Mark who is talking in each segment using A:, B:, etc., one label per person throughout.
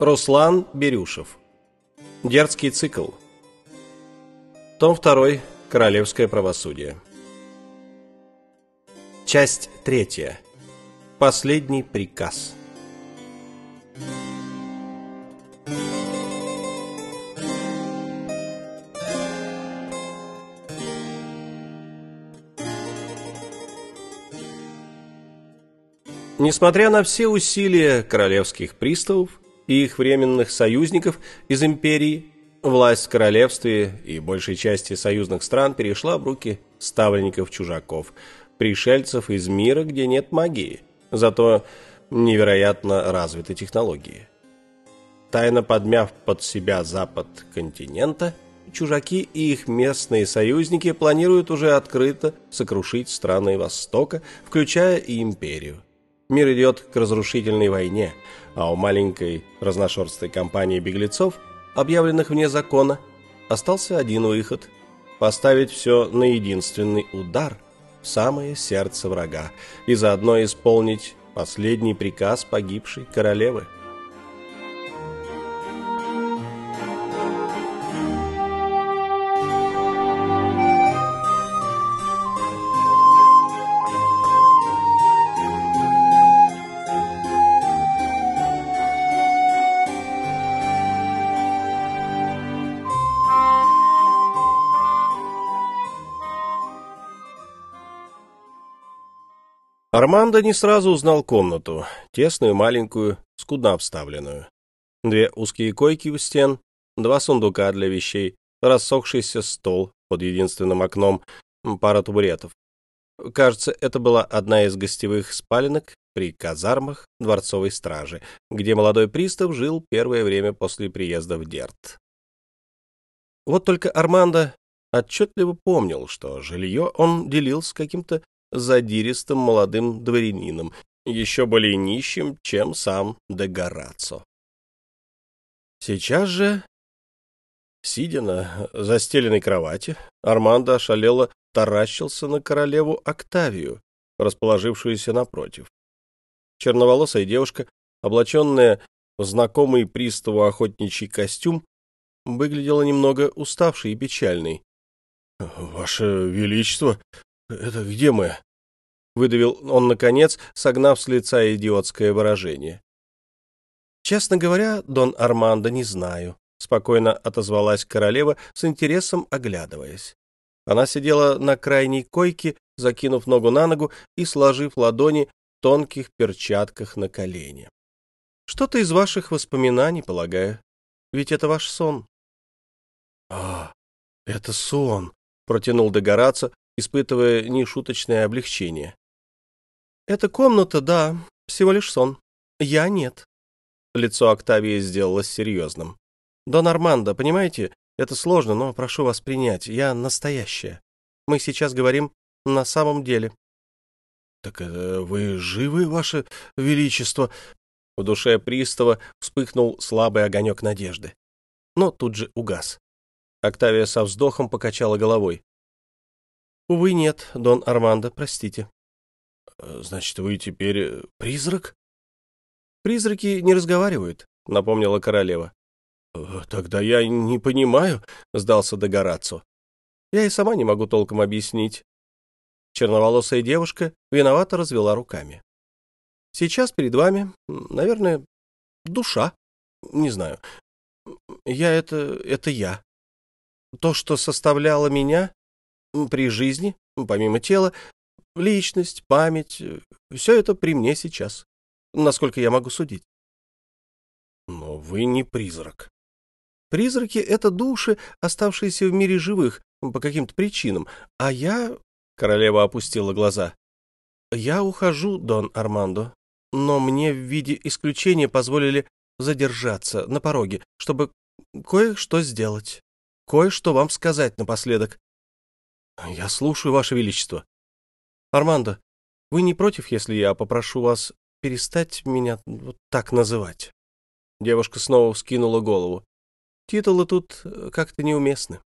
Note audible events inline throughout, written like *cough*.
A: Руслан Берюшев. Дерзкий цикл. Том 2. Королевское правосудие. Часть 3. Последний приказ. Несмотря на все усилия королевских приставов, и их временных союзников из империи, власть в королевстве и большей части союзных стран перешла в руки ставленников-чужаков, пришельцев из мира, где нет магии, зато невероятно развиты технологии. Тайно подмяв под себя запад континента, чужаки и их местные союзники планируют уже открыто сокрушить страны Востока, включая и империю. Мир идет к разрушительной войне – а у маленькой разношерстной компании беглецов, объявленных вне закона, остался один выход – поставить все на единственный удар в самое сердце врага и заодно исполнить последний приказ погибшей королевы. Армандо не сразу узнал комнату, тесную, маленькую, скудно обставленную. Две узкие койки у стен, два сундука для вещей, рассохшийся стол под единственным окном, пара табуретов. Кажется, это была одна из гостевых спаленок при казармах дворцовой стражи, где молодой пристав жил первое время после приезда в Дерт. Вот только Армандо отчетливо помнил, что жилье он делил с каким-то задиристым молодым дворянином, еще более нищим, чем сам де Горацо. Сейчас же, сидя на застеленной кровати, Армандо ошалело таращился на королеву Октавию, расположившуюся напротив. Черноволосая девушка, облаченная в знакомый приставу охотничий костюм, выглядела немного уставшей и печальной. — Ваше Величество, «Это где мы?» — выдавил он, наконец, согнав с лица идиотское выражение. «Честно говоря, Дон Армандо, не знаю», — спокойно отозвалась королева, с интересом оглядываясь. Она сидела на крайней койке, закинув ногу на ногу и сложив ладони в тонких перчатках на колени. «Что-то из ваших воспоминаний, полагаю. Ведь это ваш сон». «А, это сон», — протянул Дегорацо, испытывая нешуточное облегчение. «Эта комната, да, всего лишь сон. Я нет». Лицо Октавии сделалось серьезным. «Дон Армандо, понимаете, это сложно, но прошу вас принять. Я настоящая. Мы сейчас говорим на самом деле». «Так э, вы живы, ваше величество?» В душе пристава вспыхнул слабый огонек надежды. Но тут же угас. Октавия со вздохом покачала головой. «Увы, нет, Дон Армандо, простите». Э, «Значит, вы теперь э, призрак?» «Призраки не разговаривают», — напомнила королева. «Э, «Тогда я не понимаю», — сдался Дагорацо. «Я и сама не могу толком объяснить». Черноволосая девушка виновато развела руками. «Сейчас перед вами, наверное, душа. Не знаю. Я это... это я. То, что составляло меня, при жизни, помимо тела, личность, память, э, все это при мне сейчас, насколько я могу судить. Но вы не призрак. Призраки — это души, оставшиеся в мире живых по каким-то причинам, а я... Королева опустила глаза. Я ухожу, Дон Армандо, но мне в виде исключения позволили задержаться на пороге, чтобы кое-что сделать, кое-что вам сказать напоследок. «Я слушаю, Ваше Величество». «Армандо, вы не против, если я попрошу вас перестать меня вот так называть?» Девушка снова вскинула голову. «Титулы тут э, как-то неуместны.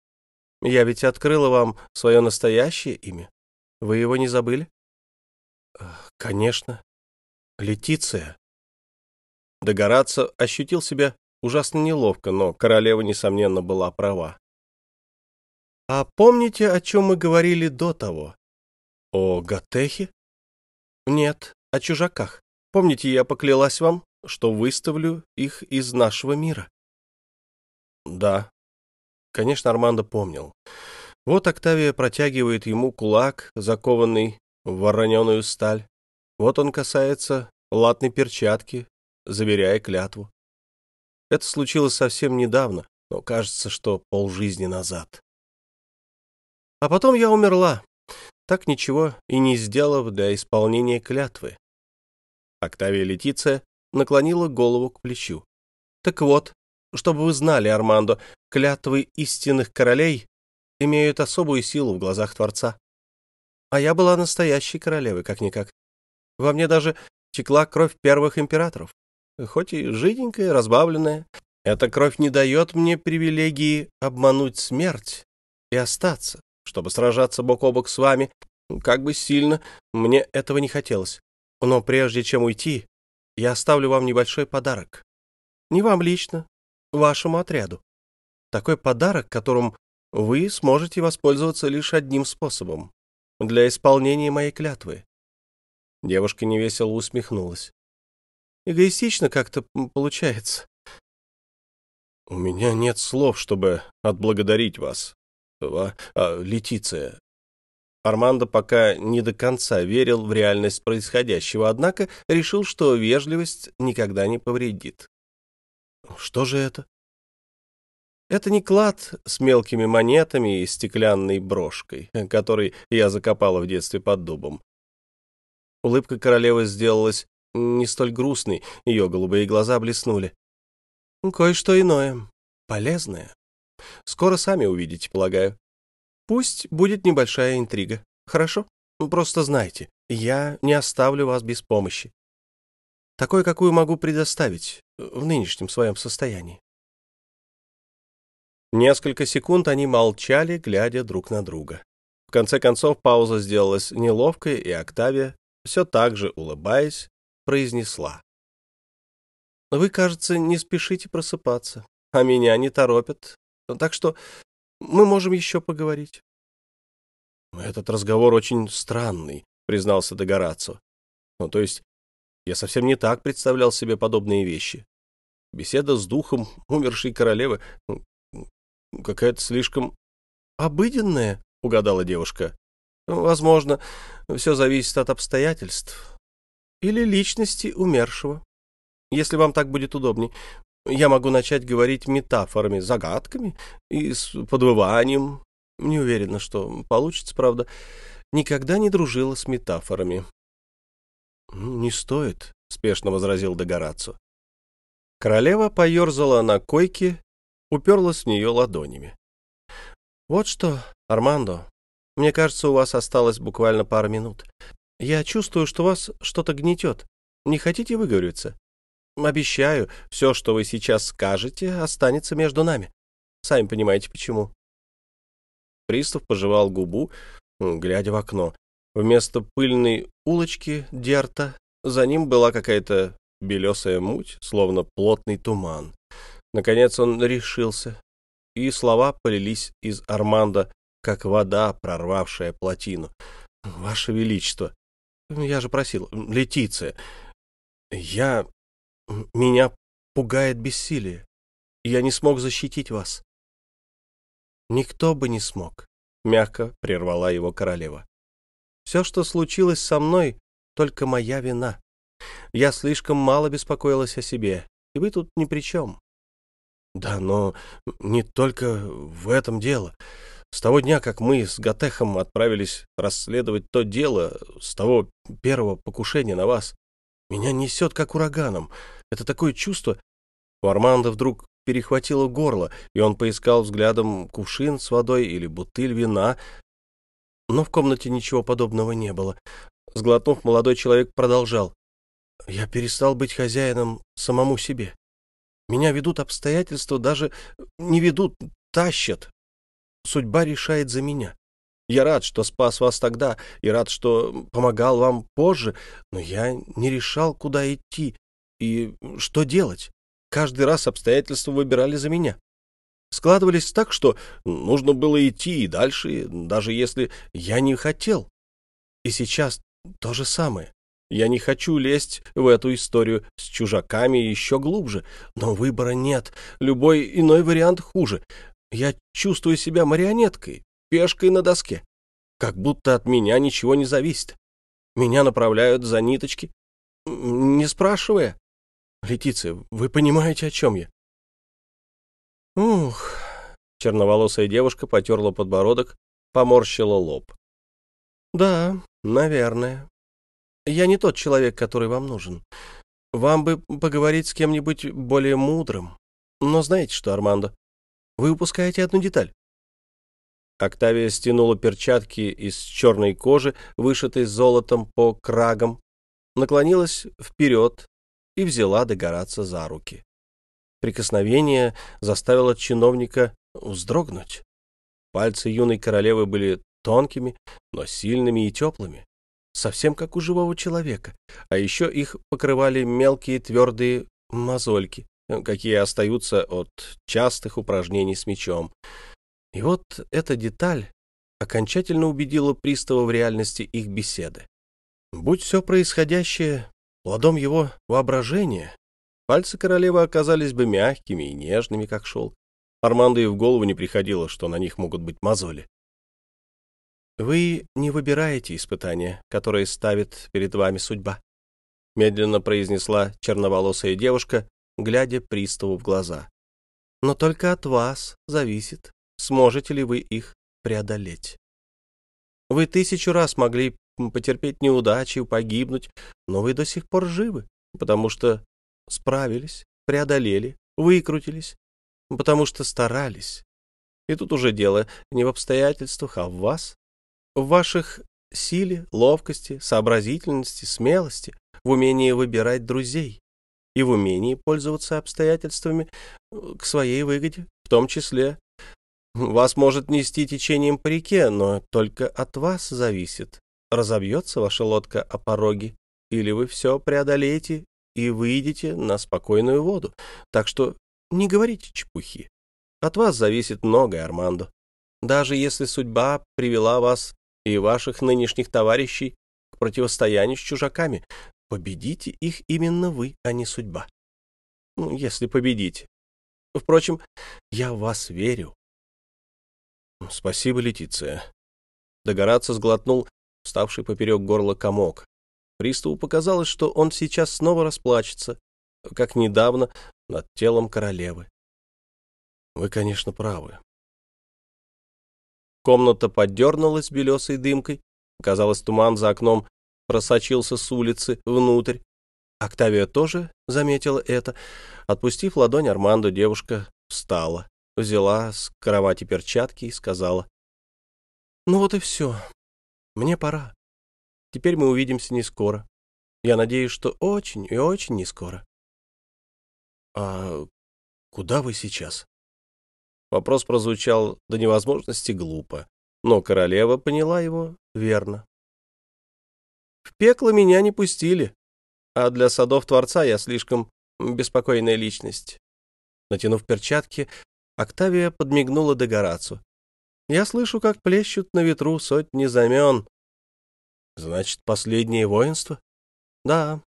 A: Я ведь открыла вам свое настоящее имя. Вы его не забыли?» «Э, «Конечно. Летиция». Догораться ощутил себя ужасно неловко, но королева, несомненно, была права. «А помните, о чем мы говорили до того? О Гатехе?» «Нет, о чужаках. Помните, я поклялась вам, что выставлю их из нашего мира?» «Да». Конечно, Армандо помнил. Вот Октавия протягивает ему кулак, закованный в вороненую сталь. Вот он касается латной перчатки, заверяя клятву. Это случилось совсем недавно, но кажется, что полжизни назад. А потом я умерла, так ничего и не сделав для исполнения клятвы. Октавия Летиция наклонила голову к плечу. Так вот, чтобы вы знали, Армандо, клятвы истинных королей имеют особую силу в глазах Творца. А я была настоящей королевой, как-никак. Во мне даже текла кровь первых императоров хоть и жиденькая, разбавленная. Эта кровь не дает мне привилегии обмануть смерть и остаться, чтобы сражаться бок о бок с вами, как бы сильно мне этого не хотелось. Но прежде чем уйти, я оставлю вам небольшой подарок. Не вам лично, вашему отряду. Такой подарок, которым вы сможете воспользоваться лишь одним способом — для исполнения моей клятвы. Девушка невесело усмехнулась. Эгоистично как-то получается. У меня нет слов, чтобы отблагодарить вас, а, а, Летиция. Армандо пока не до конца верил в реальность происходящего, однако решил, что вежливость никогда не повредит. Что же это? Это не клад с мелкими монетами и стеклянной брошкой, который я закопала в детстве под дубом. Улыбка королевы сделалась не столь грустный, ее голубые глаза блеснули. Кое-что иное, полезное. Скоро сами увидите, полагаю. Пусть будет небольшая интрига, хорошо? Просто знайте, я не оставлю вас без помощи. Такой, какую могу предоставить в нынешнем своем состоянии. Несколько секунд они молчали, глядя друг на друга. В конце концов пауза сделалась неловкой, и Октавия, все так же улыбаясь, произнесла. «Вы, кажется, не спешите просыпаться, а меня не торопят, так что мы можем еще поговорить». «Этот разговор очень странный», — признался Дагорацо. «Ну, то есть я совсем не так представлял себе подобные вещи. Беседа с духом умершей королевы ну, какая-то слишком обыденная», — угадала девушка. «Возможно, все зависит от обстоятельств или личности умершего. Если вам так будет удобней, я могу начать говорить метафорами, загадками и с подвыванием. Не уверена, что получится, правда. Никогда не дружила с метафорами. «Ну, — Не стоит, — спешно возразил Дагорацу. Королева поерзала на койке, уперлась в нее ладонями. — Вот что, Армандо, мне кажется, у вас осталось буквально пара минут. Я чувствую, что вас что-то гнетет. Не хотите выговориться? Обещаю, все, что вы сейчас скажете, останется между нами. Сами понимаете, почему. Пристав пожевал губу, глядя в окно. Вместо пыльной улочки Дерта за ним была какая-то белесая муть, словно плотный туман. Наконец он решился, и слова полились из Арманда, как вода, прорвавшая плотину. «Ваше Величество, я же просил, Летиция. Я... Меня пугает бессилие. Я не смог защитить вас. Никто бы не смог, — мягко прервала его королева. Все, что случилось со мной, только моя вина. Я слишком мало беспокоилась о себе, и вы тут ни при чем. Да, но не только в этом дело. С того дня, как мы с Гатехом отправились расследовать то дело, с того первого покушения на вас, меня несет как ураганом. Это такое чувство... У Арманда вдруг перехватило горло, и он поискал взглядом кувшин с водой или бутыль вина, но в комнате ничего подобного не было. Сглотнув, молодой человек продолжал. «Я перестал быть хозяином самому себе. Меня ведут обстоятельства, даже не ведут, тащат, судьба решает за меня. Я рад, что спас вас тогда, и рад, что помогал вам позже, но я не решал, куда идти и что делать. каждый раз обстоятельства выбирали за меня. Складывались так, что нужно было идти и дальше, даже если я не хотел. И сейчас то же самое. Я не хочу лезть в эту историю с чужаками еще глубже, но выбора нет. Любой иной вариант хуже. Я чувствую себя марионеткой, пешкой на доске. Как будто от меня ничего не зависит. Меня направляют за ниточки, не спрашивая. Летиция, вы понимаете, о чем я? Ух, черноволосая девушка потерла подбородок, поморщила лоб. Да, наверное. Я не тот человек, который вам нужен. Вам бы поговорить с кем-нибудь более мудрым. Но знаете что, Армандо, вы упускаете одну деталь. Октавия стянула перчатки из черной кожи, вышитой золотом по крагам, наклонилась вперед и взяла догораться за руки. Прикосновение заставило чиновника вздрогнуть. Пальцы юной королевы были тонкими, но сильными и теплыми, совсем как у живого человека, а еще их покрывали мелкие твердые мозольки, какие остаются от частых упражнений с мечом. И вот эта деталь окончательно убедила пристава в реальности их беседы. Будь все происходящее плодом его воображения, пальцы королевы оказались бы мягкими и нежными, как шелк. Армандо и в голову не приходило, что на них могут быть мозоли. «Вы не выбираете испытания, которые ставит перед вами судьба», — медленно произнесла черноволосая девушка, глядя приставу в глаза. «Но только от вас зависит, сможете ли вы их преодолеть. Вы тысячу раз могли потерпеть неудачи, погибнуть, но вы до сих пор живы, потому что справились, преодолели, выкрутились, потому что старались. И тут уже дело не в обстоятельствах, а в вас, в ваших силе, ловкости, сообразительности, смелости, в умении выбирать друзей и в умении пользоваться обстоятельствами э, к своей выгоде, в том числе. Вас может нести течением по реке, но только от вас зависит, разобьется ваша лодка о пороге, или вы все преодолеете и выйдете на спокойную воду. Так что не говорите чепухи. От вас зависит многое, Армандо. Даже если судьба привела вас и ваших нынешних товарищей к противостоянию с чужаками, победите их именно вы, а не судьба. Ну, если победите. Впрочем, я в вас верю. Спасибо, Летиция. Догораться сглотнул ставший поперек горла комок. Приставу показалось, что он сейчас снова расплачется, как недавно над телом королевы. Вы, конечно, правы. Комната подернулась белесой дымкой. Казалось, туман за окном просочился с улицы внутрь. Октавия тоже заметила это. Отпустив ладонь Армандо, девушка встала, взяла с кровати перчатки и сказала. — Ну вот и все. Мне пора. Теперь мы увидимся не скоро. Я надеюсь, что очень и очень не скоро. — А куда вы сейчас? Вопрос прозвучал до невозможности глупо, но королева поняла его верно. В пекло меня не пустили, а для садов Творца я слишком беспокойная личность. Натянув перчатки, Октавия подмигнула Дегорацу. Я слышу, как плещут на ветру сотни знамен. Значит, последнее воинство? Да.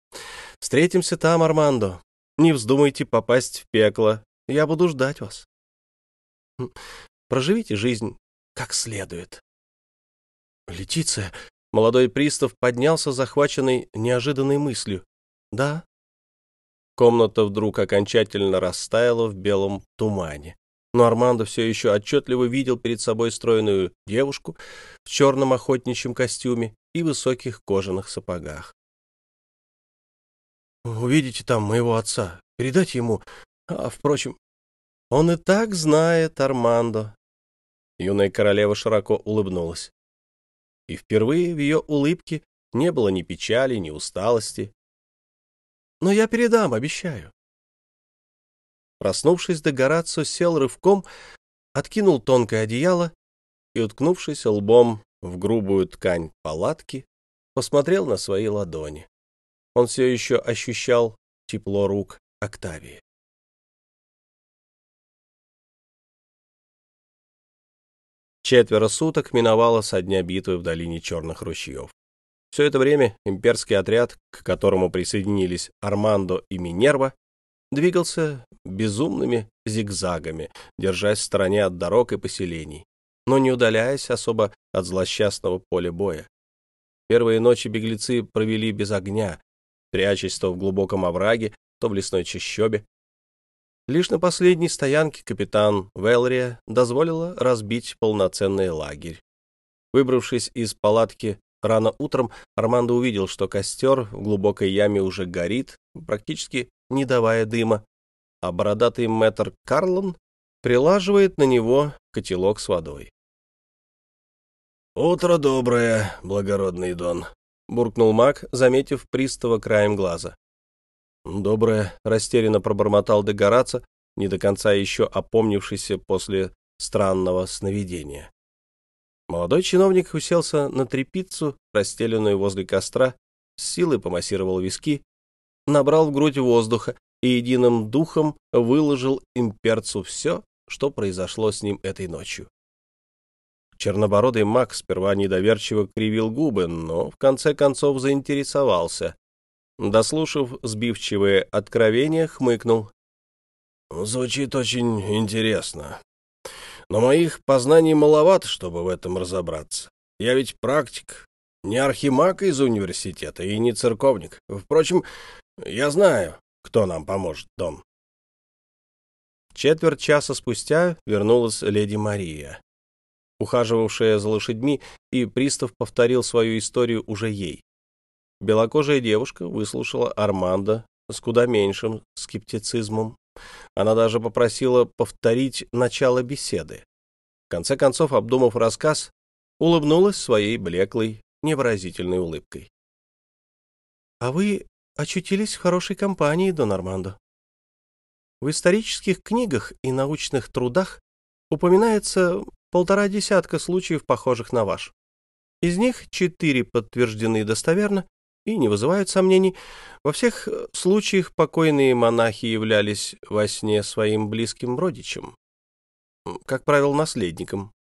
A: Встретимся там, Армандо. Не вздумайте попасть в пекло. Я буду ждать вас. Проживите жизнь как следует. Летиция, молодой пристав поднялся, захваченный неожиданной мыслью. Да. Комната вдруг окончательно растаяла в белом тумане но Армандо все еще отчетливо видел перед собой стройную девушку в черном охотничьем костюме и высоких кожаных сапогах. «Увидите там моего отца, передайте ему. А, впрочем, он и так знает Армандо». Юная королева широко улыбнулась. И впервые в ее улыбке не было ни печали, ни усталости. «Но я передам, обещаю. Проснувшись, до Дагорацо сел рывком, откинул тонкое одеяло и, уткнувшись лбом в грубую ткань палатки, посмотрел на свои ладони. Он все еще ощущал тепло рук Октавии. Четверо суток миновало со дня битвы в долине Черных ручьев. Все это время имперский отряд, к которому присоединились Армандо и Минерва, двигался безумными зигзагами, держась в стороне от дорог и поселений, но не удаляясь особо от злосчастного поля боя. Первые ночи беглецы провели без огня, прячась то в глубоком овраге, то в лесной чащобе. Лишь на последней стоянке капитан Велрия дозволила разбить полноценный лагерь. Выбравшись из палатки рано утром, Армандо увидел, что костер в глубокой яме уже горит, практически не давая дыма, а бородатый мэтр Карлон прилаживает на него котелок с водой.
B: «Утро доброе, благородный Дон», — буркнул маг, заметив пристава краем глаза.
A: «Доброе», — растерянно пробормотал Дегораца, не до конца еще опомнившийся после странного сновидения. Молодой чиновник уселся на трепицу, расстеленную возле костра, с силой помассировал виски, набрал в грудь воздуха и единым духом выложил имперцу все, что произошло с ним этой ночью. Чернобородый маг сперва недоверчиво кривил губы, но в конце концов заинтересовался. Дослушав сбивчивые откровения, хмыкнул.
B: «Звучит очень интересно. Но моих познаний маловато, чтобы в этом разобраться. Я ведь практик, не архимаг из университета и не церковник. Впрочем, я знаю, кто нам поможет, Дон».
A: Четверть часа спустя вернулась леди Мария ухаживавшая за лошадьми, и пристав повторил свою историю уже ей. Белокожая девушка выслушала Армандо с куда меньшим скептицизмом. Она даже попросила повторить начало беседы. В конце концов, обдумав рассказ, улыбнулась своей блеклой, невыразительной улыбкой. — А вы очутились в хорошей компании, Дон Армандо. В исторических книгах и научных трудах упоминается полтора десятка случаев, похожих на ваш. Из них четыре подтверждены достоверно и не вызывают сомнений. Во всех э, случаях покойные монахи являлись во сне своим близким родичем, как правило, наследником,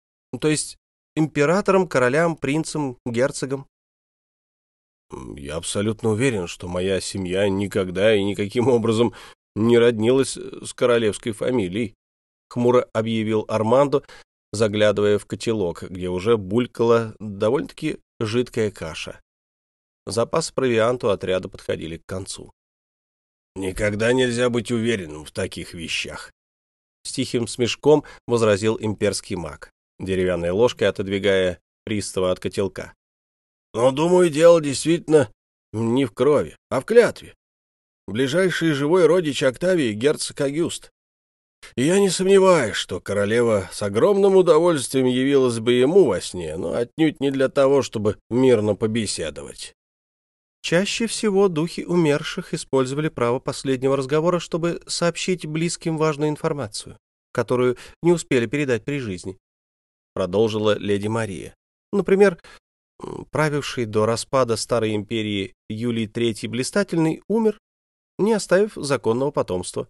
A: то есть императором, королям, принцем, герцогом.
B: Я абсолютно уверен, что моя семья никогда и никаким образом не роднилась с королевской фамилией, — хмуро объявил Армандо, заглядывая в котелок, где уже булькала довольно-таки жидкая каша. Запас провианту отряда подходили к концу. «Никогда нельзя быть уверенным в таких вещах», — с тихим смешком возразил имперский маг, деревянной ложкой отодвигая пристава от котелка. «Но, думаю, дело действительно не в крови, а в клятве. Ближайший живой родич Октавии — герцог Агюст. И я не сомневаюсь, что королева с огромным удовольствием явилась бы ему во сне, но отнюдь не для того, чтобы мирно побеседовать.
A: Чаще всего духи умерших использовали право последнего разговора, чтобы сообщить близким важную информацию, которую не успели передать при жизни, — продолжила леди Мария. Например, правивший до распада Старой империи Юлий III Блистательный умер, не оставив законного потомства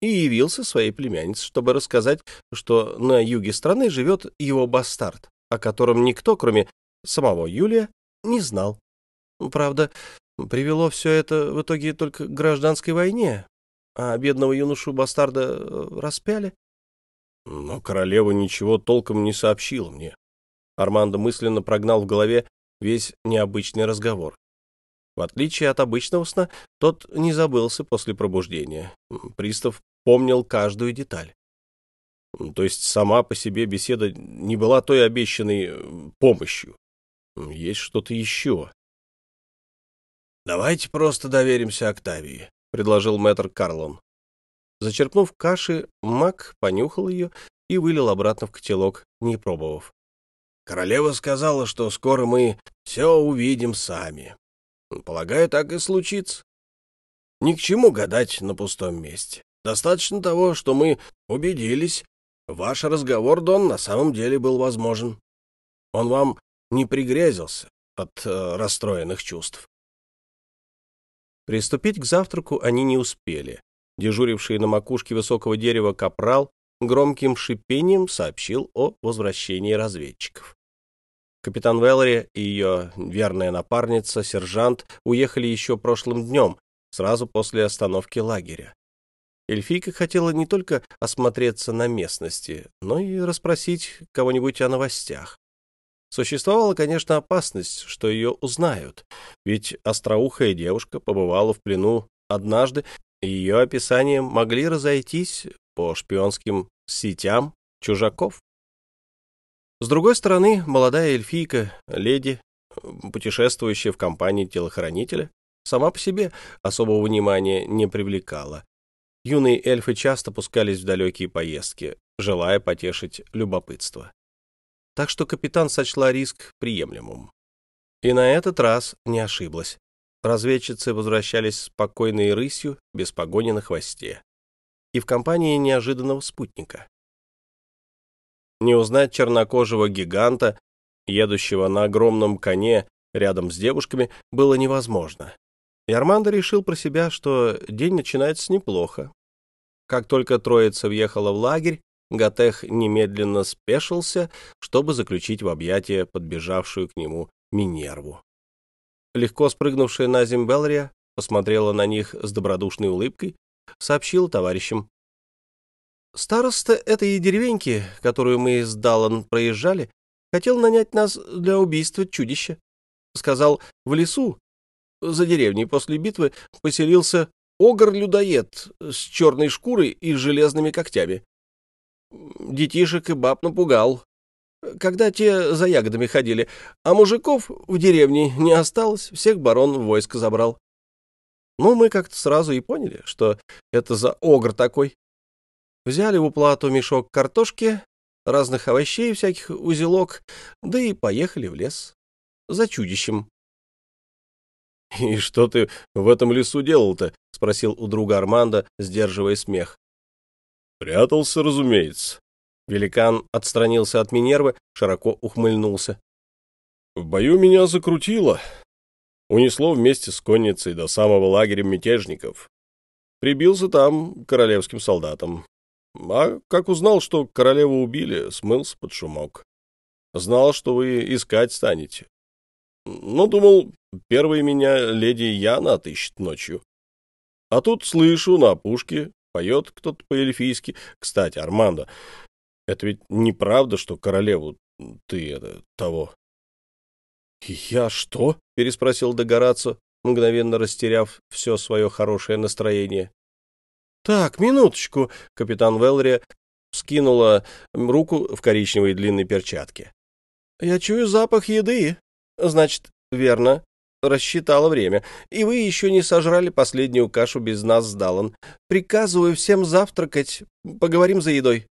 A: и явился своей племяннице, чтобы рассказать, что на юге страны живет его бастард, о котором никто, кроме самого Юлия, не знал. Правда, привело все это в итоге только к гражданской войне, а бедного юношу-бастарда э, распяли.
B: Но королева ничего толком не сообщила мне.
A: Армандо мысленно прогнал в голове весь необычный разговор. В отличие от обычного сна, тот не забылся после пробуждения. Пристав помнил каждую деталь. То есть сама по себе беседа не была той обещанной э, помощью. Есть что-то еще.
B: «Давайте просто доверимся Октавии», — предложил мэтр Карлон.
A: Зачерпнув каши, маг понюхал ее и вылил обратно в котелок, не пробовав.
B: «Королева сказала, что скоро мы все увидим сами. Полагаю, так и случится. Ни к чему гадать на пустом месте. Достаточно того, что мы убедились, ваш разговор, Дон, на самом деле был возможен. Он вам не пригрезился от э, расстроенных чувств.
A: Приступить к завтраку они не успели. Дежуривший на макушке высокого дерева капрал громким шипением сообщил о возвращении разведчиков. Капитан Веллери и ее верная напарница, сержант, уехали еще прошлым днем, сразу после остановки лагеря. Эльфийка хотела не только осмотреться на местности, но и расспросить кого-нибудь о новостях. Существовала, конечно, опасность, что ее узнают, ведь остроухая девушка побывала в плену однажды, и ее описания могли разойтись по шпионским сетям чужаков. С другой стороны, молодая эльфийка, леди, путешествующая в компании телохранителя, сама по себе особого внимания не привлекала. Юные эльфы часто пускались в далекие поездки, желая потешить любопытство. Так что капитан сочла риск приемлемым. И на этот раз не ошиблась. Разведчицы возвращались спокойной рысью, без погони на хвосте. И в компании неожиданного спутника. Не узнать чернокожего гиганта, едущего на огромном коне рядом с девушками, было невозможно. И Армандо решил про себя, что день начинается неплохо. Как только троица въехала в лагерь, Гатех немедленно спешился, чтобы заключить в объятия подбежавшую к нему Минерву. Легко спрыгнувшая на земь Белрия посмотрела на них с добродушной улыбкой, сообщила товарищам. Староста этой деревеньки, которую мы с Даллан проезжали, хотел нанять нас для убийства чудища. Сказал, в лесу, за деревней после битвы, поселился огр-людоед с черной шкурой и железными когтями. Детишек и баб напугал, когда те за ягодами ходили, а мужиков в деревне не осталось, всех барон в забрал. Ну, мы как-то сразу и поняли, что это за огр такой, Взяли в уплату мешок картошки, разных овощей, всяких узелок, да и поехали в лес. За чудищем.
B: — И что ты в этом лесу делал-то? — спросил у друга Армандо, сдерживая смех. — Прятался, разумеется. Великан отстранился от Минервы, широко ухмыльнулся. — В бою меня закрутило. Унесло вместе с конницей до самого лагеря мятежников. Прибился там королевским солдатам. А как узнал, что королеву убили, смылся под шумок. Знал, что вы искать станете. Ну, думал, первой меня леди Яна отыщет ночью. А тут слышу на опушке, поет кто-то по-эльфийски. Кстати, Армандо, это ведь неправда, что королеву ты это того. — Я что? — переспросил Дегорацо, мгновенно растеряв все свое хорошее настроение.
A: «Так, минуточку!» — капитан Велри скинула руку в коричневой длинной перчатке. «Я чую запах еды. Значит, верно, рассчитала время. И вы еще не сожрали последнюю кашу без нас с Даллан. Приказываю всем завтракать. Поговорим за едой».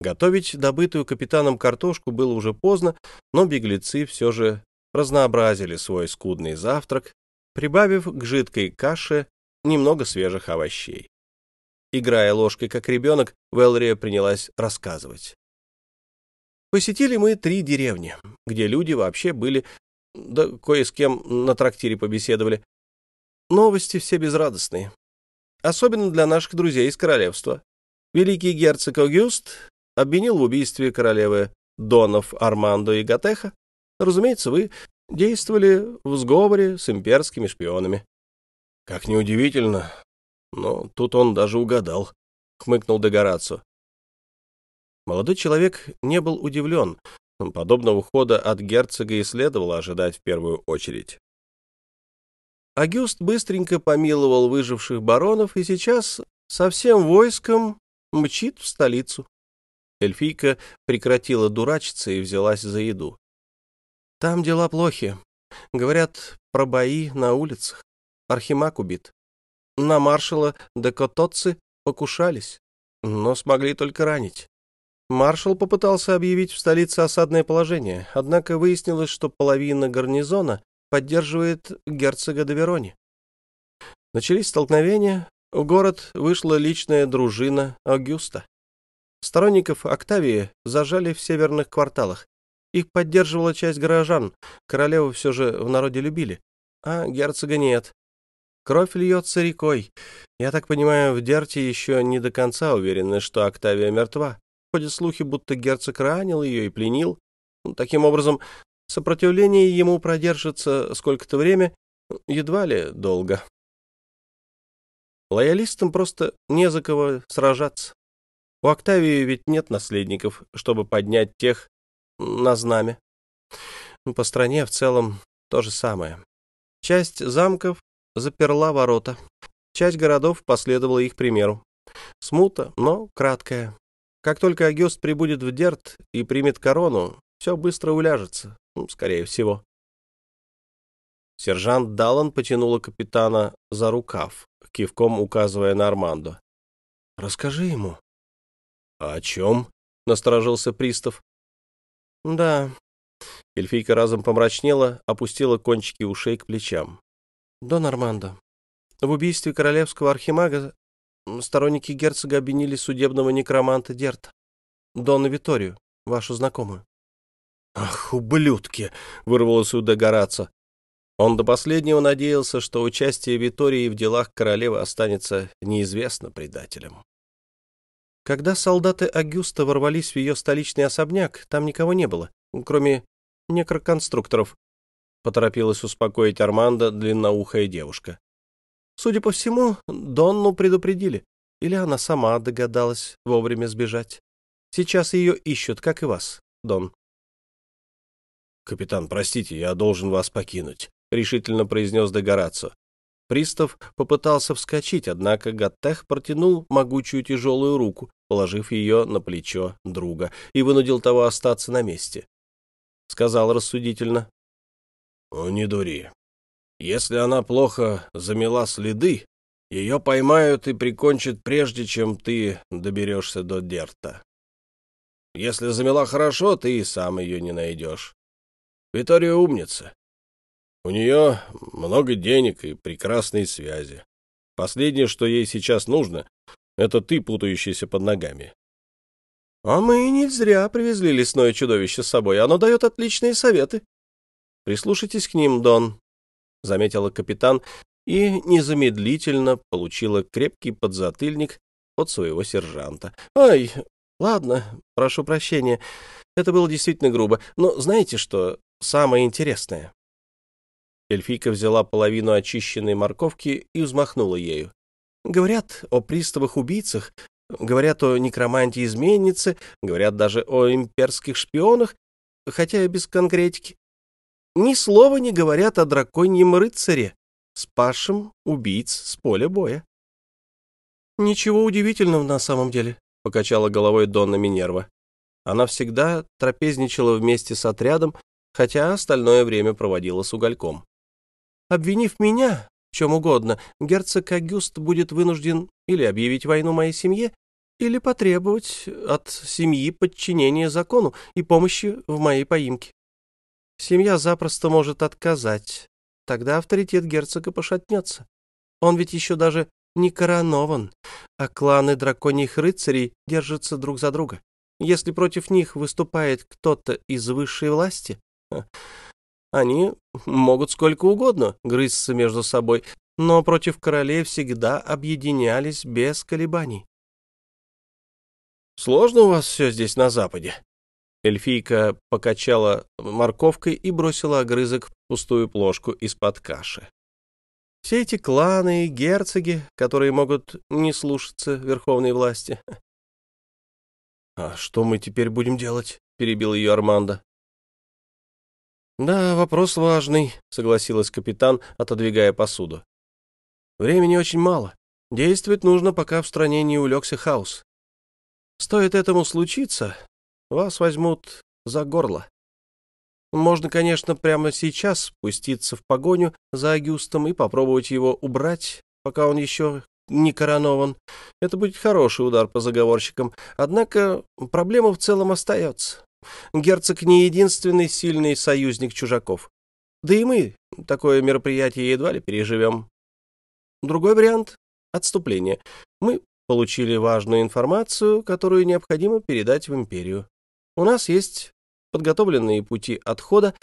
A: Готовить добытую капитаном картошку было уже поздно, но беглецы все же разнообразили свой скудный завтрак, прибавив к жидкой каше немного свежих овощей. Играя ложкой как ребенок, Велрия принялась рассказывать. Посетили мы три деревни, где люди вообще были, да кое с кем на трактире побеседовали. Новости все безрадостные. Особенно для наших друзей из королевства. Великий герцог Аугюст обвинил в убийстве королевы Донов Армандо и Гатеха. Разумеется, вы действовали в сговоре с имперскими шпионами.
B: Как неудивительно, но тут он даже угадал, — хмыкнул Дегорацо.
A: Молодой человек не был удивлен. Подобного хода от герцога и следовало ожидать в первую очередь. Агюст быстренько помиловал выживших баронов и сейчас со всем войском мчит в столицу. Эльфийка прекратила дурачиться и взялась за еду. Там дела плохи. Говорят про бои на улицах. Архимаг убит. На маршала де Котоцци покушались, но смогли только ранить. Маршал попытался объявить в столице осадное положение, однако выяснилось, что половина гарнизона поддерживает герцога де Верони. Начались столкновения, в город вышла личная дружина Аугюста. Сторонников Октавии зажали в северных кварталах. Их поддерживала часть горожан, королеву все же в народе любили, а герцога нет. Кровь льется рекой. Я так понимаю, в Дерте еще не до конца уверены, что Октавия мертва. Ходят слухи, будто герцог ранил ее и пленил. Ну, таким образом, сопротивление ему продержится сколько-то время, едва ли долго. Лоялистам просто не за кого сражаться. У Октавии ведь нет наследников, чтобы поднять тех на знамя. По стране в целом то же самое. Часть замков заперла ворота. Часть городов последовала их примеру. Смута, но краткая. Как только Агюст прибудет в Дерт и примет корону, все быстро уляжется, ну, скорее всего. Сержант Даллан потянула капитана за рукав, кивком указывая на Армандо. — Расскажи ему. — о чем? — насторожился пристав. — Да. Эльфийка разом помрачнела, опустила кончики ушей к плечам. Дон Армандо, в убийстве королевского архимага сторонники герцога обвинили судебного некроманта Дерта, Дона Виторию, вашу знакомую. «Ах, ублюдки!» — вырвалось у Дегораца. Он до последнего надеялся, что участие Витории в делах королевы останется неизвестно предателям. Когда солдаты Агюста ворвались в ее столичный особняк, там никого не было, кроме некроконструкторов, поторопилась успокоить Армандо длинноухая девушка. Судя по всему, Донну предупредили, или она сама догадалась вовремя сбежать. Сейчас ее ищут, как и вас, Дон. «Капитан, простите, я должен вас покинуть», — решительно произнес Дегорацо. Пристав попытался вскочить, однако Гаттех протянул могучую тяжелую руку, положив ее на плечо друга, и вынудил того остаться на месте. Сказал рассудительно. «Не дури. Если она плохо замела следы, ее поймают и прикончат прежде, чем ты доберешься до Дерта. Если замела хорошо, ты и сам ее не найдешь. Витория умница. У нее много денег и прекрасные связи. Последнее, что ей сейчас нужно, это ты, путающийся под ногами. — А мы не зря привезли лесное чудовище с собой. Оно дает отличные советы. Прислушайтесь к ним, Дон, — заметила капитан и незамедлительно получила крепкий подзатыльник от своего сержанта. — Ай, ладно, прошу прощения, это было действительно грубо. Но знаете что самое интересное? Эльфийка взяла половину очищенной морковки и взмахнула ею. Говорят о приставах-убийцах, говорят о некроманте-изменнице, говорят даже о имперских шпионах, хотя и без конкретики ни слова не говорят о драконьем рыцаре, спасшем убийц с поля боя. «Ничего удивительного на самом деле», — покачала головой Донна Минерва. Она всегда трапезничала вместе с отрядом, хотя остальное время проводила с угольком. «Обвинив меня в чем угодно, герцог Агюст будет вынужден или объявить войну моей семье, или потребовать от семьи подчинения закону и помощи в моей поимке. Семья запросто может отказать. Тогда авторитет герцога пошатнется. Он ведь еще даже не коронован, а кланы драконьих рыцарей держатся друг за друга. Если против них выступает кто-то из высшей власти, они могут сколько угодно грызться между собой, но против королей всегда объединялись без колебаний. «Сложно у вас все здесь на Западе», Эльфийка покачала морковкой и бросила огрызок в пустую плошку из-под каши. Все эти кланы и герцоги, которые могут не слушаться верховной власти. — А что мы теперь будем делать? — перебил ее Армандо. — Да, вопрос важный, — согласилась капитан, отодвигая посуду. — Времени очень мало. Действовать нужно, пока в стране не улегся хаос. Стоит этому случиться, вас возьмут за горло. Можно, конечно, прямо сейчас спуститься в погоню за Агюстом и попробовать его убрать, пока он еще не коронован. Это будет хороший удар по заговорщикам. Однако проблема в целом остается. Герцог не единственный сильный союзник чужаков. Да и мы такое мероприятие едва ли переживем. Другой вариант — отступление. Мы получили важную информацию, которую необходимо передать в империю. У нас есть подготовленные пути отхода,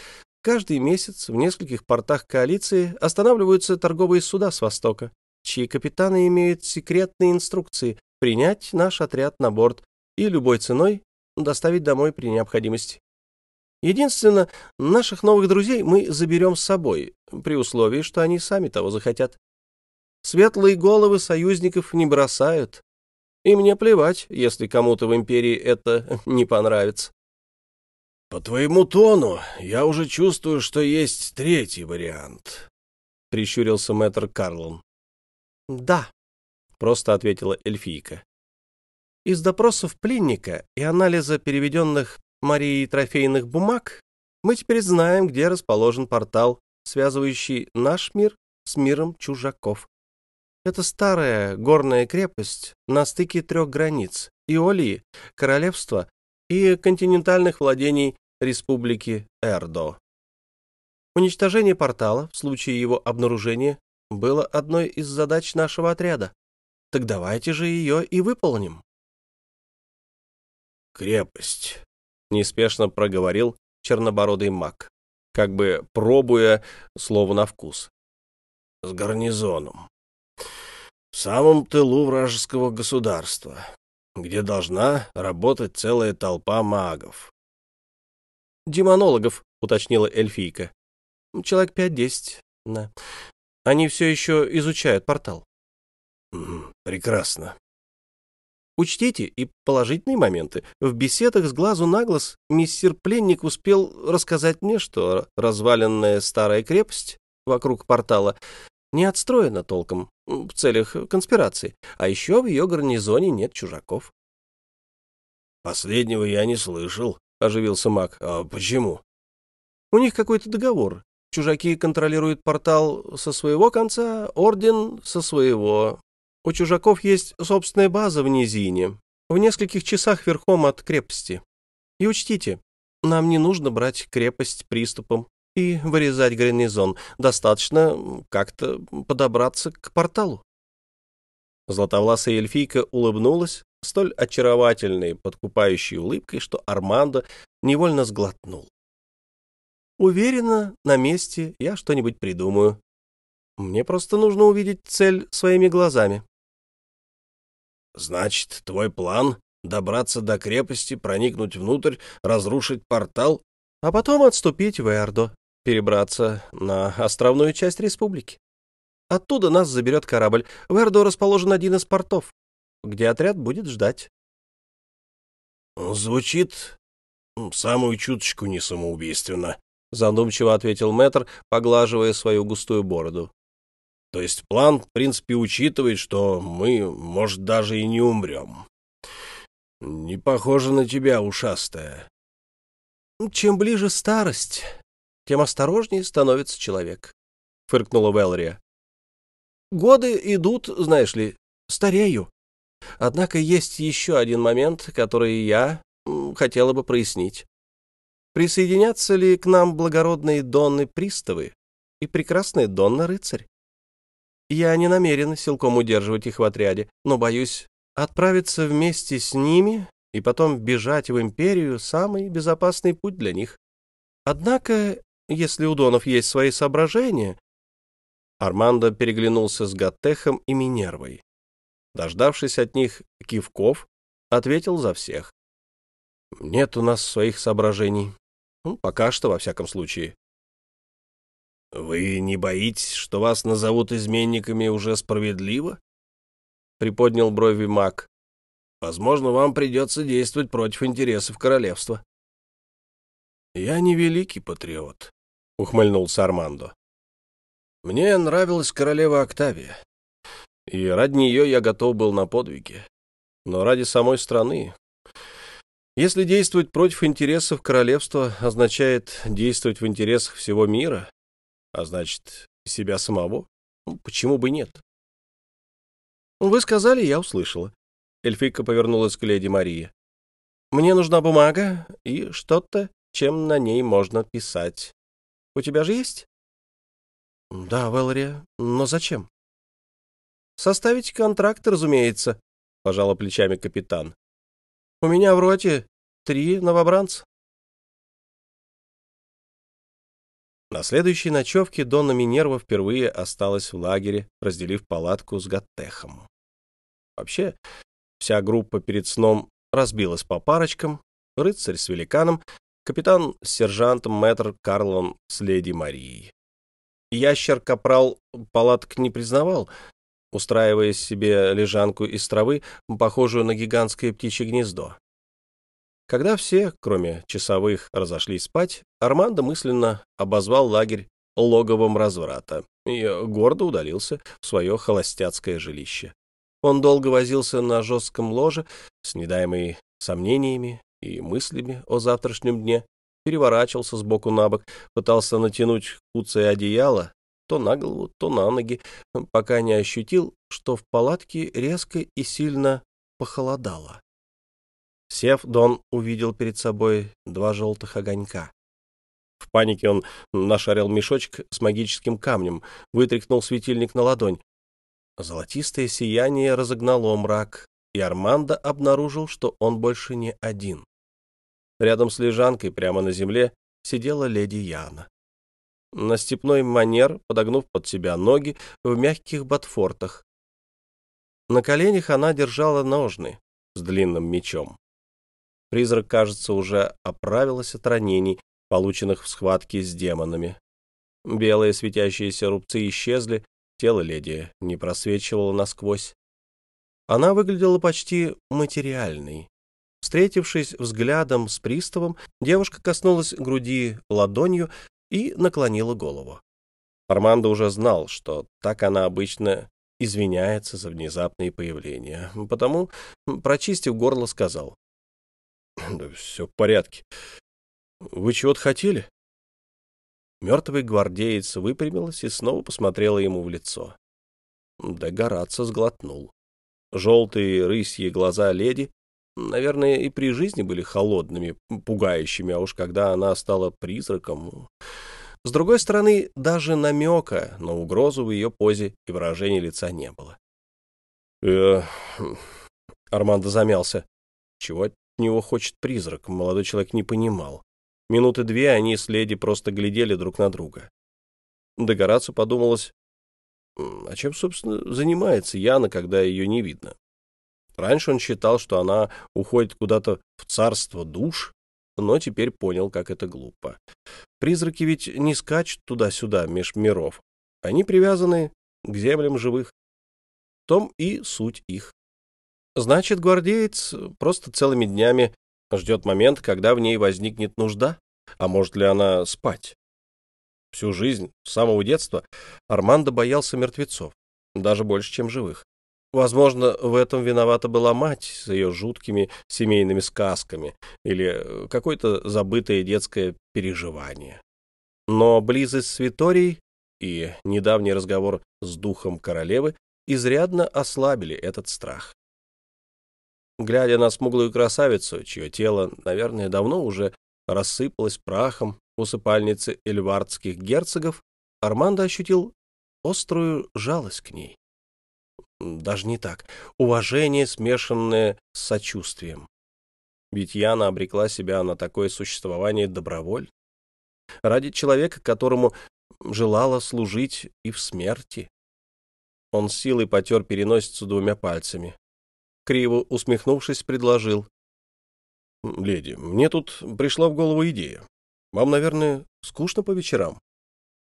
A: Каждый месяц в нескольких портах коалиции останавливаются торговые суда с Востока, чьи капитаны имеют секретные инструкции принять наш отряд на борт и любой ценой доставить домой при необходимости. Единственно, наших новых друзей мы заберем с собой, при условии, что они сами того захотят. Светлые головы союзников не бросают, и мне плевать, если кому-то в империи это *laughs* не понравится.
B: По твоему тону я уже чувствую, что есть третий вариант, — прищурился мэтр Карлон.
A: — Да, — просто ответила эльфийка. Из допросов пленника и анализа переведенных Марией трофейных бумаг мы теперь знаем, где расположен портал, связывающий наш мир с миром чужаков. Это старая горная крепость на стыке трех границ — Иолии, королевства и континентальных владений Республики Эрдо. Уничтожение портала в случае его обнаружения было одной из задач нашего отряда. Так давайте же ее и выполним.
B: «Крепость», — неспешно проговорил чернобородый маг, как бы пробуя слово на вкус. «С гарнизоном. В самом тылу вражеского государства, где должна работать целая толпа магов
A: демонологов, уточнила эльфийка. Человек пять-десять, да. Они все еще изучают портал.
B: Прекрасно.
A: Учтите и положительные моменты. В беседах с глазу на глаз миссир-пленник успел рассказать мне, что разваленная старая крепость вокруг портала не отстроена толком в целях конспирации, а еще в ее гарнизоне нет чужаков.
B: Последнего я не слышал, оживился маг. «А почему?»
A: «У них какой-то договор. Чужаки контролируют портал со своего конца, орден со своего. У чужаков есть собственная база в низине, в нескольких часах верхом от крепости. И учтите, нам не нужно брать крепость приступом и вырезать гарнизон. Достаточно как-то подобраться к порталу. Златовласая эльфийка улыбнулась, столь очаровательной, подкупающей улыбкой, что Армандо невольно сглотнул. «Уверена, на месте я что-нибудь придумаю. Мне просто нужно увидеть цель своими глазами».
B: «Значит, твой план — добраться до крепости, проникнуть внутрь, разрушить портал?»
A: «А потом отступить в Эрдо, перебраться на островную часть республики. Оттуда нас заберет корабль. В Эрдо расположен один из портов где отряд будет ждать.
B: «Звучит самую чуточку не самоубийственно», —
A: задумчиво ответил мэтр, поглаживая свою густую бороду.
B: «То есть план, в принципе, учитывает, что мы, может, даже и не умрем. Не похоже на тебя, ушастая».
A: «Чем ближе старость, тем осторожнее становится человек», — фыркнула Велрия. «Годы идут, знаешь ли, старею. Однако есть еще один момент, который я хотела бы прояснить. Присоединятся ли к нам благородные донны-приставы и прекрасные донны-рыцарь? Я не намерен силком удерживать их в отряде, но боюсь отправиться вместе с ними и потом бежать в империю — самый безопасный путь для них. Однако, если у донов есть свои соображения... Армандо переглянулся с Гаттехом и Минервой. Дождавшись от них кивков, ответил за всех. «Нет у нас своих соображений. Ну, пока что, во всяком случае».
B: «Вы не боитесь, что вас назовут изменниками уже справедливо?» — приподнял брови маг. «Возможно, вам придется действовать против интересов королевства».
A: «Я не великий патриот», — ухмыльнулся Армандо. «Мне нравилась королева Октавия и ради нее я готов был на подвиги. Но ради самой страны... Если действовать против интересов королевства означает действовать в интересах всего мира, а значит, себя самого, ну, почему бы нет? Вы сказали, я услышала. Эльфийка повернулась к леди Марии. Мне нужна бумага и что-то, чем на ней можно писать. У тебя же есть? Да, Валерия, но зачем? Составить контракт, разумеется, — пожала плечами капитан. — У меня в роте три новобранца. На следующей ночевке Донна Минерва впервые осталась в лагере, разделив палатку с Гаттехом. Вообще, вся группа перед сном разбилась по парочкам, рыцарь с великаном, капитан с сержантом, мэтр Карлом с леди Марией. Ящер-капрал палаток не признавал, устраивая себе лежанку из травы, похожую на гигантское птичье гнездо. Когда все, кроме часовых, разошлись спать, Армандо мысленно обозвал лагерь логовом разврата и гордо удалился в свое холостяцкое жилище. Он долго возился на жестком ложе, с недаемой сомнениями и мыслями о завтрашнем дне, переворачивался с боку на бок, пытался натянуть куцое одеяло то на голову, то на ноги, пока не ощутил, что в палатке резко и сильно похолодало. Сев, Дон увидел перед собой два желтых огонька. В панике он нашарил мешочек с магическим камнем, вытряхнул светильник на ладонь. Золотистое сияние разогнало мрак, и Армандо обнаружил, что он больше не один. Рядом с лежанкой, прямо на земле, сидела леди Яна. На степной манер, подогнув под себя ноги в мягких ботфортах. На коленях она держала ножны с длинным мечом. Призрак, кажется, уже оправилась от ранений, полученных в схватке с демонами. Белые светящиеся рубцы исчезли, тело леди не просвечивало насквозь. Она выглядела почти материальной. Встретившись взглядом с приставом, девушка коснулась груди ладонью и наклонила голову. Армандо уже знал, что так она обычно извиняется за внезапные появления, потому, прочистив горло, сказал. Да все в порядке. Вы чего-то хотели? Мертвый гвардеец выпрямилась и снова посмотрела ему в лицо. Догораться сглотнул. Желтые рысьи глаза леди, наверное, и при жизни были холодными, пугающими, а уж когда она стала призраком... С другой стороны, даже намека на угрозу в ее позе и выражении лица не было. «Э, Армандо замялся. Чего него хочет призрак, молодой человек не понимал. Минуты две они с леди просто глядели друг на друга. Догораться подумалось, а чем, собственно, занимается Яна, когда ее не видно? Раньше он считал, что она уходит куда-то в царство душ, но теперь понял, как это глупо. Призраки ведь не скачут туда-сюда, меж миров. Они привязаны к землям живых. В том и суть их. Значит, гвардеец просто целыми днями ждет момент, когда в ней возникнет нужда, а может ли она спать? Всю жизнь, с самого детства, Армандо боялся мертвецов, даже больше, чем живых. Возможно, в этом виновата была мать с ее жуткими семейными сказками или какое-то забытое детское переживание. Но близость с Виторией и недавний разговор с духом королевы изрядно ослабили этот страх. Глядя на смуглую красавицу, чье тело, наверное, давно уже рассыпалось прахом в усыпальнице эльвардских герцогов, Армандо ощутил острую жалость к ней. Даже не так. Уважение, смешанное с сочувствием. Ведь Яна обрекла себя на такое существование добровольно. Ради человека, которому желала служить и в смерти. Он силой потер переносицу двумя пальцами криво усмехнувшись, предложил. «Леди, мне тут пришла в голову идея. Вам, наверное, скучно по вечерам?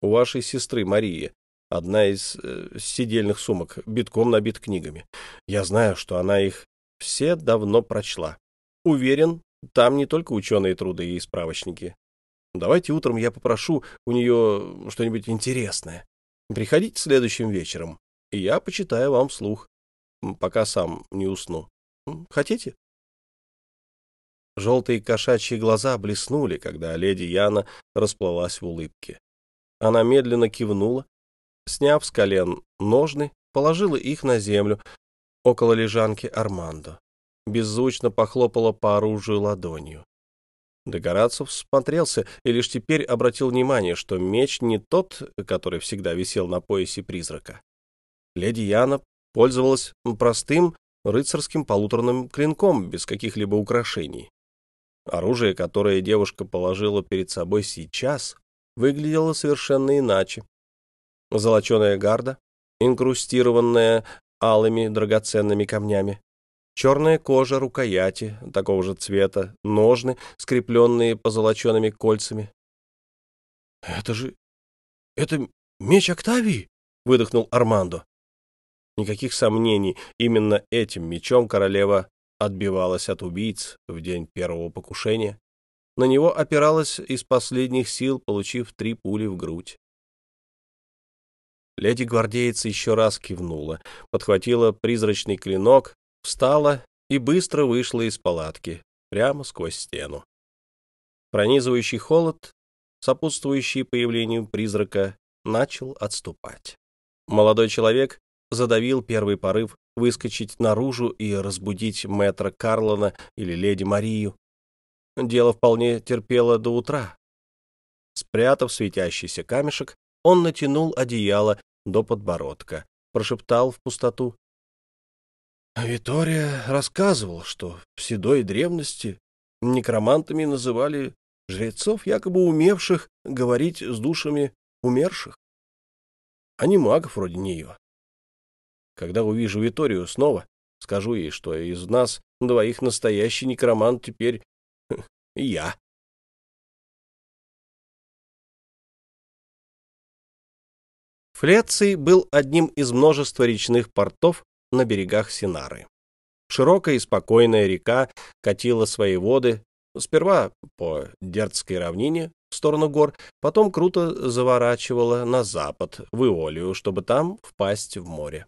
A: У вашей сестры Марии одна из э, сидельных сумок битком набит книгами. Я знаю, что она их все давно прочла. Уверен, там не только ученые труды и справочники. Давайте утром я попрошу у нее что-нибудь интересное. Приходите следующим вечером, и я почитаю вам вслух пока сам не усну. Хотите? Желтые кошачьи глаза блеснули, когда леди Яна расплылась в улыбке. Она медленно кивнула, сняв с колен ножны, положила их на землю около лежанки Армандо. Беззвучно похлопала по оружию ладонью. Догорацев смотрелся и лишь теперь обратил внимание, что меч не тот, который всегда висел на поясе призрака. Леди Яна пользовалась простым рыцарским полуторным клинком без каких-либо украшений. Оружие, которое девушка положила перед собой сейчас, выглядела совершенно иначе. Золоченая гарда, инкрустированная алыми драгоценными камнями, черная кожа рукояти такого же цвета, ножны, скрепленные позолоченными кольцами. — Это же... это меч Октавии? — выдохнул Армандо. Никаких сомнений, именно этим мечом королева отбивалась от убийц в день первого покушения. На него опиралась из последних сил, получив три пули в грудь. Леди-гвардеец еще раз кивнула, подхватила призрачный клинок, встала и быстро вышла из палатки, прямо сквозь стену. Пронизывающий холод, сопутствующий появлению призрака, начал отступать. Молодой человек задавил первый порыв выскочить наружу и разбудить мэтра Карлона или леди Марию. Дело вполне терпело до утра. Спрятав светящийся камешек, он натянул одеяло до подбородка, прошептал в пустоту. Витория рассказывал, что в седой древности некромантами называли жрецов, якобы умевших говорить с душами умерших, а не магов вроде нее. Когда увижу Виторию снова, скажу ей, что из нас двоих настоящий некромант теперь *laughs* я. Флеций был одним из множества речных портов на берегах Синары. Широкая и спокойная река катила свои воды сперва по Дердской равнине в сторону гор, потом круто заворачивала на запад, в Иолию, чтобы там впасть в море.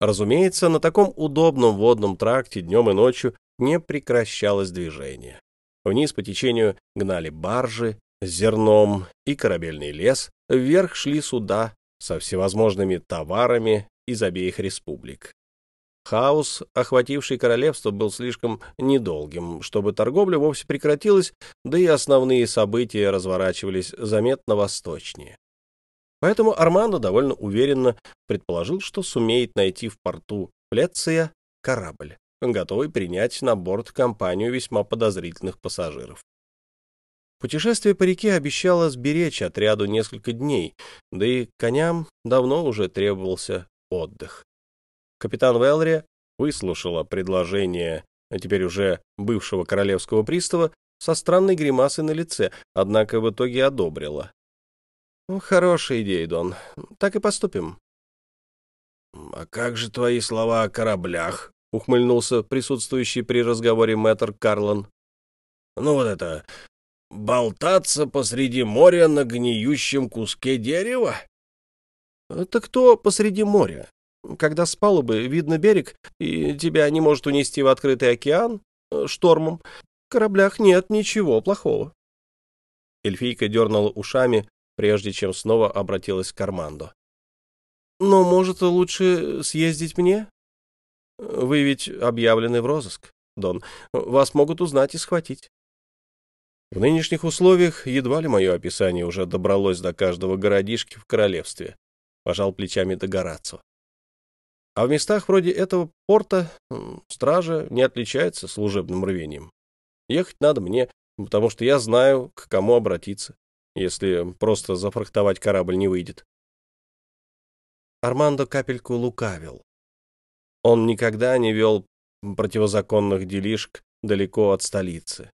A: Разумеется, на таком удобном водном тракте днем и ночью не прекращалось движение. Вниз по течению гнали баржи с зерном и корабельный лес, вверх шли суда со всевозможными товарами из обеих республик. Хаос, охвативший королевство, был слишком недолгим, чтобы торговля вовсе прекратилась, да и основные события разворачивались заметно восточнее. Поэтому Армандо довольно уверенно предположил, что сумеет найти в порту Плеция корабль, готовый принять на борт компанию весьма подозрительных пассажиров. Путешествие по реке обещало сберечь отряду несколько дней, да и коням давно уже требовался отдых. Капитан Велри выслушала предложение теперь уже бывшего королевского пристава со странной гримасой на лице, однако в итоге одобрила. «Хорошая идея, Дон. Так и поступим».
B: «А как же твои слова о кораблях?» — ухмыльнулся присутствующий при разговоре мэтр Карлан. «Ну вот это... болтаться посреди моря на гниющем куске дерева?»
A: «Это кто посреди моря? Когда с палубы видно берег, и тебя не может унести в открытый океан э, штормом, в кораблях нет ничего плохого». Эльфийка дернула ушами, прежде чем снова обратилась к Армандо. «Но, может, лучше съездить мне? Вы ведь объявлены в розыск, Дон. Вас могут узнать и схватить». В нынешних условиях едва ли мое описание уже добралось до каждого городишки в королевстве, — пожал плечами Догорацу. А в местах вроде этого порта стража не отличается служебным рвением. Ехать надо мне, потому что я знаю, к кому обратиться если просто зафрахтовать корабль не выйдет. Армандо капельку лукавил. Он никогда не вел противозаконных делишек далеко от столицы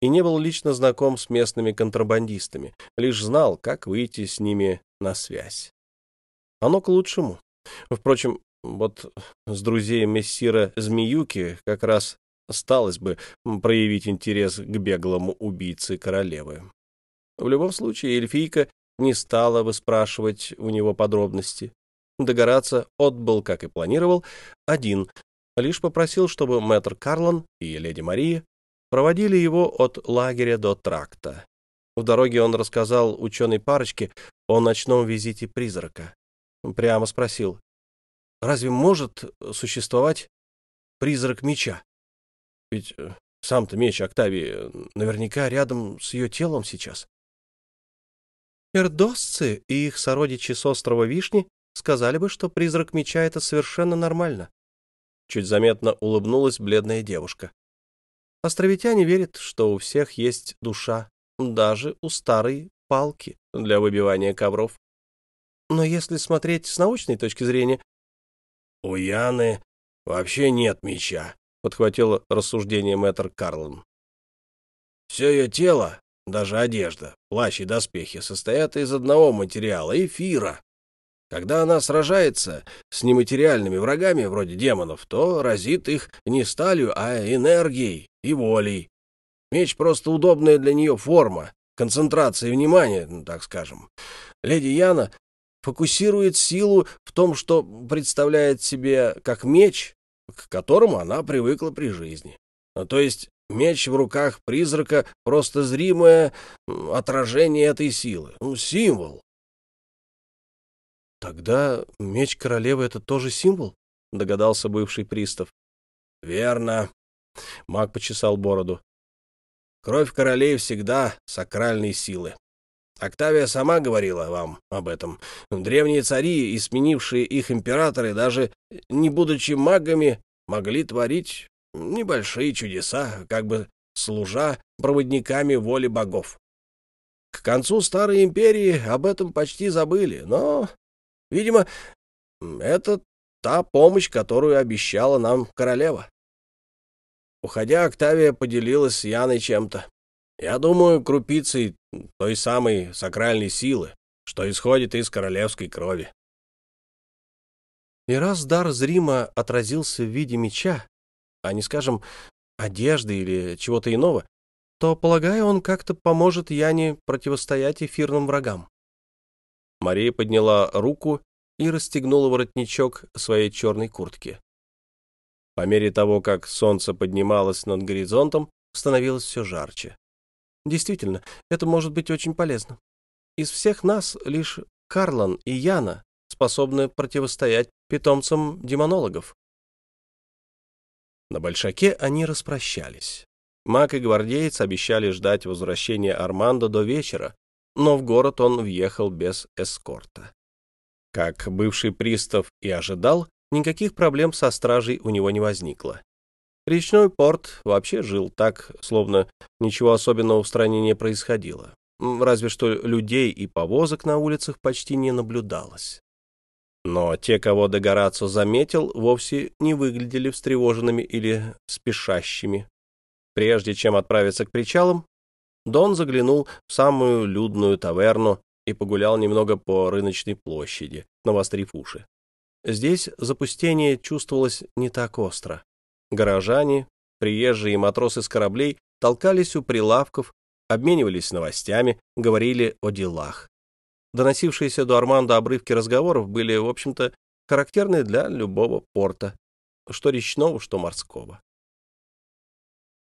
A: и не был лично знаком с местными контрабандистами, лишь знал, как выйти с ними на связь. Оно к лучшему. Впрочем, вот с друзей мессира Змеюки как раз осталось бы проявить интерес к беглому убийце королевы. В любом случае, эльфийка не стала выспрашивать у него подробности. Догораться отбыл, как и планировал, один, лишь попросил, чтобы мэтр Карлон и леди Мария проводили его от лагеря до тракта. В дороге он рассказал ученой парочке о ночном визите призрака. Прямо спросил, разве может существовать призрак меча? Ведь э, сам-то меч Октавии наверняка рядом с ее телом сейчас. Эрдосцы и их сородичи с острова Вишни сказали бы, что призрак меча — это совершенно нормально. Чуть заметно улыбнулась бледная девушка. Островитяне верят, что у всех есть душа, даже у старой палки для выбивания ковров. Но если смотреть с научной точки зрения...
B: — У Яны вообще нет меча, — подхватил рассуждение мэтр Карлон. — Все ее тело, даже одежда, плащ и доспехи, состоят из одного материала — эфира. Когда она сражается с нематериальными врагами, вроде демонов, то разит их не сталью, а энергией и волей. Меч просто удобная для нее форма, концентрация внимания, ну, так скажем. Леди Яна фокусирует силу в том, что представляет себе как меч, к которому она привыкла при жизни. Ну, то есть меч в руках призрака — просто зримое отражение этой силы, ну, символ.
A: «Тогда меч королевы — это тоже символ?» — догадался бывший пристав.
B: «Верно». Маг почесал бороду. «Кровь королей всегда сакральной силы. Октавия сама говорила вам об этом. Древние цари и сменившие их императоры, даже не будучи магами, могли творить небольшие чудеса, как бы служа проводниками воли богов. К концу Старой Империи об этом почти забыли, но Видимо, это та помощь, которую обещала нам королева. Уходя, Октавия поделилась с Яной чем-то. Я думаю, крупицей той самой сакральной силы, что исходит из королевской крови.
A: И раз дар зримо отразился в виде меча, а не, скажем, одежды или чего-то иного, то, полагаю, он как-то поможет Яне противостоять эфирным врагам. Мария подняла руку и расстегнула воротничок своей черной куртки. По мере того, как солнце поднималось над горизонтом, становилось все жарче. Действительно, это может быть очень полезно. Из всех нас лишь Карлан и Яна способны противостоять питомцам демонологов. На Большаке они распрощались. Маг и гвардеец обещали ждать возвращения Армандо до вечера, но в город он въехал без эскорта. Как бывший пристав и ожидал, никаких проблем со стражей у него не возникло. Речной порт вообще жил так, словно ничего особенного в стране не происходило. Разве что людей и повозок на улицах почти не наблюдалось. Но те, кого Дегорацо заметил, вовсе не выглядели встревоженными или спешащими. Прежде чем отправиться к причалам, Дон заглянул в самую людную таверну и погулял немного по рыночной площади, навострив уши. Здесь запустение чувствовалось не так остро. Горожане, приезжие матросы с кораблей толкались у прилавков, обменивались новостями, говорили о делах. Доносившиеся до Армандо обрывки разговоров были, в общем-то, характерны для любого порта, что речного, что морского.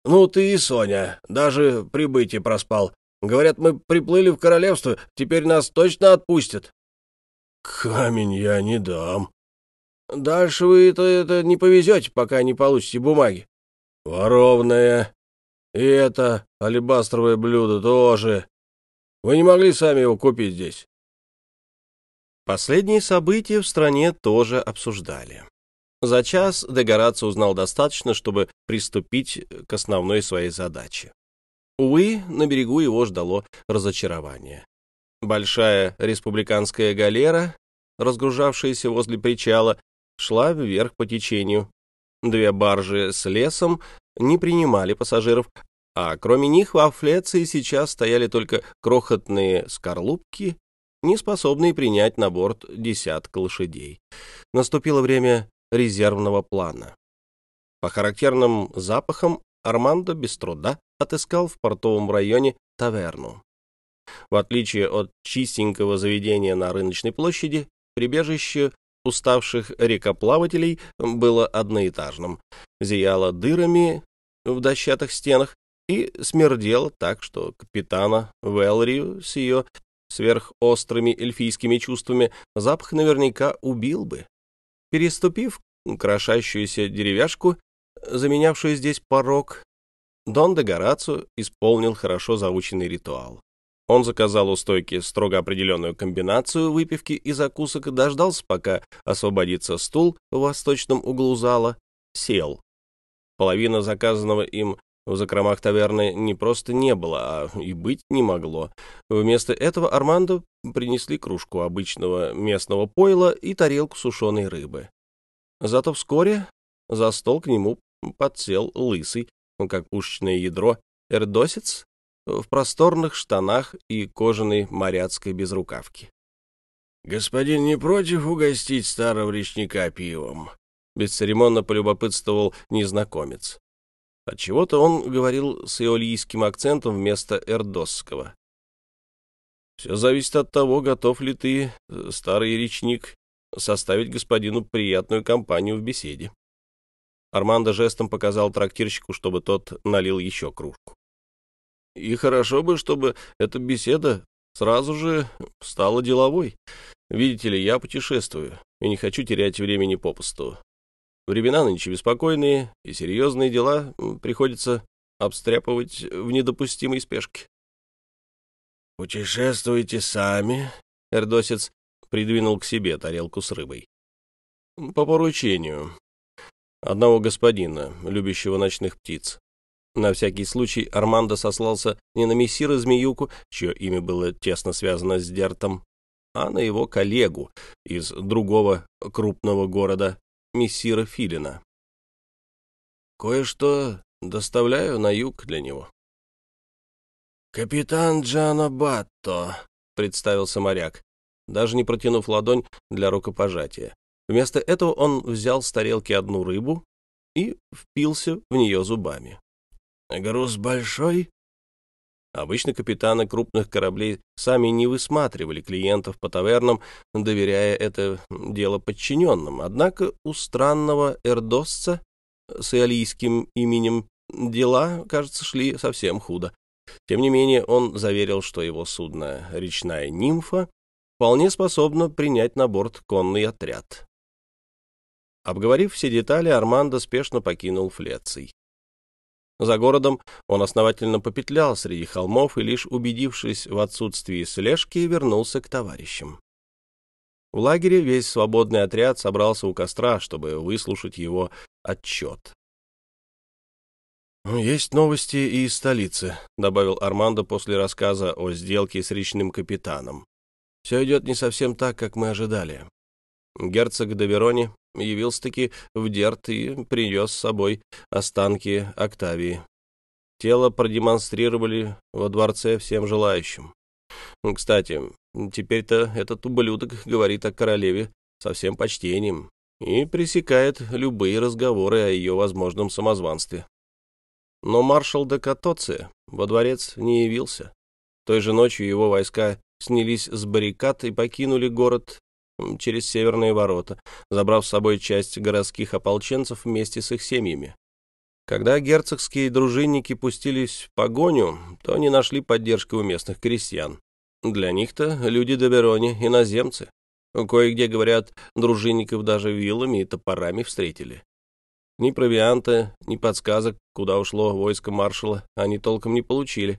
B: «Ну ты и Соня, даже прибытие проспал. Говорят, мы приплыли в королевство, теперь нас точно отпустят».
A: «Камень я не дам».
B: «Дальше вы это, это не повезете, пока не получите бумаги».
A: «Воровная. И это алебастровое блюдо тоже. Вы не могли сами его купить здесь?» Последние события в стране тоже обсуждали. За час Дегораци узнал достаточно, чтобы приступить к основной своей задаче. Увы, на берегу его ждало разочарование. Большая республиканская галера, разгружавшаяся возле причала, шла вверх по течению. Две баржи с лесом не принимали пассажиров, а кроме них во Флеции сейчас стояли только крохотные скорлупки, не способные принять на борт десятка лошадей. Наступило время резервного плана. По характерным запахам Армандо без труда отыскал в портовом районе таверну. В отличие от чистенького заведения на рыночной площади, прибежище уставших рекоплавателей было одноэтажным, зияло дырами в дощатых стенах и смердело так, что капитана Велрию с ее сверхострыми эльфийскими чувствами запах наверняка убил бы. Переступив крошащуюся деревяшку, заменявшую здесь порог, Дон де Горацо исполнил хорошо заученный ритуал. Он заказал у стойки строго определенную комбинацию выпивки и закусок, дождался, пока освободится стул в восточном углу зала, сел. Половина заказанного им в закромах таверны не просто не было, а и быть не могло. Вместо этого Армандо принесли кружку обычного местного пойла и тарелку сушеной рыбы. Зато вскоре за стол к нему подсел лысый, как пушечное ядро, эрдосец в просторных штанах и кожаной моряцкой безрукавке.
B: «Господин не против угостить старого речника пивом?»
A: — бесцеремонно полюбопытствовал незнакомец. Отчего-то он говорил с иолийским акцентом вместо эрдосского. «Все зависит от того, готов ли ты, э, старый речник, составить господину приятную компанию в беседе». Армандо жестом показал трактирщику, чтобы тот налил еще кружку. «И хорошо бы, чтобы эта беседа сразу же стала деловой. Видите ли, я путешествую и не хочу терять времени попусту. Времена нынче беспокойные, и серьезные дела приходится обстряпывать в недопустимой спешке.
B: «Путешествуете сами?» — Эрдосец придвинул к себе тарелку с рыбой.
A: «По поручению одного господина, любящего ночных птиц. На всякий случай Армандо сослался не на мессира Змеюку, чье имя было тесно связано с Дертом, а на его коллегу из другого крупного города, мессира Филина. Кое-что доставляю на юг для него.
B: «Капитан Джано Батто», — представился моряк, даже не протянув ладонь для рукопожатия.
A: Вместо этого он взял с тарелки одну рыбу и впился в нее зубами.
B: «Груз большой?»
A: Обычно капитаны крупных кораблей сами не высматривали клиентов по тавернам, доверяя это дело подчиненным. Однако у странного эрдосца с иолийским именем дела, кажется, шли совсем худо. Тем не менее, он заверил, что его судно «Речная нимфа» вполне способно принять на борт конный отряд. Обговорив все детали, Армандо спешно покинул Флеций. За городом он основательно попетлял среди холмов и, лишь убедившись в отсутствии слежки, вернулся к товарищам. В лагере весь свободный отряд собрался у костра, чтобы выслушать его отчет. «Есть новости и из столицы», — добавил Армандо после рассказа о сделке с речным капитаном. «Все идет не совсем так, как мы ожидали. Герцог Доверони явился-таки в Дерт и принес с собой останки Октавии. Тело продемонстрировали во дворце всем желающим. Кстати, теперь-то этот ублюдок говорит о королеве со всем почтением и пресекает любые разговоры о ее возможном самозванстве. Но маршал де Катоце во дворец не явился. Той же ночью его войска снялись с баррикад и покинули город через северные ворота, забрав с собой часть городских ополченцев вместе с их семьями. Когда герцогские дружинники пустились в погоню, то они нашли поддержки у местных крестьян. Для них-то люди Доберони — иноземцы. Кое-где, говорят, дружинников даже вилами и топорами встретили. Ни провианта, ни подсказок, куда ушло войско маршала, они толком не получили.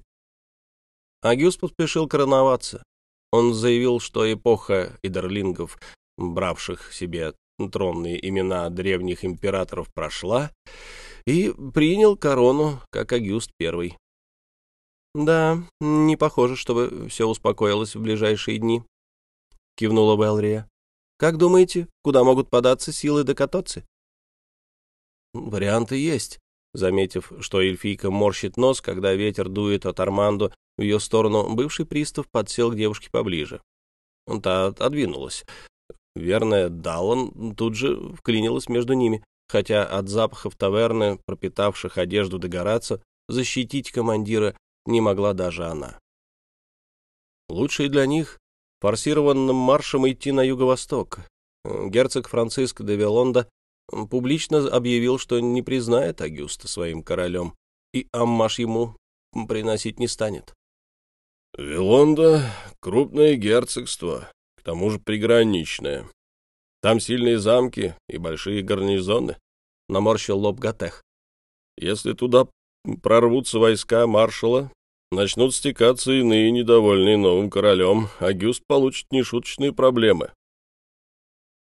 A: Агюс поспешил короноваться. Он заявил, что эпоха идерлингов, бравших себе тронные имена древних императоров, прошла, и принял корону как Агюст I. «Да, не похоже, чтобы все успокоилось в ближайшие дни», — кивнула Белрия. «Как думаете, куда могут податься силы Декатоци?» «Варианты есть», заметив, что эльфийка морщит нос, когда ветер дует от Армандо в ее сторону, бывший пристав подсел к девушке поближе. Та отодвинулась. Верная Даллан тут же вклинилась между ними, хотя от запахов таверны, пропитавших одежду догораться, защитить командира не могла даже она. Лучше для них форсированным маршем идти на юго-восток. Герцог Франциск де Велонда публично объявил, что не признает Агюста своим королем, и Аммаш ему приносить не станет.
B: «Вилонда — крупное герцогство, к тому же приграничное. Там сильные замки и большие гарнизоны», — наморщил лоб Гатех. «Если туда прорвутся войска маршала, начнут стекаться иные недовольные новым королем, а Гюст получит нешуточные проблемы».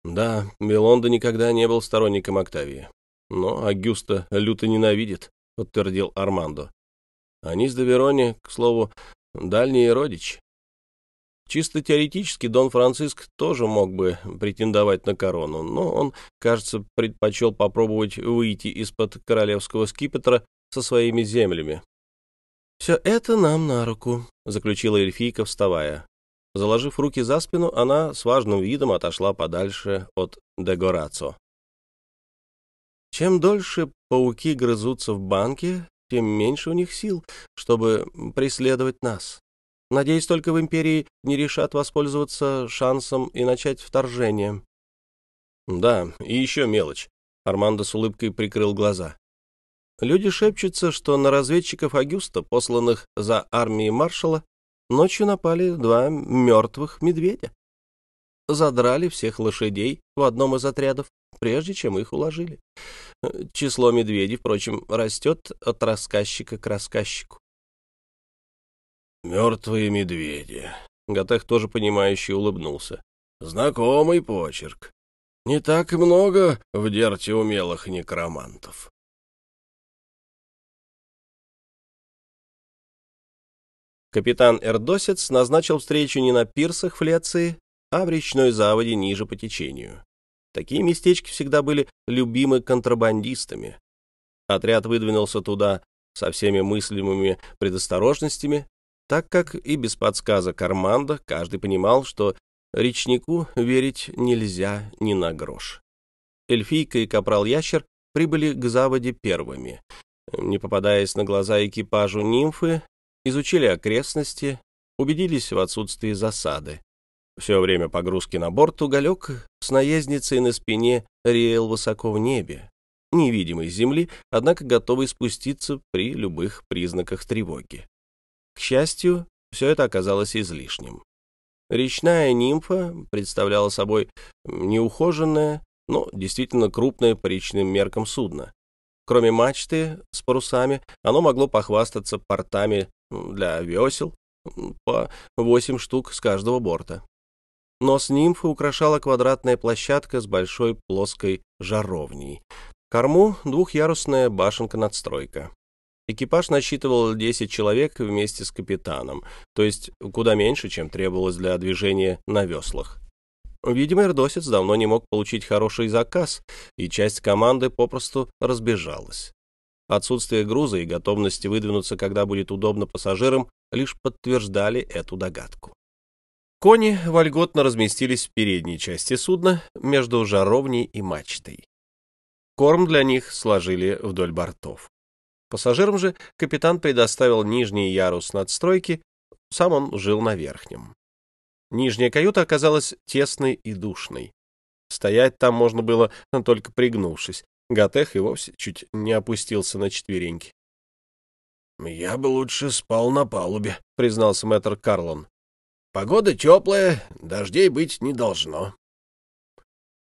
A: Да, Вилонда никогда не был сторонником Октавии, но Агюста люто ненавидит, подтвердил Армандо. Они с Доверони, к слову, дальние родичи. Чисто теоретически Дон Франциск тоже мог бы претендовать на корону, но он, кажется, предпочел попробовать выйти из-под королевского скипетра со своими землями. «Все это нам на руку», — заключила эльфийка, вставая. Заложив руки за спину, она с важным видом отошла подальше от Дегорацо. Чем дольше пауки грызутся в банке, тем меньше у них сил, чтобы преследовать нас. Надеюсь, только в Империи не решат воспользоваться шансом и начать вторжение. Да, и еще мелочь. Армандо с улыбкой прикрыл глаза. Люди шепчутся, что на разведчиков Агюста, посланных за армией маршала, ночью напали два мертвых медведя. Задрали всех лошадей в одном из отрядов, прежде чем их уложили. Число медведей, впрочем, растет от рассказчика к рассказчику.
B: «Мертвые медведи». Гатех тоже понимающе улыбнулся. «Знакомый почерк. Не так много в дерте умелых некромантов».
A: Капитан Эрдосец назначил встречу не на пирсах Флеции, а в речной заводе ниже по течению. Такие местечки всегда были любимы контрабандистами. Отряд выдвинулся туда со всеми мыслимыми предосторожностями, так как и без подсказа Карманда каждый понимал, что речнику верить нельзя ни на грош. Эльфийка и капрал-ящер прибыли к заводе первыми. Не попадаясь на глаза экипажу нимфы, изучили окрестности, убедились в отсутствии засады. Все время погрузки на борт уголек с наездницей на спине реял высоко в небе, невидимый земли, однако готовый спуститься при любых признаках тревоги. К счастью, все это оказалось излишним. Речная нимфа представляла собой неухоженное, но действительно крупное по речным меркам судно. Кроме мачты с парусами, оно могло похвастаться портами для весел по восемь штук с каждого борта. Нос нимфы украшала квадратная площадка с большой плоской жаровней. Корму — двухъярусная башенка-надстройка. Экипаж насчитывал 10 человек вместе с капитаном, то есть куда меньше, чем требовалось для движения на веслах. Видимо, Эрдосец давно не мог получить хороший заказ, и часть команды попросту разбежалась. Отсутствие груза и готовность выдвинуться, когда будет удобно пассажирам, лишь подтверждали эту догадку. Кони вольготно разместились в передней части судна между жаровней и мачтой. Корм для них сложили вдоль бортов. Пассажирам же капитан предоставил нижний ярус надстройки, сам он жил на верхнем. Нижняя каюта оказалась тесной и душной. Стоять там можно было, только пригнувшись. Гатех и вовсе чуть не опустился на четвереньки.
B: — Я бы лучше спал на палубе, — признался мэтр Карлон. — Погода теплая, дождей быть не должно.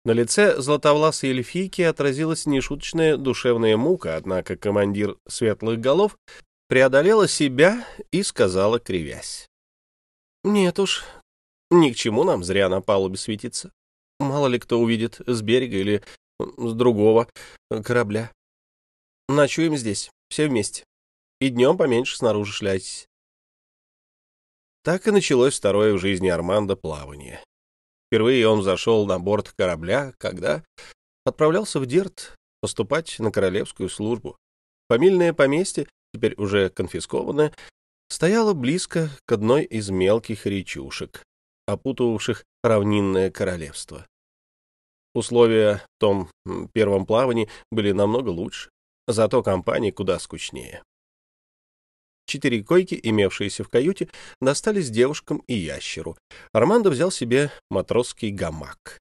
A: На лице златовласой эльфийки отразилась нешуточная душевная мука, однако командир светлых голов преодолела себя и сказала, кривясь. — Нет уж, ни к чему нам зря на палубе светиться. Мало ли кто увидит с берега или с другого корабля. Ночуем здесь, все вместе. И днем поменьше снаружи шляйтесь. Так и началось второе в жизни Армандо плавание. Впервые он зашел на борт корабля, когда отправлялся в Дерт поступать на королевскую службу. Фамильное поместье, теперь уже конфискованное, стояло близко к одной из мелких речушек, опутывавших равнинное королевство. Условия в том первом плавании были намного лучше, зато компания куда скучнее. Четыре койки, имевшиеся в каюте, достались девушкам и ящеру. Армандо взял себе матросский гамак.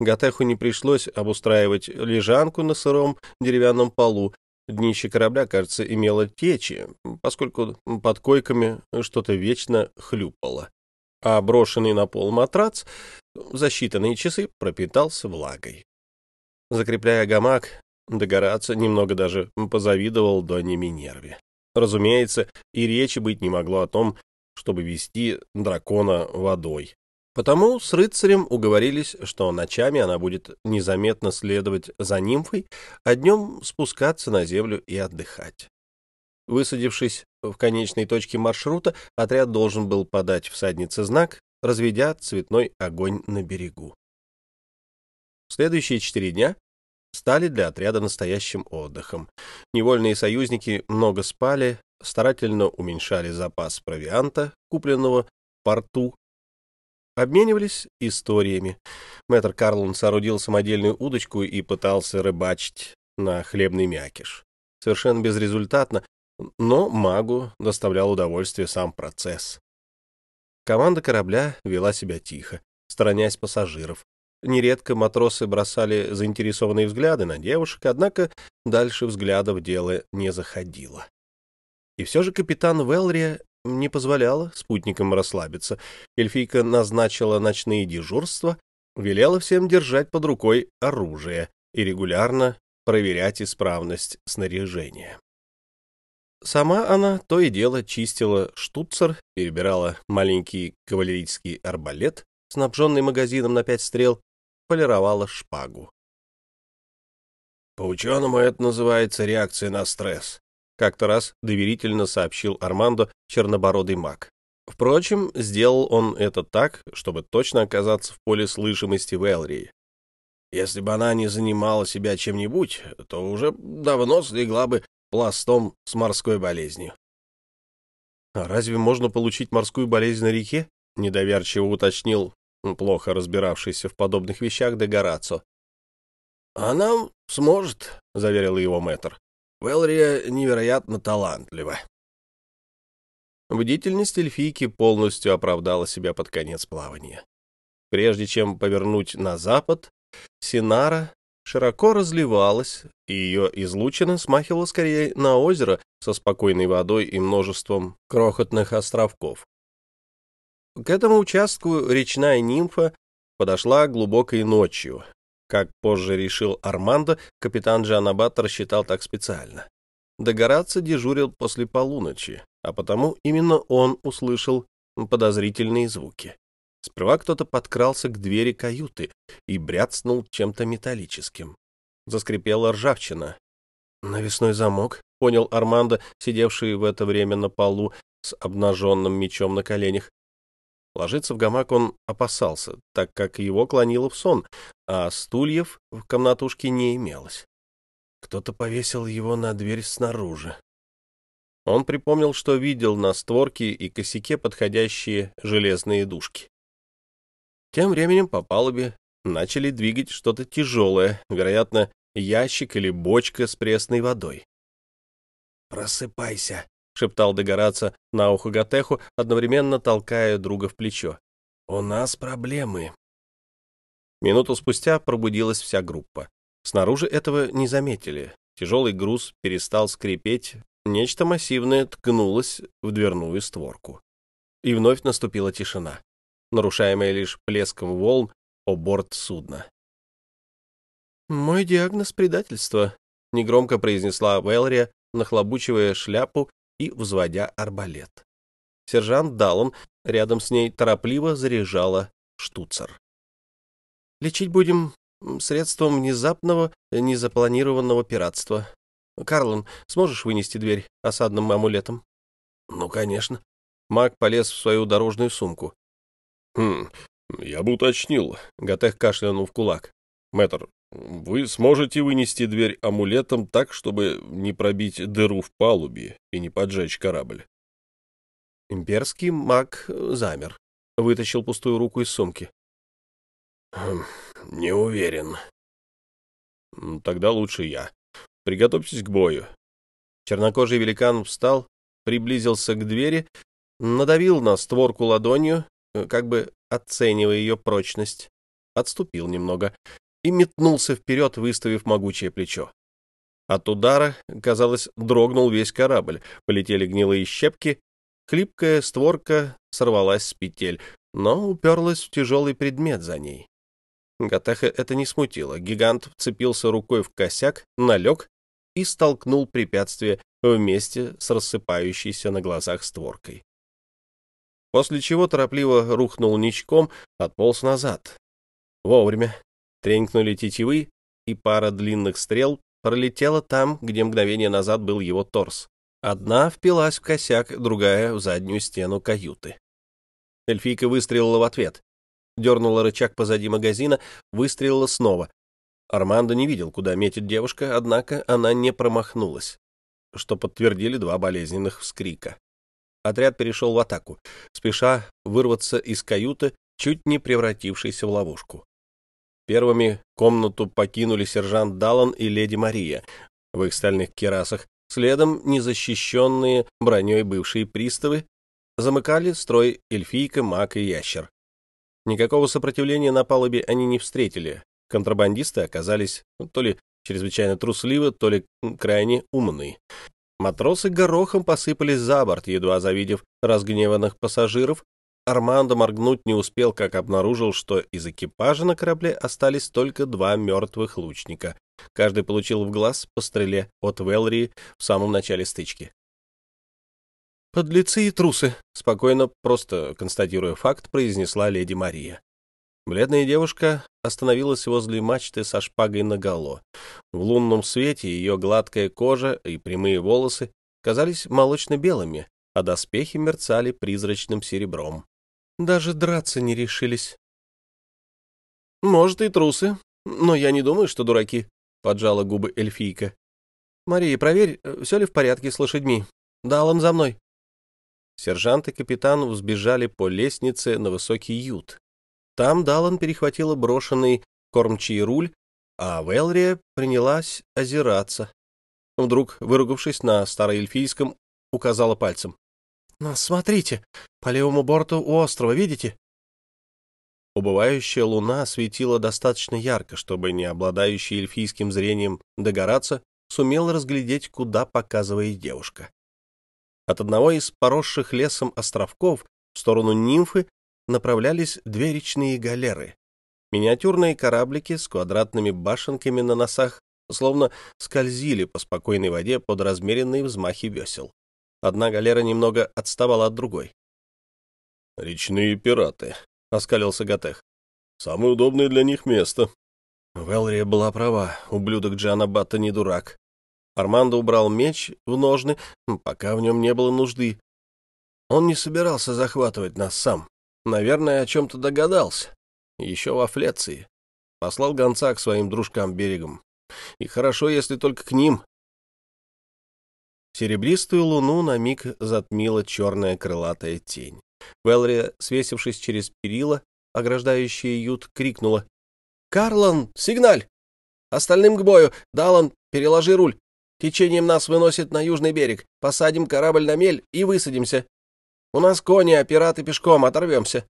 A: Гатеху не пришлось обустраивать лежанку на сыром деревянном полу. Днище корабля, кажется, имело течи, поскольку под койками что-то вечно хлюпало. А брошенный на пол матрац за считанные часы пропитался влагой. Закрепляя гамак, Догораться немного даже позавидовал Доне Минерве. Разумеется, и речи быть не могло о том, чтобы вести дракона водой. Потому с рыцарем уговорились, что ночами она будет незаметно следовать за нимфой, а днем спускаться на землю и отдыхать. Высадившись в конечной точке маршрута, отряд должен был подать всаднице знак, разведя цветной огонь на берегу. Следующие четыре дня стали для отряда настоящим отдыхом. Невольные союзники много спали, старательно уменьшали запас провианта, купленного в порту, обменивались историями. Мэтр Карлон соорудил самодельную удочку и пытался рыбачить на хлебный мякиш. Совершенно безрезультатно, но магу доставлял удовольствие сам процесс. Команда корабля вела себя тихо, сторонясь пассажиров. Нередко матросы бросали заинтересованные взгляды на девушек, однако дальше взглядов дело не заходило. И все же капитан Велрия не позволяла спутникам расслабиться. Эльфийка назначила ночные дежурства, велела всем держать под рукой оружие и регулярно проверять исправность снаряжения. Сама она то и дело чистила штуцер, перебирала маленький кавалерийский арбалет, снабженный магазином на пять стрел, полировала шпагу.
B: По-ученому это называется реакция на стресс,
A: как-то раз доверительно сообщил Армандо чернобородый маг. Впрочем, сделал он это так, чтобы точно оказаться в поле слышимости Велрии.
B: Если бы она не занимала себя чем-нибудь, то уже давно слегла бы пластом с морской болезнью.
A: — А разве можно получить морскую болезнь на реке? — недоверчиво уточнил плохо разбиравшийся в подобных вещах Дегорацо.
B: — Она сможет, — заверил его мэтр. — Велрия невероятно талантлива.
A: Бдительность эльфийки полностью оправдала себя под конец плавания. Прежде чем повернуть на запад, Синара широко разливалась, и ее излучина смахивала скорее на озеро со спокойной водой и множеством крохотных островков. К этому участку речная нимфа подошла глубокой ночью. Как позже решил Армандо, капитан Джанабат рассчитал так специально. Догораться дежурил после полуночи, а потому именно он услышал подозрительные звуки. Сперва кто-то подкрался к двери каюты и бряцнул чем-то металлическим. Заскрипела ржавчина. «Навесной замок», — понял Армандо, сидевший в это время на полу с обнаженным мечом на коленях. Ложиться в гамак он опасался, так как его клонило в сон, а стульев в комнатушке не имелось. Кто-то повесил его на дверь снаружи. Он припомнил, что видел на створке и косяке подходящие железные дужки. Тем временем по палубе начали двигать что-то тяжелое, вероятно, ящик или бочка с пресной водой.
B: «Просыпайся», — шептал Дегораца
A: на ухо Гатеху, одновременно толкая друга в плечо.
B: «У нас проблемы».
A: Минуту спустя пробудилась вся группа. Снаружи этого не заметили. Тяжелый груз перестал скрипеть, нечто массивное ткнулось в дверную створку. И вновь наступила тишина нарушаемая лишь плеском волн о борт судна. «Мой диагноз — предательство», — негромко произнесла Вэлрия, нахлобучивая шляпу и взводя арбалет. Сержант Даллан рядом с ней торопливо заряжала штуцер. «Лечить будем средством внезапного, незапланированного пиратства. Карлон, сможешь вынести дверь осадным амулетом?»
B: «Ну, конечно».
A: Маг полез в свою дорожную сумку.
B: «Хм, я бы уточнил», —
A: Гатех кашлянул в кулак.
B: «Мэтр, вы сможете вынести дверь амулетом так, чтобы не пробить дыру в палубе и не поджечь корабль?»
A: Имперский маг замер, вытащил пустую руку из сумки.
B: Хм, «Не уверен».
A: «Тогда лучше я. Приготовьтесь к бою». Чернокожий великан встал, приблизился к двери, надавил на створку ладонью, Э, как бы оценивая ее прочность, отступил немного и метнулся вперед, выставив могучее плечо. От удара, казалось, дрогнул весь корабль, полетели гнилые щепки, хлипкая створка сорвалась с петель, но уперлась в тяжелый предмет за ней. Гатеха это не смутило. Гигант вцепился рукой в косяк, налег и столкнул препятствие вместе с рассыпающейся на глазах створкой. после чего торопливо рухнул ничком, отполз назад. Вовремя тренькнули тетивы, и пара длинных стрел пролетела там, где мгновение назад был его торс. Одна впилась в косяк, другая — в заднюю стену каюты. Эльфийка выстрелила в ответ. Дернула рычаг позади магазина, выстрелила снова. Армандо не видел, куда метит девушка, однако она не промахнулась, что подтвердили два болезненных вскрика. Отряд перешел в атаку, спеша вырваться из каюты, чуть не превратившейся в ловушку. Первыми комнату покинули сержант Даллан и леди Мария в их стальных керасах, следом незащищенные броней бывшие приставы замыкали строй эльфийка, маг и ящер. Никакого сопротивления на палубе они не встретили. Контрабандисты оказались ну, то ли чрезвычайно трусливы, то ли крайне умны. Матросы горохом посыпались за борт, едва завидев разгневанных пассажиров. Армандо моргнуть не успел, как обнаружил, что из экипажа на корабле остались только два мертвых лучника. Каждый получил в глаз по стреле от Велрии в самом начале стычки. «Подлецы и трусы», — спокойно, просто констатируя факт, произнесла леди Мария. Бледная девушка остановилась возле мачты со шпагой наголо. В лунном свете ее гладкая кожа и прямые волосы казались молочно-белыми, а доспехи мерцали призрачным серебром. Даже драться не решились. «Может, и трусы, но я не думаю, что дураки», — поджала губы эльфийка. «Мария, проверь, все ли в порядке с лошадьми. Далан за мной». Сержант и капитан взбежали по лестнице на высокий ют, там Далан перехватила брошенный кормчий руль, а Велрия принялась озираться. Вдруг, выругавшись на староэльфийском, указала пальцем. «Ну, смотрите, по левому борту у острова, видите?» Убывающая луна светила достаточно ярко, чтобы не обладающий эльфийским зрением догораться сумел разглядеть, куда показывает девушка. От одного из поросших лесом островков в сторону нимфы направлялись две речные галеры. Миниатюрные кораблики с квадратными башенками на носах словно скользили по спокойной воде под размеренные взмахи весел. Одна галера немного отставала от другой. «Речные пираты», — оскалился Готех. «Самое удобное для них место». Велрия была права, ублюдок Джана Батта не дурак. Армандо убрал меч в ножны, пока в нем не было нужды. Он не собирался захватывать нас сам. Наверное, о чем-то догадался. Еще во Флеции. Послал гонца к своим дружкам берегом. И хорошо, если только к ним. Серебристую луну на миг затмила черная крылатая тень. Велри, свесившись через перила, ограждающие ют, крикнула. «Карлан, сигналь! Остальным к бою! Далан, переложи руль! Течением нас выносит на южный берег. Посадим корабль на мель и высадимся. У нас кони, а пираты пешком, оторвемся.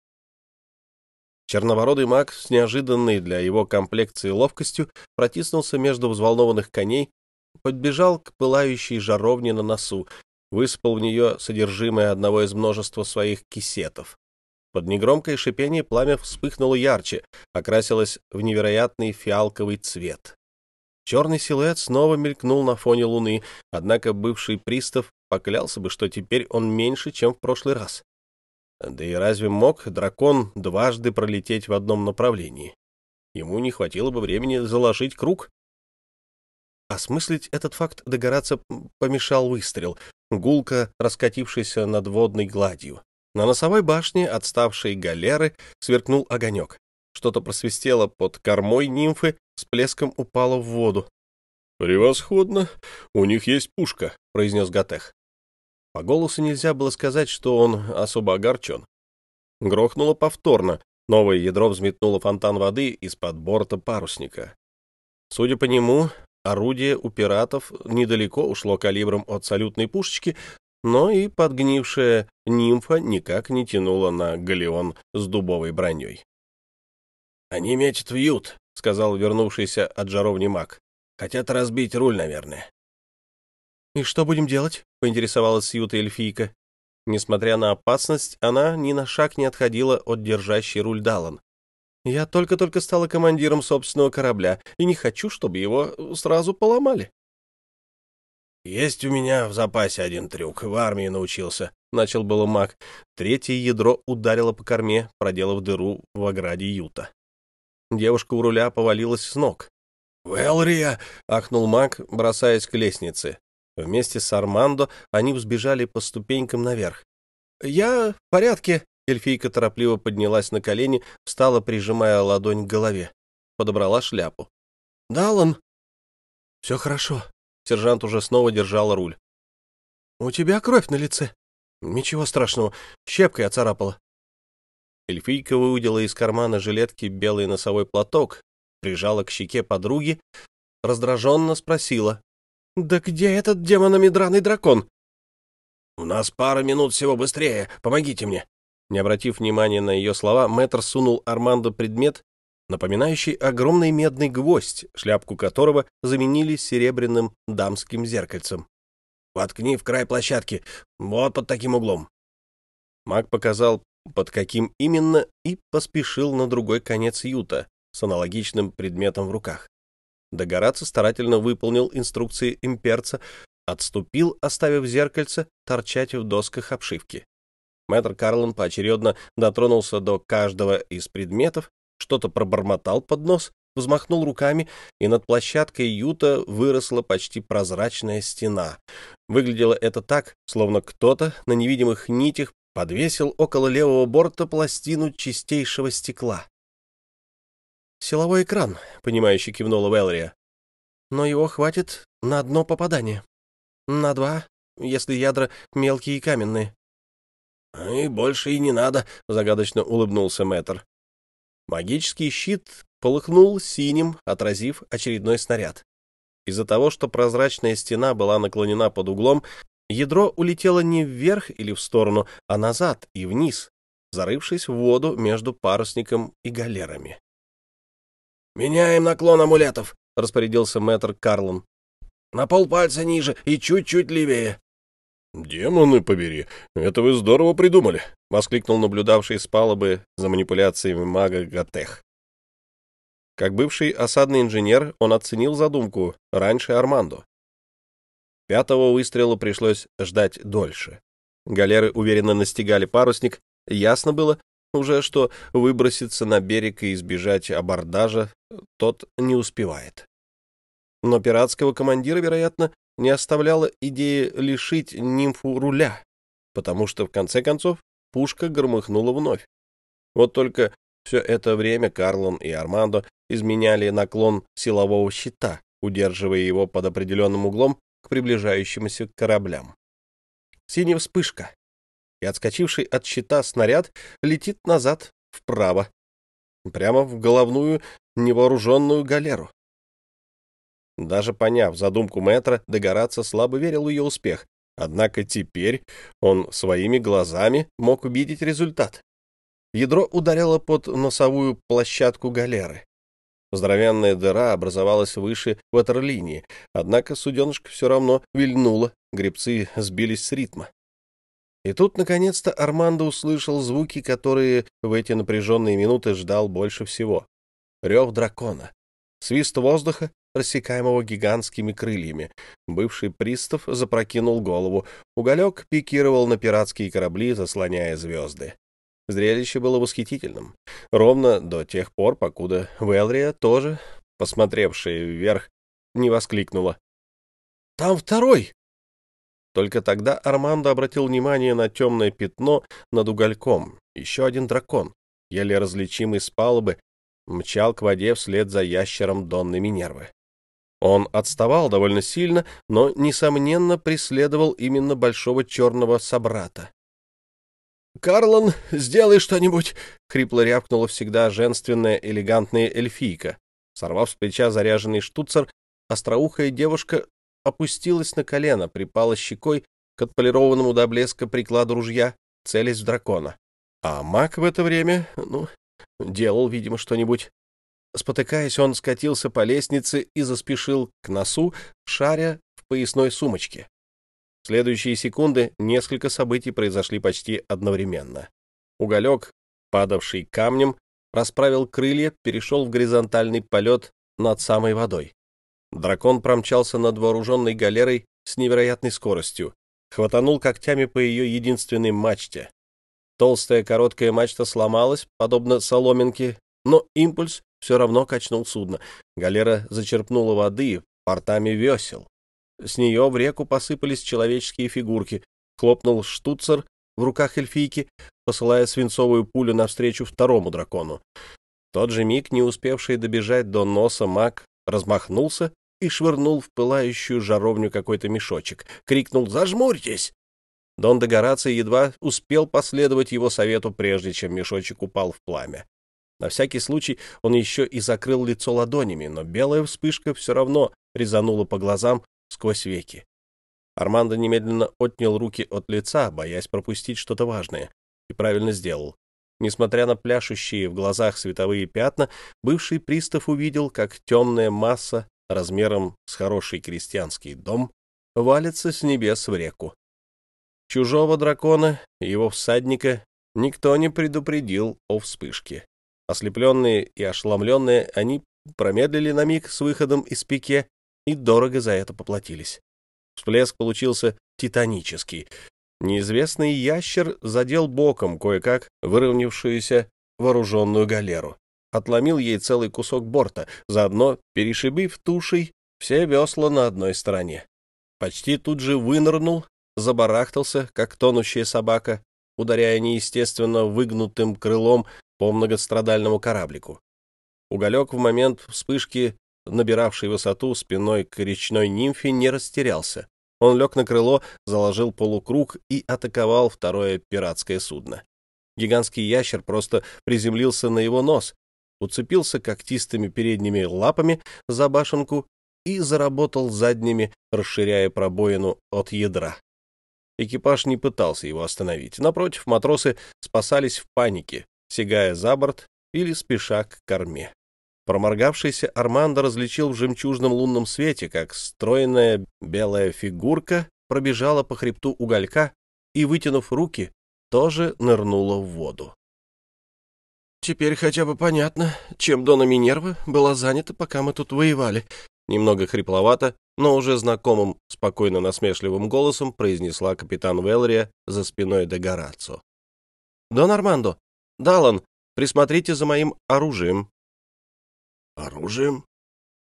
A: Черновородый маг с неожиданной для его комплекции ловкостью протиснулся между взволнованных коней, подбежал к пылающей жаровне на носу, высыпал в нее содержимое одного из множества своих кисетов. Под негромкое шипение пламя вспыхнуло ярче, окрасилось в невероятный фиалковый цвет. Черный силуэт снова мелькнул на фоне луны, однако бывший пристав поклялся бы, что теперь он меньше, чем в прошлый раз. Да и разве мог дракон дважды пролететь в одном направлении? Ему не хватило бы времени заложить круг. Осмыслить этот факт догораться помешал выстрел, гулко раскатившийся над водной гладью. На носовой башне отставшей галеры сверкнул огонек. Что-то просвистело под кормой нимфы, с плеском упало в воду. «Превосходно! У них есть пушка», — произнес Гатех. По голосу нельзя было сказать, что он особо огорчен. Грохнуло повторно, новое ядро взметнуло фонтан воды из-под борта парусника. Судя по нему, орудие у пиратов недалеко ушло калибром от салютной пушечки, но и подгнившая нимфа никак не тянула на галеон с дубовой броней. — Они метят в ют, — сказал вернувшийся от жаровни маг. — Хотят разбить руль, наверное. «И что будем делать?» — поинтересовалась Сьюта эльфийка. Несмотря на опасность, она ни на шаг не отходила от держащей руль Далан. «Я только-только стала командиром собственного корабля и не хочу, чтобы его сразу поломали». «Есть у меня в запасе один трюк, в армии научился», — начал было маг. Третье ядро ударило по корме, проделав дыру в ограде юта. Девушка у руля повалилась с ног. «Велрия!» — ахнул маг, бросаясь к лестнице. Вместе с Армандо они взбежали по ступенькам наверх. «Я в порядке!» — эльфийка торопливо поднялась на колени, встала, прижимая ладонь к голове. Подобрала шляпу. «Даллан!» «Все хорошо». Сержант уже снова держал руль. «У тебя кровь на лице». «Ничего страшного. Щепкой оцарапала». Эльфийка выудила из кармана жилетки белый носовой платок, прижала к щеке подруги, раздраженно спросила. «Да где этот демонами драный дракон?» «У нас пара минут всего быстрее. Помогите мне». Не обратив внимания на ее слова, мэтр сунул Армандо предмет, напоминающий огромный медный гвоздь, шляпку которого заменили серебряным дамским зеркальцем. «Воткни в край площадки, вот под таким углом». Маг показал, под каким именно, и поспешил на другой конец юта с аналогичным предметом в руках. Догораться старательно выполнил инструкции имперца, отступил, оставив зеркальце торчать в досках обшивки. Мэтр Карлон поочередно дотронулся до каждого из предметов, что-то пробормотал под нос, взмахнул руками, и над площадкой Юта выросла почти прозрачная стена. Выглядело это так, словно кто-то на невидимых нитях подвесил около левого борта пластину чистейшего стекла. «Силовой экран», — понимающе кивнула Велрия. «Но его хватит на одно попадание. На два, если ядра мелкие и каменные». «И больше и не надо», — загадочно улыбнулся Мэтр. Магический щит полыхнул синим, отразив очередной снаряд. Из-за того, что прозрачная стена была наклонена под углом, ядро улетело не вверх или в сторону, а назад и вниз, зарывшись в воду между парусником и галерами. «Меняем наклон амулетов», — распорядился мэтр Карлон. «На полпальца ниже и чуть-чуть левее».
B: «Демоны побери, это вы здорово придумали», — воскликнул наблюдавший с палубы за манипуляциями мага Гатех. Как бывший осадный инженер, он оценил задумку раньше Армандо. Пятого выстрела пришлось ждать дольше. Галеры уверенно настигали парусник, ясно было уже, что выброситься на берег и избежать абордажа тот не успевает. Но пиратского командира, вероятно, не оставляла идея лишить нимфу руля, потому что, в конце концов, пушка громыхнула вновь. Вот только все это время Карлон и Армандо изменяли наклон силового щита, удерживая его под определенным углом к приближающимся кораблям. Синяя вспышка, и отскочивший от щита снаряд летит назад, вправо, прямо в головную невооруженную галеру. Даже поняв задумку мэтра, Дегораться слабо верил в ее успех, однако теперь он своими глазами мог увидеть результат. Ядро ударило под носовую площадку галеры. Здоровенная дыра образовалась выше ватерлинии, однако суденышко все равно вильнуло, гребцы сбились с ритма. И тут, наконец-то, Армандо услышал звуки, которые в эти напряженные минуты ждал больше всего. Рев дракона, свист воздуха рассекаемого гигантскими крыльями. Бывший пристав запрокинул голову. Уголек пикировал на пиратские корабли, заслоняя звезды. Зрелище было восхитительным. Ровно до тех пор, покуда Велрия тоже, посмотревшая вверх, не воскликнула. «Там второй!» Только тогда Армандо обратил внимание на темное пятно над угольком. Еще один дракон, еле различимый с палубы, мчал к воде вслед за ящером Донны Минервы. Он отставал довольно сильно, но, несомненно, преследовал именно большого черного собрата. «Карлон, сделай что-нибудь!» — хрипло рявкнула всегда женственная элегантная эльфийка. Сорвав с плеча заряженный штуцер, остроухая девушка опустилась на колено, припала щекой к отполированному до блеска прикладу ружья, целясь в дракона. А маг в это время, ну, делал, видимо, что-нибудь. Спотыкаясь, он скатился по лестнице и заспешил к носу, шаря в поясной сумочке. В следующие секунды несколько событий произошли почти одновременно. Уголек, падавший камнем, расправил крылья, перешел в горизонтальный полет над самой водой. Дракон промчался над вооруженной галерой с невероятной скоростью.
A: хватанул когтями по ее единственной мачте. Толстая короткая мачта сломалась, подобно соломинке, но импульс все равно качнул судно. Галера зачерпнула воды портами весел. С нее в реку посыпались человеческие фигурки. Хлопнул штуцер в руках эльфийки, посылая свинцовую пулю навстречу второму дракону. В тот же миг, не успевший добежать до носа маг, размахнулся и швырнул в пылающую жаровню какой-то мешочек. Крикнул «Зажмурьтесь!» Дон де Гораций едва успел последовать его совету, прежде чем мешочек упал в пламя. На всякий случай он еще и закрыл лицо ладонями, но белая вспышка все равно резанула по глазам сквозь веки. Армандо немедленно отнял руки от лица, боясь пропустить что-то важное, и правильно сделал. Несмотря на пляшущие в глазах световые пятна, бывший пристав увидел, как темная масса размером с хороший крестьянский дом валится с небес в реку. Чужого дракона, его всадника, никто не предупредил о вспышке. Ослепленные и ошеломленные, они промедлили на миг с выходом из пике и дорого за это поплатились. Всплеск получился титанический. Неизвестный ящер задел боком кое-как выровнявшуюся вооруженную галеру. Отломил ей целый кусок борта, заодно перешибив тушей все весла на одной стороне. Почти тут же вынырнул, забарахтался, как тонущая собака, ударяя неестественно выгнутым крылом по многострадальному кораблику. Уголек в момент вспышки, набиравший высоту спиной к речной нимфе, не растерялся. Он лег на крыло, заложил полукруг и атаковал второе пиратское судно. Гигантский ящер просто приземлился на его нос, уцепился когтистыми передними лапами за башенку и заработал задними, расширяя пробоину от ядра. Экипаж не пытался его остановить. Напротив, матросы спасались в панике, сигая за борт или спеша к корме. Проморгавшийся Армандо различил в жемчужном лунном свете, как стройная белая фигурка пробежала по хребту уголька и, вытянув руки, тоже нырнула в воду. «Теперь хотя бы понятно, чем Дона Минерва была занята, пока мы тут воевали», немного хрипловато, но уже знакомым, спокойно насмешливым голосом произнесла капитан Велрия за спиной де Горацо. «Дон Армандо, Далан, присмотрите за моим оружием».
B: «Оружием?»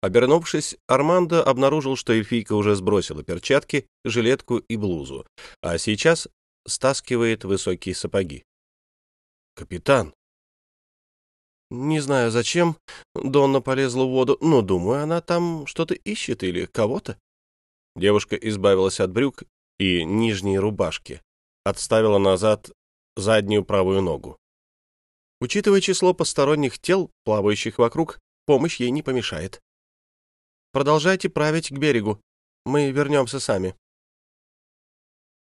A: Обернувшись, Армандо обнаружил, что эльфийка уже сбросила перчатки, жилетку и блузу, а сейчас стаскивает высокие сапоги. «Капитан!» «Не знаю, зачем Донна полезла в воду, но, думаю, она там что-то ищет или кого-то». Девушка избавилась от брюк и нижней рубашки, отставила назад заднюю правую ногу. Учитывая число посторонних тел, плавающих вокруг, помощь ей не помешает. Продолжайте править к берегу. Мы вернемся сами.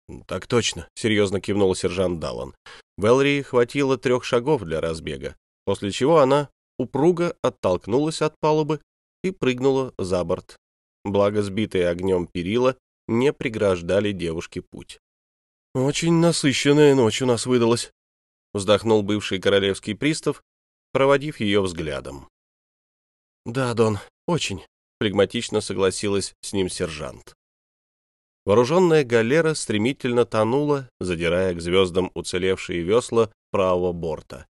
A: — Так точно, — серьезно кивнул сержант Даллан. Велри хватило трех шагов для разбега, после чего она упруго оттолкнулась от палубы и прыгнула за борт. Благо сбитые огнем перила не преграждали девушке путь. — Очень насыщенная ночь у нас выдалась, вздохнул бывший королевский пристав, проводив ее взглядом. Да, Дон, очень, флегматично согласилась с ним сержант. Вооруженная галера стремительно тонула, задирая к звездам уцелевшие весла правого борта.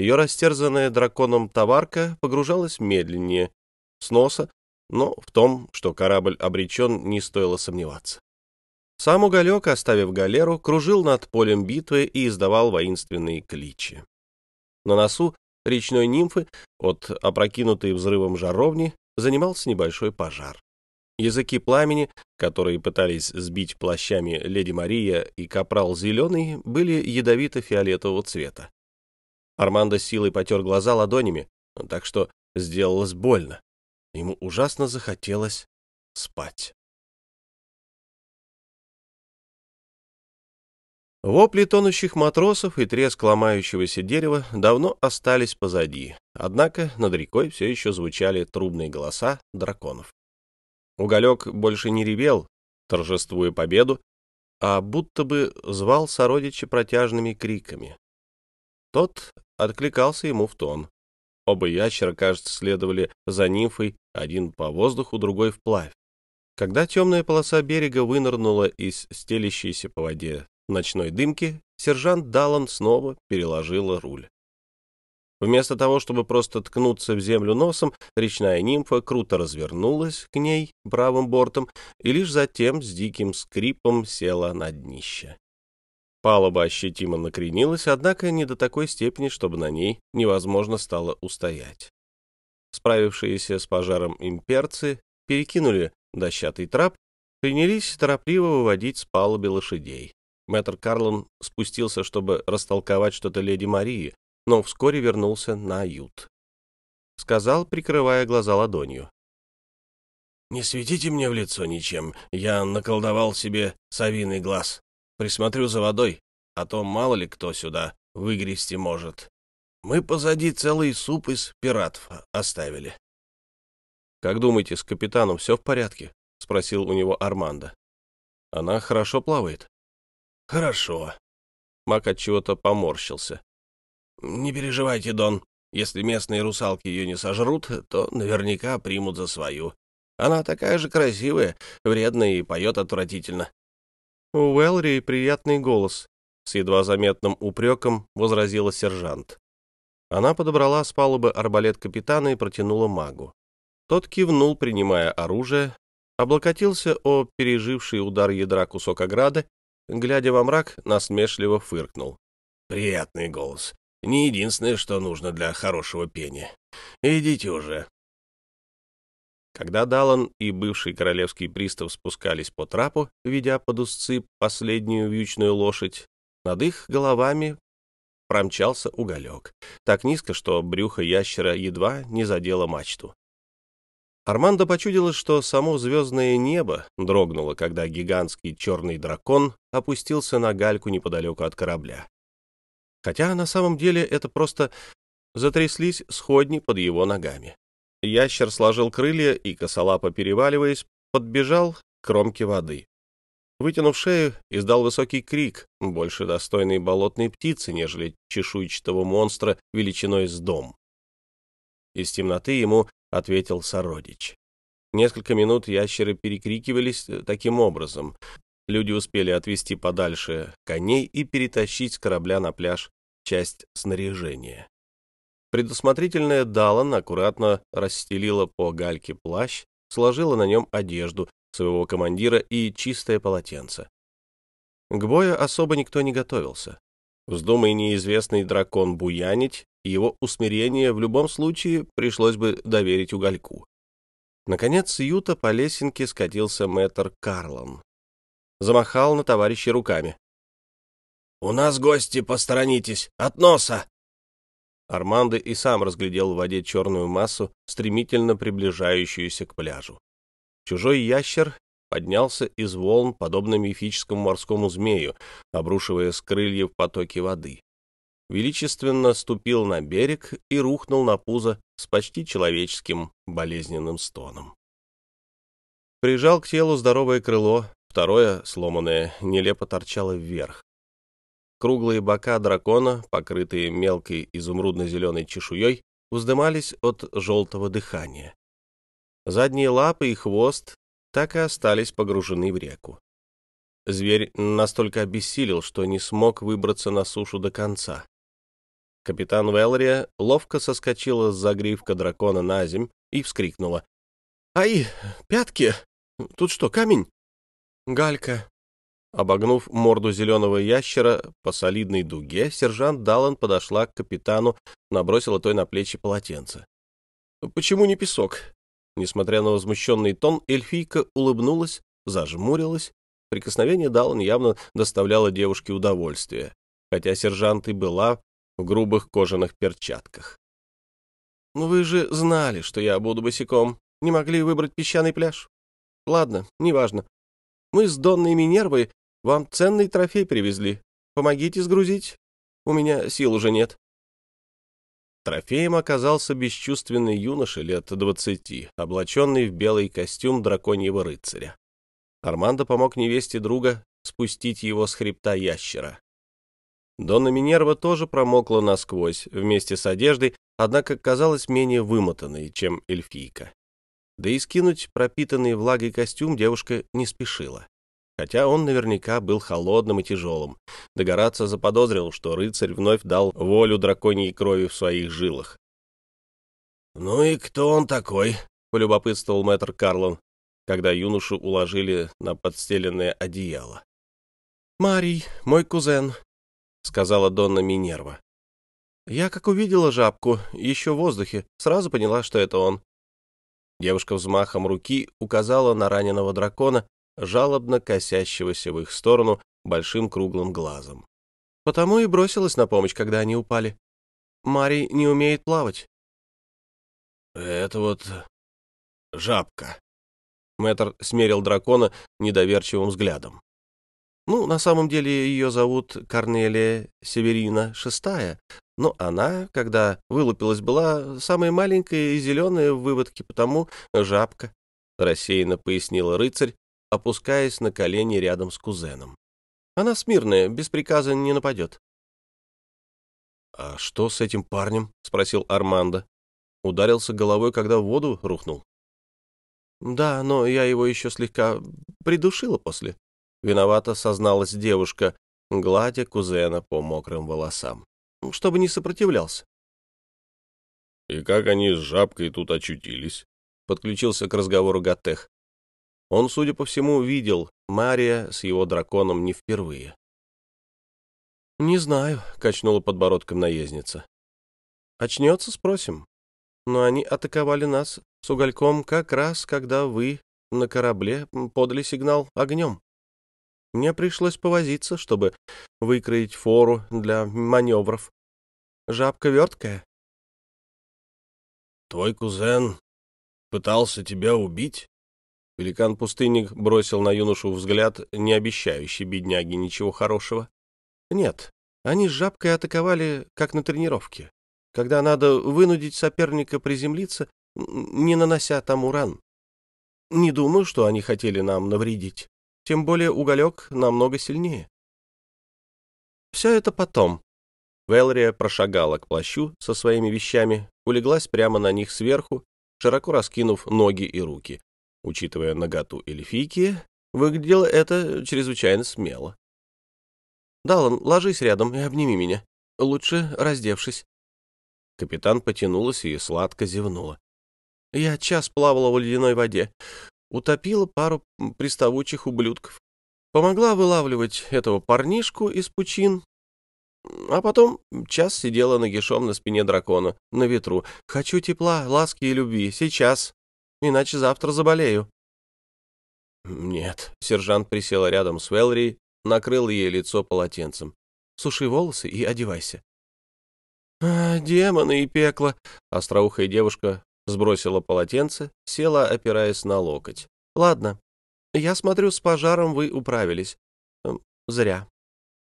A: Ее растерзанная драконом товарка погружалась медленнее, с носа, но в том, что корабль обречен, не стоило сомневаться. Сам уголек, оставив галеру, кружил над полем битвы и издавал воинственные кличи. На носу речной нимфы от опрокинутой взрывом жаровни занимался небольшой пожар. Языки пламени, которые пытались сбить плащами леди Мария и капрал Зеленый, были ядовито-фиолетового цвета. Армандо силой потер глаза ладонями, так что сделалось больно. Ему ужасно захотелось спать. Вопли тонущих матросов и треск ломающегося дерева давно остались позади, однако над рекой все еще звучали трубные голоса драконов. Уголек больше не ревел, торжествуя победу, а будто бы звал сородича протяжными криками. Тот откликался ему в тон. Оба ящера, кажется, следовали за нимфой, один по воздуху, другой вплавь. Когда темная полоса берега вынырнула из стелящейся по воде ночной дымки, сержант Даллан снова переложила руль. Вместо того, чтобы просто ткнуться в землю носом, речная нимфа круто развернулась к ней правым бортом и лишь затем с диким скрипом села на днище. Палуба ощутимо накренилась, однако не до такой степени, чтобы на ней невозможно стало устоять. Справившиеся с пожаром имперцы перекинули дощатый трап, принялись торопливо выводить с палуби лошадей. Мэтр Карлон спустился, чтобы растолковать что-то леди Марии, но вскоре вернулся на ют. Сказал, прикрывая глаза ладонью. «Не светите мне в лицо ничем, я наколдовал себе совиный глаз. Присмотрю за водой, а то мало ли кто сюда выгрести может. Мы позади целый суп из пиратов оставили». «Как думаете, с капитаном все в порядке?» — спросил у него Армандо. «Она хорошо плавает?» «Хорошо». Мак от чего-то поморщился. «Не переживайте, Дон. Если местные русалки ее не сожрут, то наверняка примут за свою. Она такая же красивая, вредная и поет отвратительно».
B: «У Уэлри приятный голос», — с едва заметным упреком возразила сержант. Она подобрала с палубы арбалет капитана и протянула магу. Тот кивнул, принимая оружие, облокотился о переживший удар ядра кусок ограды, глядя во мрак, насмешливо фыркнул.
A: «Приятный голос. Не единственное, что нужно для хорошего пения. Идите уже.
B: Когда Далан и бывший королевский пристав спускались по трапу, ведя под узцы последнюю вьючную лошадь, над их головами промчался уголек, так низко, что брюхо ящера едва не задело мачту. Армандо почудилось, что само звездное небо дрогнуло, когда гигантский черный дракон опустился на гальку неподалеку от корабля хотя на самом деле это просто затряслись сходни под его ногами. Ящер сложил крылья и, косолапо переваливаясь, подбежал к кромке воды. Вытянув шею, издал высокий крик, больше достойный болотной птицы, нежели чешуйчатого монстра величиной с дом. Из темноты ему ответил сородич. Несколько минут ящеры перекрикивались таким образом, Люди успели отвести подальше коней и перетащить с корабля на пляж часть снаряжения. Предусмотрительная Далан аккуратно расстелила по гальке плащ, сложила на нем одежду своего командира и чистое полотенце. К бою особо никто не готовился. Вздумай неизвестный дракон буянить, его усмирение в любом случае пришлось бы доверить угольку. Наконец с юта по лесенке скатился мэтр Карлон, замахал на товарища руками. «У нас гости, посторонитесь! От носа!» Армандо и сам разглядел в воде черную массу, стремительно приближающуюся к пляжу. Чужой ящер поднялся из волн, подобно мифическому морскому змею, обрушивая с крыльев потоки воды. Величественно ступил на берег и рухнул на пузо с почти человеческим болезненным стоном. Прижал к телу здоровое крыло, Второе, сломанное, нелепо торчало вверх. Круглые бока дракона, покрытые мелкой изумрудно-зеленой чешуей, вздымались от желтого дыхания. Задние лапы и хвост так и остались погружены в реку. Зверь настолько обессилел, что не смог выбраться на сушу до конца. Капитан Велрия ловко соскочила с загривка дракона на земь и вскрикнула. «Ай, пятки! Тут что, камень?» Галька. Обогнув морду зеленого ящера по солидной дуге, сержант Даллан подошла к капитану, набросила той на плечи полотенце. «Почему не песок?» Несмотря на возмущенный тон, эльфийка улыбнулась, зажмурилась. Прикосновение Даллан явно доставляло девушке удовольствие, хотя сержант и была в грубых кожаных перчатках. «Ну вы же знали, что я буду босиком. Не могли выбрать песчаный пляж? Ладно, неважно. Мы с Донной Минервой вам ценный трофей привезли. Помогите сгрузить. У меня сил уже нет». Трофеем оказался бесчувственный юноша лет двадцати, облаченный в белый костюм драконьего рыцаря. Армандо помог невесте друга спустить его с хребта ящера. Донна Минерва тоже промокла насквозь вместе с одеждой, однако казалась менее вымотанной, чем эльфийка.
A: Да и скинуть пропитанный влагой костюм девушка не спешила. Хотя он наверняка был холодным и тяжелым. Догораться заподозрил, что рыцарь вновь дал волю драконьей крови в своих жилах.
B: «Ну и кто он такой?» — полюбопытствовал мэтр Карлон,
A: когда юношу уложили на подстеленное одеяло. «Марий, мой кузен», — сказала Донна Минерва. «Я, как увидела жабку, еще в воздухе, сразу поняла, что это он». Девушка взмахом руки указала на раненого дракона, жалобно косящегося в их сторону большим круглым глазом. Потому и бросилась на помощь, когда они упали. Марий не умеет плавать.
B: «Это вот жабка».
A: Мэтр смерил дракона недоверчивым взглядом. Ну, на самом деле ее зовут Корнелия Северина Шестая, но она, когда вылупилась, была самая маленькая и зеленая в выводке, потому жабка, — рассеянно пояснила рыцарь, опускаясь на колени рядом с кузеном. Она смирная, без приказа не нападет. — А что с этим парнем? — спросил Армандо. Ударился головой, когда в воду рухнул. — Да, но я его еще слегка придушила после. Виновато созналась девушка, гладя кузена по мокрым волосам, чтобы не сопротивлялся.
B: — И как они с жабкой тут очутились? — подключился к разговору Гатех. Он, судя по всему, видел Мария с его драконом не впервые.
A: — Не знаю, — качнула подбородком наездница. — Очнется, спросим. Но они атаковали нас с угольком как раз, когда вы на корабле подали сигнал огнем. Мне пришлось повозиться, чтобы выкроить фору для маневров. Жабка верткая.
B: — Твой кузен пытался тебя убить?
A: Великан-пустынник бросил на юношу взгляд, не обещающий бедняге ничего хорошего. Нет, они с жабкой атаковали, как на тренировке, когда надо вынудить соперника приземлиться, не нанося тому ран. Не думаю, что они хотели нам навредить. Тем более уголек намного сильнее. Все это потом. Велрия прошагала к плащу со своими вещами, улеглась прямо на них сверху, широко раскинув ноги и руки, Учитывая наготу эльфийки, выглядело это чрезвычайно смело. «Даллан, ложись рядом и обними меня. Лучше раздевшись». Капитан потянулась и сладко зевнула. «Я час плавала в ледяной воде, утопила пару приставучих ублюдков, помогла вылавливать этого парнишку из пучин, а потом час сидела нагишом на спине дракона, на ветру. Хочу тепла, ласки и любви. Сейчас иначе завтра заболею». «Нет», — сержант присел рядом с Велри, накрыл ей лицо полотенцем. «Суши волосы и одевайся». «А, демоны и пекло!» — остроухая девушка сбросила полотенце, села, опираясь на локоть. «Ладно, я смотрю, с пожаром вы управились. Зря.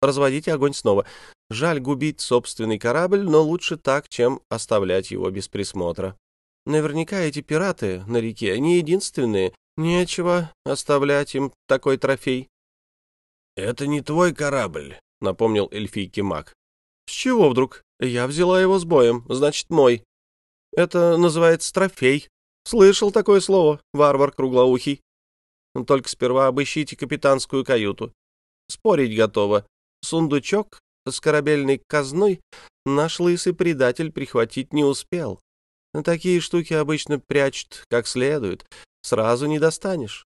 A: Разводите огонь снова. Жаль губить собственный корабль, но лучше так, чем оставлять его без присмотра. Наверняка эти пираты на реке не единственные. Нечего оставлять им такой трофей.
B: — Это не твой корабль, — напомнил эльфийки маг.
A: — С чего вдруг? Я взяла его с боем, значит, мой. Это называется трофей. Слышал такое слово, варвар круглоухий. Только сперва обыщите капитанскую каюту. Спорить готово. Сундучок с корабельной казной наш лысый предатель прихватить не успел. Такие штуки обычно прячут как следует, сразу не достанешь.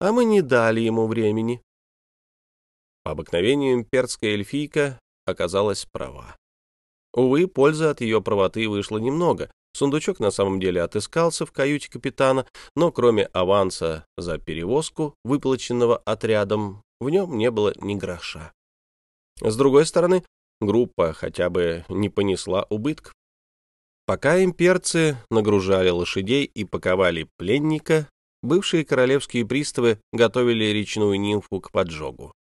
A: А мы не дали ему времени. По обыкновению имперская эльфийка оказалась права. Увы, пользы от ее правоты вышло немного. Сундучок на самом деле отыскался в каюте капитана, но кроме аванса за перевозку, выплаченного отрядом, в нем не было ни гроша. С другой стороны, группа хотя бы не понесла убытков. Пока имперцы нагружали лошадей и паковали пленника, бывшие королевские приставы готовили речную нимфу к поджогу.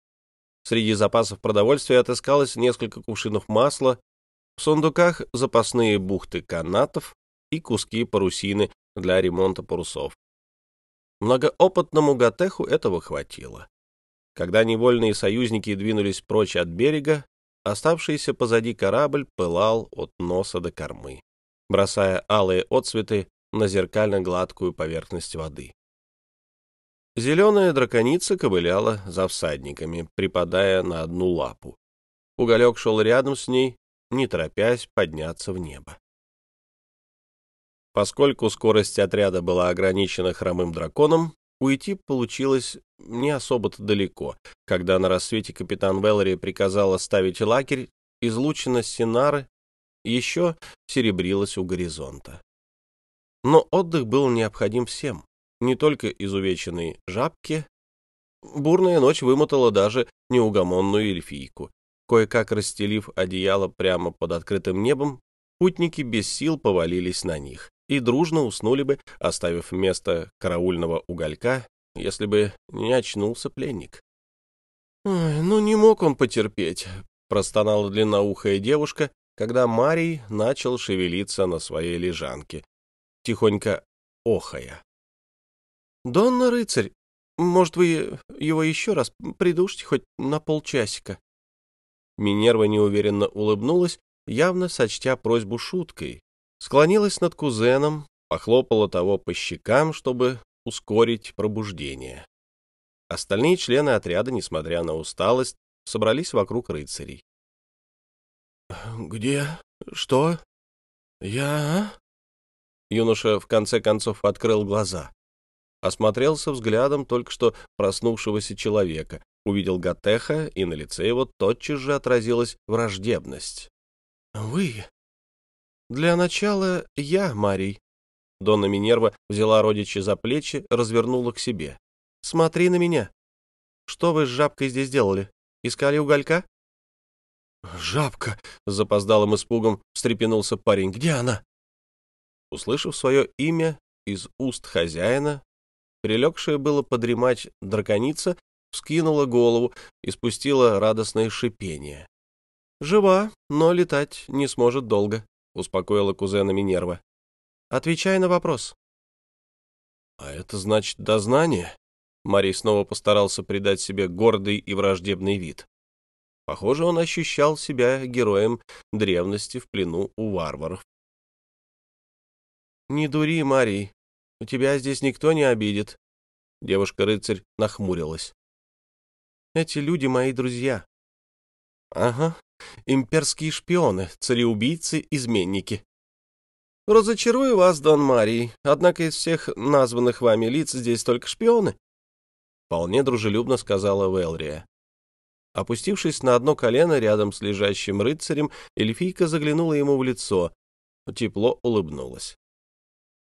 A: Среди запасов продовольствия отыскалось несколько кувшинов масла, в сундуках запасные бухты канатов и куски парусины для ремонта парусов. Многоопытному Гатеху этого хватило. Когда невольные союзники двинулись прочь от берега, оставшийся позади корабль пылал от носа до кормы бросая алые отцветы на зеркально-гладкую поверхность воды. Зеленая драконица ковыляла за всадниками, припадая на одну лапу. Уголек шел рядом с ней, не торопясь подняться в небо. Поскольку скорость отряда была ограничена хромым драконом, уйти получилось не особо-то далеко. Когда на рассвете капитан Веллери приказал оставить лагерь, излучина Синары еще серебрилась у горизонта. Но отдых был необходим всем не только изувеченной жабке. Бурная ночь вымотала даже неугомонную эльфийку. Кое-как расстелив одеяло прямо под открытым небом, путники без сил повалились на них и дружно уснули бы, оставив место караульного уголька, если бы не очнулся пленник. «Ой, ну не мог он потерпеть», — простонала длинноухая девушка, когда Марий начал шевелиться на своей лежанке, тихонько охая. «Донна, рыцарь, может, вы его еще раз придушите хоть на полчасика?» Минерва неуверенно улыбнулась, явно сочтя просьбу шуткой, склонилась над кузеном, похлопала того по щекам, чтобы ускорить пробуждение. Остальные члены отряда, несмотря на усталость, собрались вокруг рыцарей. «Где? Что? Я?» Юноша в конце концов открыл глаза осмотрелся взглядом только что проснувшегося человека, увидел Гатеха, и на лице его тотчас же отразилась враждебность. «Вы?» «Для начала я, Марий». Донна Минерва взяла родича за плечи, развернула к себе. «Смотри на меня. Что вы с жабкой здесь делали? Искали уголька?» «Жабка!» — запоздалым испугом встрепенулся парень. «Где она?» Услышав свое имя из уст хозяина, Прилегшая было подремать драконица вскинула голову и спустила радостное шипение. «Жива, но летать не сможет долго», — успокоила кузена Минерва. «Отвечай на вопрос». «А это значит дознание?» Марий снова постарался придать себе гордый и враждебный вид. Похоже, он ощущал себя героем древности в плену у варваров. «Не дури, Марий, Тебя здесь никто не обидит. Девушка-рыцарь нахмурилась. Эти люди мои друзья. Ага, имперские шпионы, цареубийцы, изменники. Разочарую вас, Дон Марий, однако из всех названных вами лиц здесь только шпионы. Вполне дружелюбно сказала Велрия. Опустившись на одно колено рядом с лежащим рыцарем, эльфийка заглянула ему в лицо, тепло улыбнулась.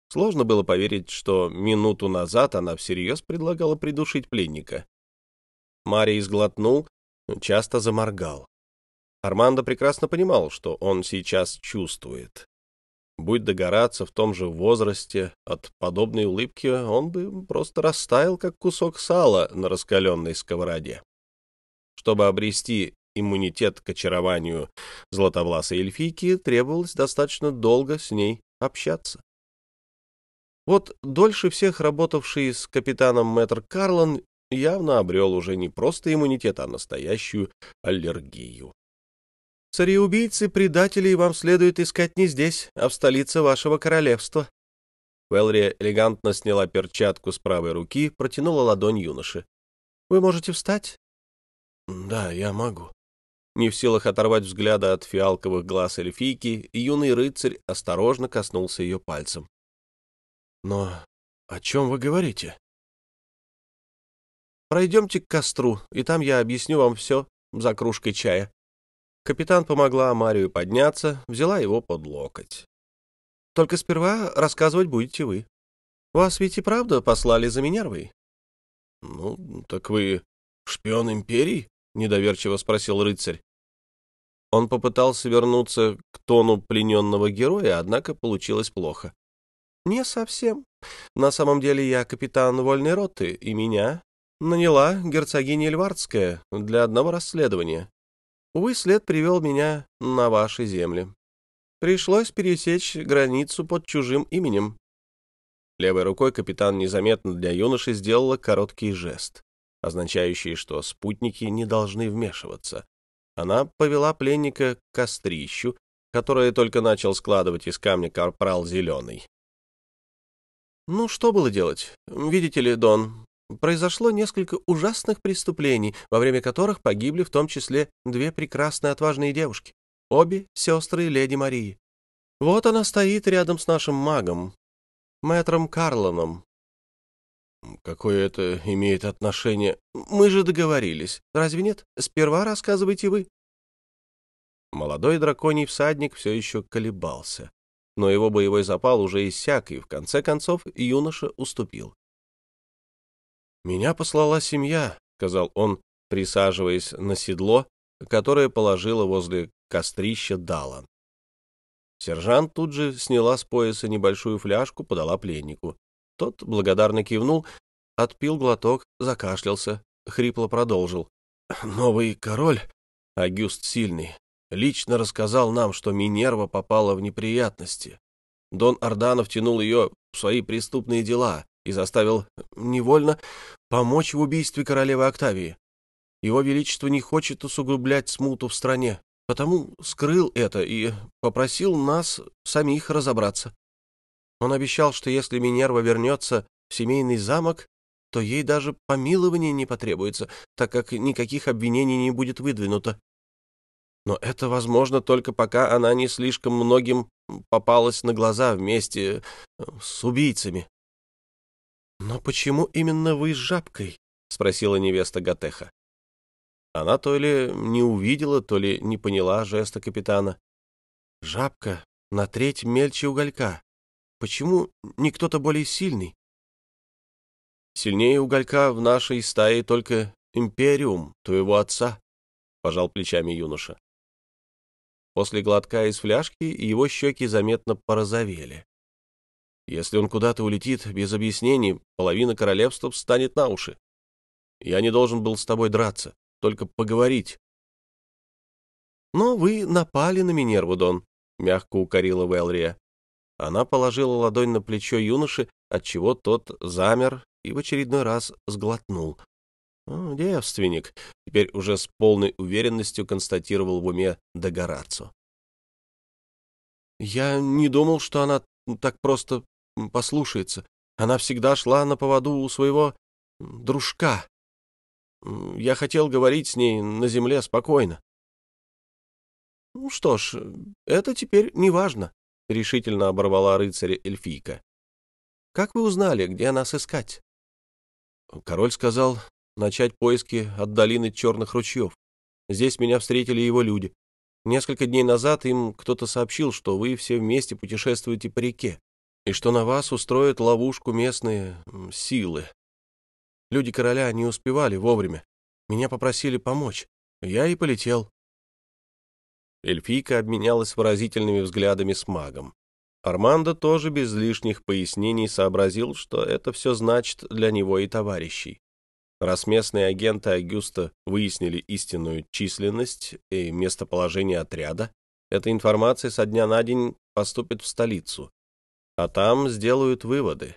A: Сложно было поверить, что минуту назад она всерьез предлагала придушить пленника. Марий сглотнул, часто заморгал. Армандо прекрасно понимал, что он сейчас чувствует. Будь догораться в том же возрасте от подобной улыбки, он бы просто растаял, как кусок сала на раскаленной сковороде. Чтобы обрести иммунитет к очарованию златовласой эльфийки, требовалось достаточно долго с ней общаться. Вот дольше всех работавший с капитаном мэтр Карлон явно обрел уже не просто иммунитет, а настоящую аллергию. «Цареубийцы, предателей вам следует искать не здесь, а в столице вашего королевства». Велри элегантно сняла перчатку с правой руки, протянула ладонь юноши. «Вы можете встать?» «Да, я могу». Не в силах оторвать взгляда от фиалковых глаз эльфийки, юный рыцарь осторожно коснулся ее пальцем. Но о чем вы говорите? Пройдемте к костру, и там я объясню вам все за кружкой чая. Капитан помогла Марию подняться, взяла его под локоть. Только сперва рассказывать будете вы. Вас ведь и правда послали за Минервой? — Ну, так вы шпион империи? — недоверчиво спросил рыцарь. Он попытался вернуться к тону плененного героя, однако получилось плохо. «Не совсем. На самом деле я капитан вольной роты, и меня наняла герцогиня Эльвардская для одного расследования. Увы, след привел меня на ваши земли. Пришлось пересечь границу под чужим именем». Левой рукой капитан незаметно для юноши сделала короткий жест, означающий, что спутники не должны вмешиваться. Она повела пленника к кострищу, которое только начал складывать из камня корпрал Зеленый. Ну, что было делать? Видите ли, Дон, произошло несколько ужасных преступлений, во время которых погибли в том числе две прекрасные отважные девушки, обе сестры леди Марии. Вот она стоит рядом с нашим магом, мэтром Карлоном.
B: Какое это имеет отношение?
A: Мы же договорились, разве нет? Сперва рассказывайте вы.
B: Молодой драконий всадник все еще колебался, но его боевой запал уже иссяк, и в конце концов юноша уступил. «Меня послала семья», — сказал он, присаживаясь на седло, которое положила возле кострища Далан. Сержант тут же сняла с пояса небольшую фляжку, подала пленнику. Тот благодарно кивнул, отпил глоток, закашлялся, хрипло продолжил. «Новый король, Агюст Сильный, лично рассказал нам, что Минерва попала в неприятности. Дон Орданов тянул ее в свои преступные дела, и заставил невольно помочь в убийстве королевы Октавии. Его Величество не хочет усугублять смуту в стране, потому скрыл это и попросил нас самих разобраться. Он обещал, что если Минерва вернется в семейный замок, то ей даже помилования не потребуется, так как никаких обвинений не будет выдвинуто. Но это возможно только пока она не слишком многим попалась на глаза вместе с убийцами.
A: «Но почему именно вы с жабкой?» — спросила невеста Гатеха.
B: Она то ли не увидела, то ли не поняла жеста капитана.
A: «Жабка на треть мельче уголька. Почему не кто-то более сильный?»
B: «Сильнее уголька в нашей стае только империум твоего отца», — пожал плечами юноша. После глотка из фляжки его щеки заметно порозовели. Если он куда-то улетит без объяснений, половина королевства встанет на уши. Я не должен был с тобой драться, только поговорить.
A: Но вы напали на Минерву, Дон, — мягко укорила Велрия.
B: Она положила ладонь на плечо юноши, отчего тот замер и в очередной раз сглотнул. Девственник, теперь уже с полной уверенностью констатировал в уме Дагорацо.
A: Я не думал, что она так просто послушается. Она всегда шла на поводу у своего дружка. Я хотел говорить с ней на земле спокойно. — Ну что ж, это теперь не важно, — решительно оборвала рыцаря эльфийка. — Как вы узнали, где нас искать?
B: Король сказал начать поиски от долины Черных ручьев. Здесь меня встретили его люди. Несколько дней назад им кто-то сообщил, что вы все вместе путешествуете по реке и что на вас устроят ловушку местные силы. Люди короля не успевали вовремя. Меня попросили помочь. Я и полетел. Эльфийка обменялась выразительными взглядами с магом. Армандо тоже без лишних пояснений сообразил, что это все значит для него и товарищей. Раз местные агенты Агюста выяснили истинную численность и местоположение отряда, эта информация со дня на день поступит в столицу, а там сделают выводы.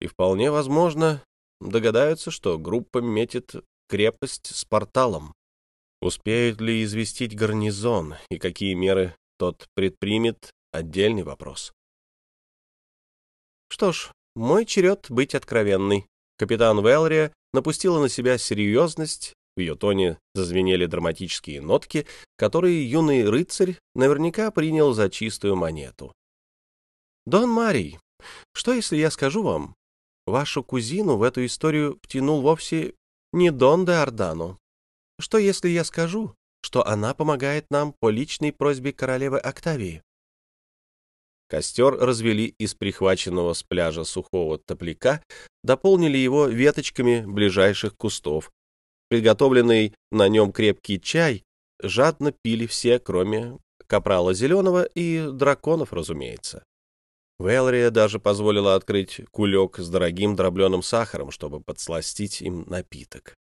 B: И вполне возможно догадаются, что группа метит крепость с порталом. Успеют ли известить гарнизон и какие меры тот предпримет — отдельный вопрос.
A: Что ж, мой черед быть откровенной. Капитан Велрия напустила на себя серьезность, в ее тоне зазвенели драматические нотки, которые юный рыцарь наверняка принял за чистую монету. «Дон Марий, что если я скажу вам, вашу кузину в эту историю втянул вовсе не Дон де Ордану? Что если я скажу, что она помогает нам по личной просьбе королевы Октавии?»
B: Костер развели из прихваченного с пляжа сухого топляка, дополнили его веточками ближайших кустов. Приготовленный на нем крепкий чай жадно пили все, кроме капрала зеленого и драконов, разумеется. Вэлрия даже позволила открыть кулек с дорогим дробленым сахаром, чтобы подсластить им напиток.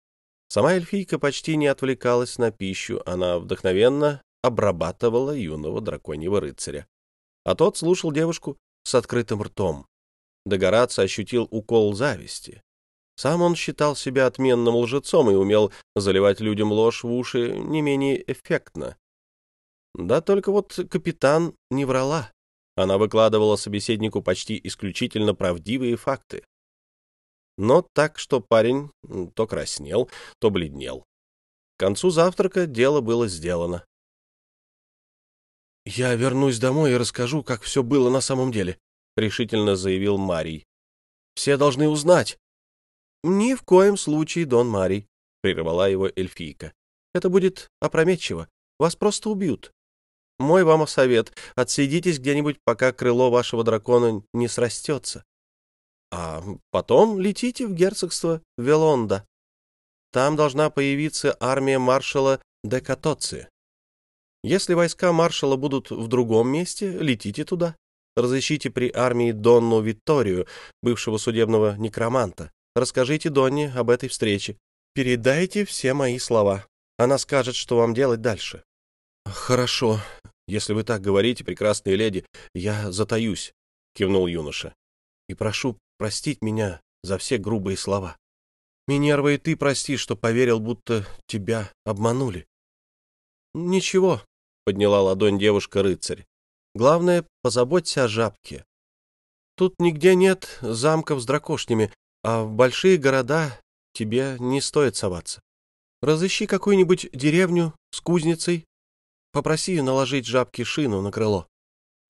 B: Сама эльфийка почти не отвлекалась на пищу, она вдохновенно обрабатывала юного драконьего рыцаря. А тот слушал девушку с открытым ртом. Догораться ощутил укол зависти. Сам он считал себя отменным лжецом и умел заливать людям ложь в уши не менее эффектно. Да только вот капитан не врала.
A: Она выкладывала собеседнику почти исключительно правдивые факты. Но так, что парень то краснел, то бледнел. К концу завтрака дело было сделано. «Я вернусь домой и расскажу, как все было на самом деле», — решительно заявил Марий. «Все должны узнать». «Ни в коем случае, Дон Марий», — прервала его эльфийка. «Это будет опрометчиво. Вас просто убьют. Мой вам совет — отсидитесь где-нибудь, пока крыло вашего дракона не срастется. А потом летите в герцогство Велонда. Там должна появиться армия маршала Декатоци. Если войска маршала будут в другом месте, летите туда. Разыщите при армии Донну Витторию, бывшего судебного некроманта. Расскажите Донне об этой встрече. Передайте все мои слова. Она скажет, что вам делать дальше. — Хорошо. Если вы так говорите, прекрасная леди, я затаюсь, — кивнул юноша. — И прошу простить меня за все грубые слова. Минерва и ты прости, что поверил, будто тебя обманули. — Ничего, — подняла ладонь девушка-рыцарь. — Главное, позаботься о жабке. Тут нигде нет замков с дракошнями, а в большие города тебе не стоит соваться. Разыщи какую-нибудь деревню с кузницей, попроси наложить жабке шину на крыло.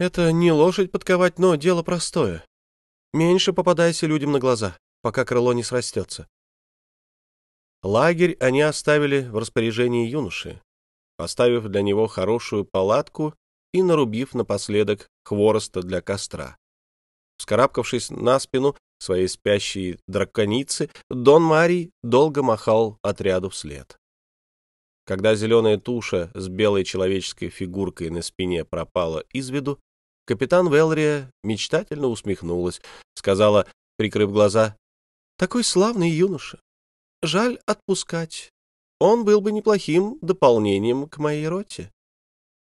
A: Это не лошадь подковать, но дело простое. Меньше попадайся людям на глаза, пока крыло не срастется. Лагерь они оставили в распоряжении юноши, поставив для него хорошую палатку и нарубив напоследок хвороста для костра. Вскарабкавшись на спину своей спящей драконицы, Дон Марий долго махал отряду вслед. Когда зеленая туша с белой человеческой фигуркой на спине пропала из виду, капитан Велрия мечтательно усмехнулась, сказала, прикрыв глаза, «Такой славный юноша. Жаль отпускать. Он был бы неплохим дополнением к моей роте.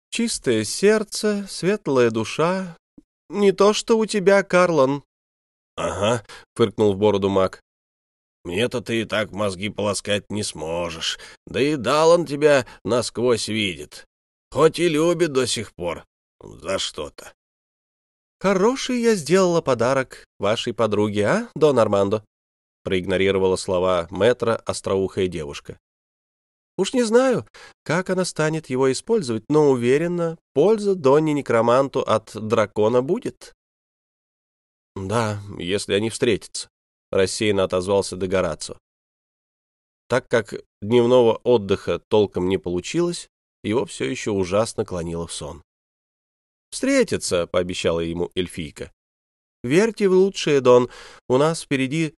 A: Чистое сердце, светлая душа. Не то, что у тебя, Карлон.
B: — Ага, — фыркнул в бороду маг. — Мне-то ты и так мозги полоскать не сможешь. Да и Далан тебя насквозь видит. Хоть и любит до сих пор. За что-то.
A: — Хороший я сделала подарок вашей подруге, а, Дон Армандо? — проигнорировала слова мэтра остроухая девушка. Уж не знаю, как она станет его использовать, но уверена, польза Донни Некроманту от дракона будет. — Да, если они встретятся, — рассеянно отозвался Дегорацо. Так как дневного отдыха толком не получилось, его все еще ужасно клонило в сон. «Встретятся», — пообещала ему эльфийка. «Верьте в лучшее, Дон, у нас впереди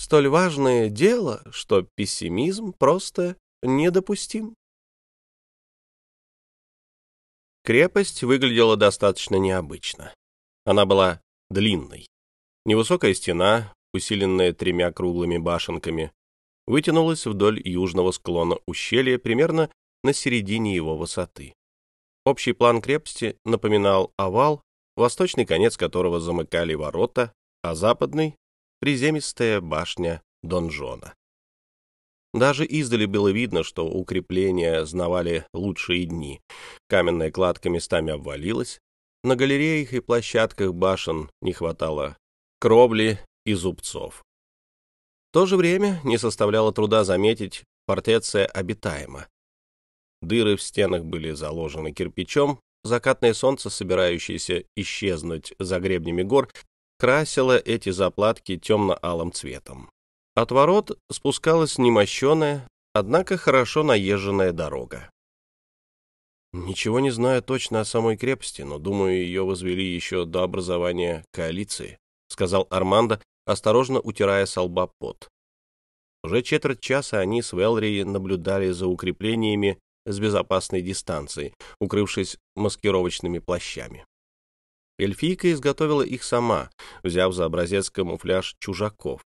A: столь важное дело, что пессимизм просто недопустим. Крепость выглядела достаточно необычно. Она была длинной. Невысокая стена, усиленная тремя круглыми башенками, вытянулась вдоль южного склона ущелья примерно на середине его высоты. Общий план крепости напоминал овал, восточный конец которого замыкали ворота, а западный — приземистая башня донжона. Даже издали было видно, что укрепления знавали лучшие дни. Каменная кладка местами обвалилась, на галереях и площадках башен не хватало кровли и зубцов. В то же время не составляло труда заметить, фортеция обитаема. Дыры в стенах были заложены кирпичом, закатное солнце, собирающееся исчезнуть за гребнями гор, красило эти заплатки темно-алым цветом. От ворот спускалась немощеная, однако хорошо наезженная дорога. Ничего не знаю точно о самой крепости, но, думаю, ее возвели еще до образования коалиции, сказал Армандо, осторожно утирая с лба пот. Уже четверть часа они с Велри наблюдали за укреплениями с безопасной дистанции, укрывшись маскировочными плащами. Эльфийка изготовила их сама, взяв за образец камуфляж чужаков,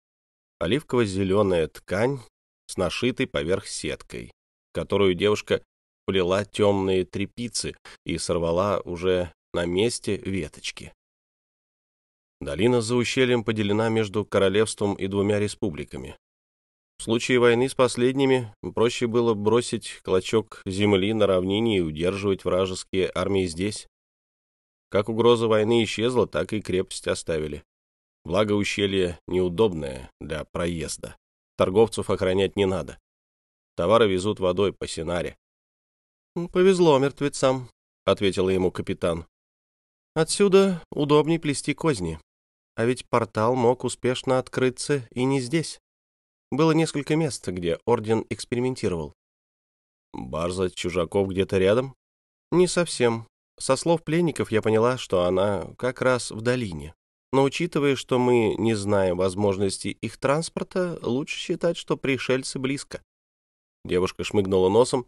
A: оливково-зеленая ткань с нашитой поверх сеткой, которую девушка плела темные трепицы и сорвала уже на месте веточки. Долина за ущельем поделена между королевством и двумя республиками. В случае войны с последними проще было бросить клочок земли на равнине и удерживать вражеские армии здесь. Как угроза войны исчезла, так и крепость оставили. Благо ущелье неудобное для проезда. Торговцев охранять не надо. Товары везут водой по Синаре.
B: — Повезло мертвецам, — ответил ему капитан. — Отсюда удобней плести козни. А ведь портал мог успешно открыться и не здесь. Было несколько мест, где Орден экспериментировал.
A: — Барза чужаков где-то рядом?
B: — Не совсем. Со слов пленников я поняла, что она как раз в долине. Но учитывая, что мы не знаем возможностей их транспорта, лучше считать, что пришельцы близко. Девушка шмыгнула носом.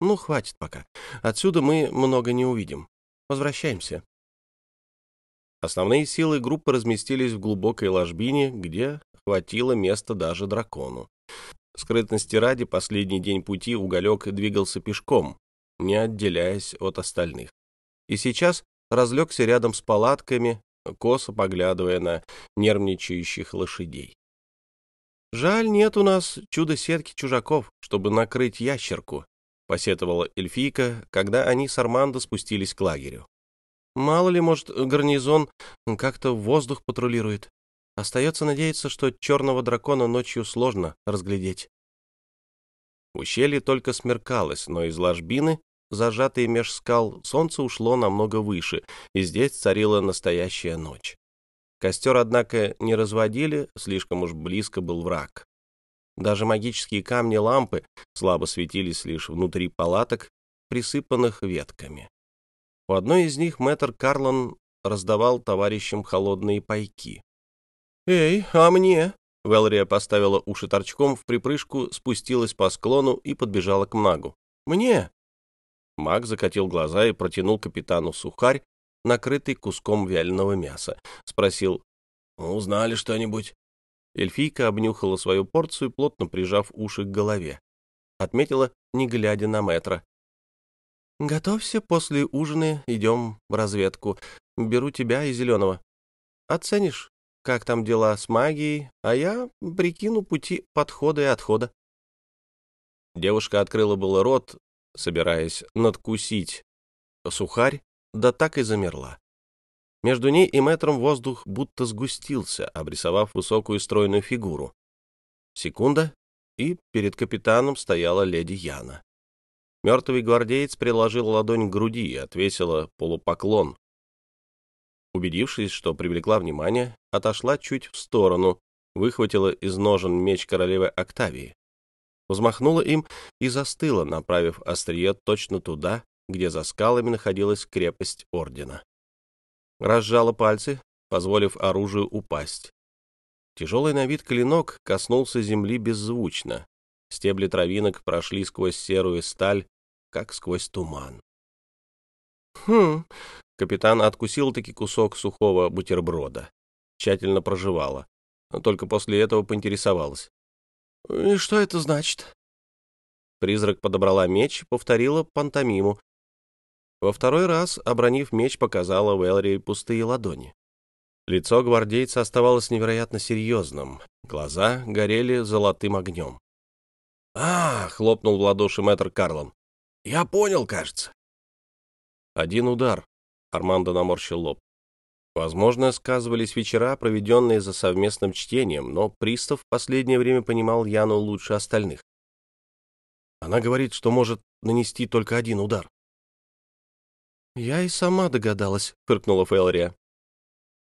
B: Ну, хватит пока. Отсюда мы много не увидим. Возвращаемся.
A: Основные силы группы разместились в глубокой ложбине, где хватило места даже дракону. Скрытности ради последний день пути уголек двигался пешком, не отделяясь от остальных. И сейчас разлегся рядом с палатками, косо поглядывая на нервничающих лошадей.
B: «Жаль, нет у нас чудо-сетки чужаков, чтобы накрыть ящерку», — посетовала эльфийка, когда они с Армандо спустились к лагерю. «Мало ли, может, гарнизон как-то воздух патрулирует. Остается надеяться, что черного дракона ночью сложно разглядеть».
A: Ущелье только смеркалось, но из ложбины зажатые меж скал, солнце ушло намного выше, и здесь царила настоящая ночь. Костер, однако, не разводили, слишком уж близко был враг. Даже магические камни лампы слабо светились лишь внутри палаток, присыпанных ветками. У одной из них мэтр Карлон раздавал товарищам холодные пайки.
B: «Эй, а мне?»
A: Велрия поставила уши торчком в припрыжку, спустилась по склону и подбежала к магу.
B: «Мне!»
A: Маг закатил глаза и протянул капитану сухарь, накрытый куском вяленого мяса. Спросил, «Узнали что-нибудь?» Эльфийка обнюхала свою порцию, плотно прижав уши к голове. Отметила, не глядя на метра.
B: «Готовься, после ужина идем в разведку. Беру тебя и Зеленого. Оценишь, как там дела с магией, а я прикину пути подхода и отхода».
A: Девушка открыла было рот, собираясь надкусить сухарь, да так и замерла. Между ней и мэтром воздух будто сгустился, обрисовав высокую стройную фигуру. Секунда, и перед капитаном стояла леди Яна. Мертвый гвардеец приложил ладонь к груди и отвесила полупоклон. Убедившись, что привлекла внимание, отошла чуть в сторону, выхватила из ножен меч королевы Октавии взмахнула им и застыла, направив острие точно туда, где за скалами находилась крепость ордена. Разжала пальцы, позволив оружию упасть. Тяжелый на вид клинок коснулся земли беззвучно. Стебли травинок прошли сквозь серую сталь, как сквозь туман.
B: «Хм...»
A: — капитан откусил таки кусок сухого бутерброда. Тщательно проживала. Только после этого поинтересовалась.
B: «И что это значит?»
A: Призрак подобрала меч, повторила пантомиму. Во второй раз, обронив меч, показала Вэлри пустые ладони. Лицо гвардейца оставалось невероятно серьезным, глаза горели золотым огнем.
B: «А!» — хлопнул в ладоши мэтр Карлон. «Я понял, кажется».
A: Один удар. Армандо наморщил лоб. Возможно, сказывались вечера, проведенные за совместным чтением, но пристав в последнее время понимал Яну лучше остальных. Она говорит, что может нанести только один удар.
B: «Я и сама догадалась», — фыркнула Фэлрия.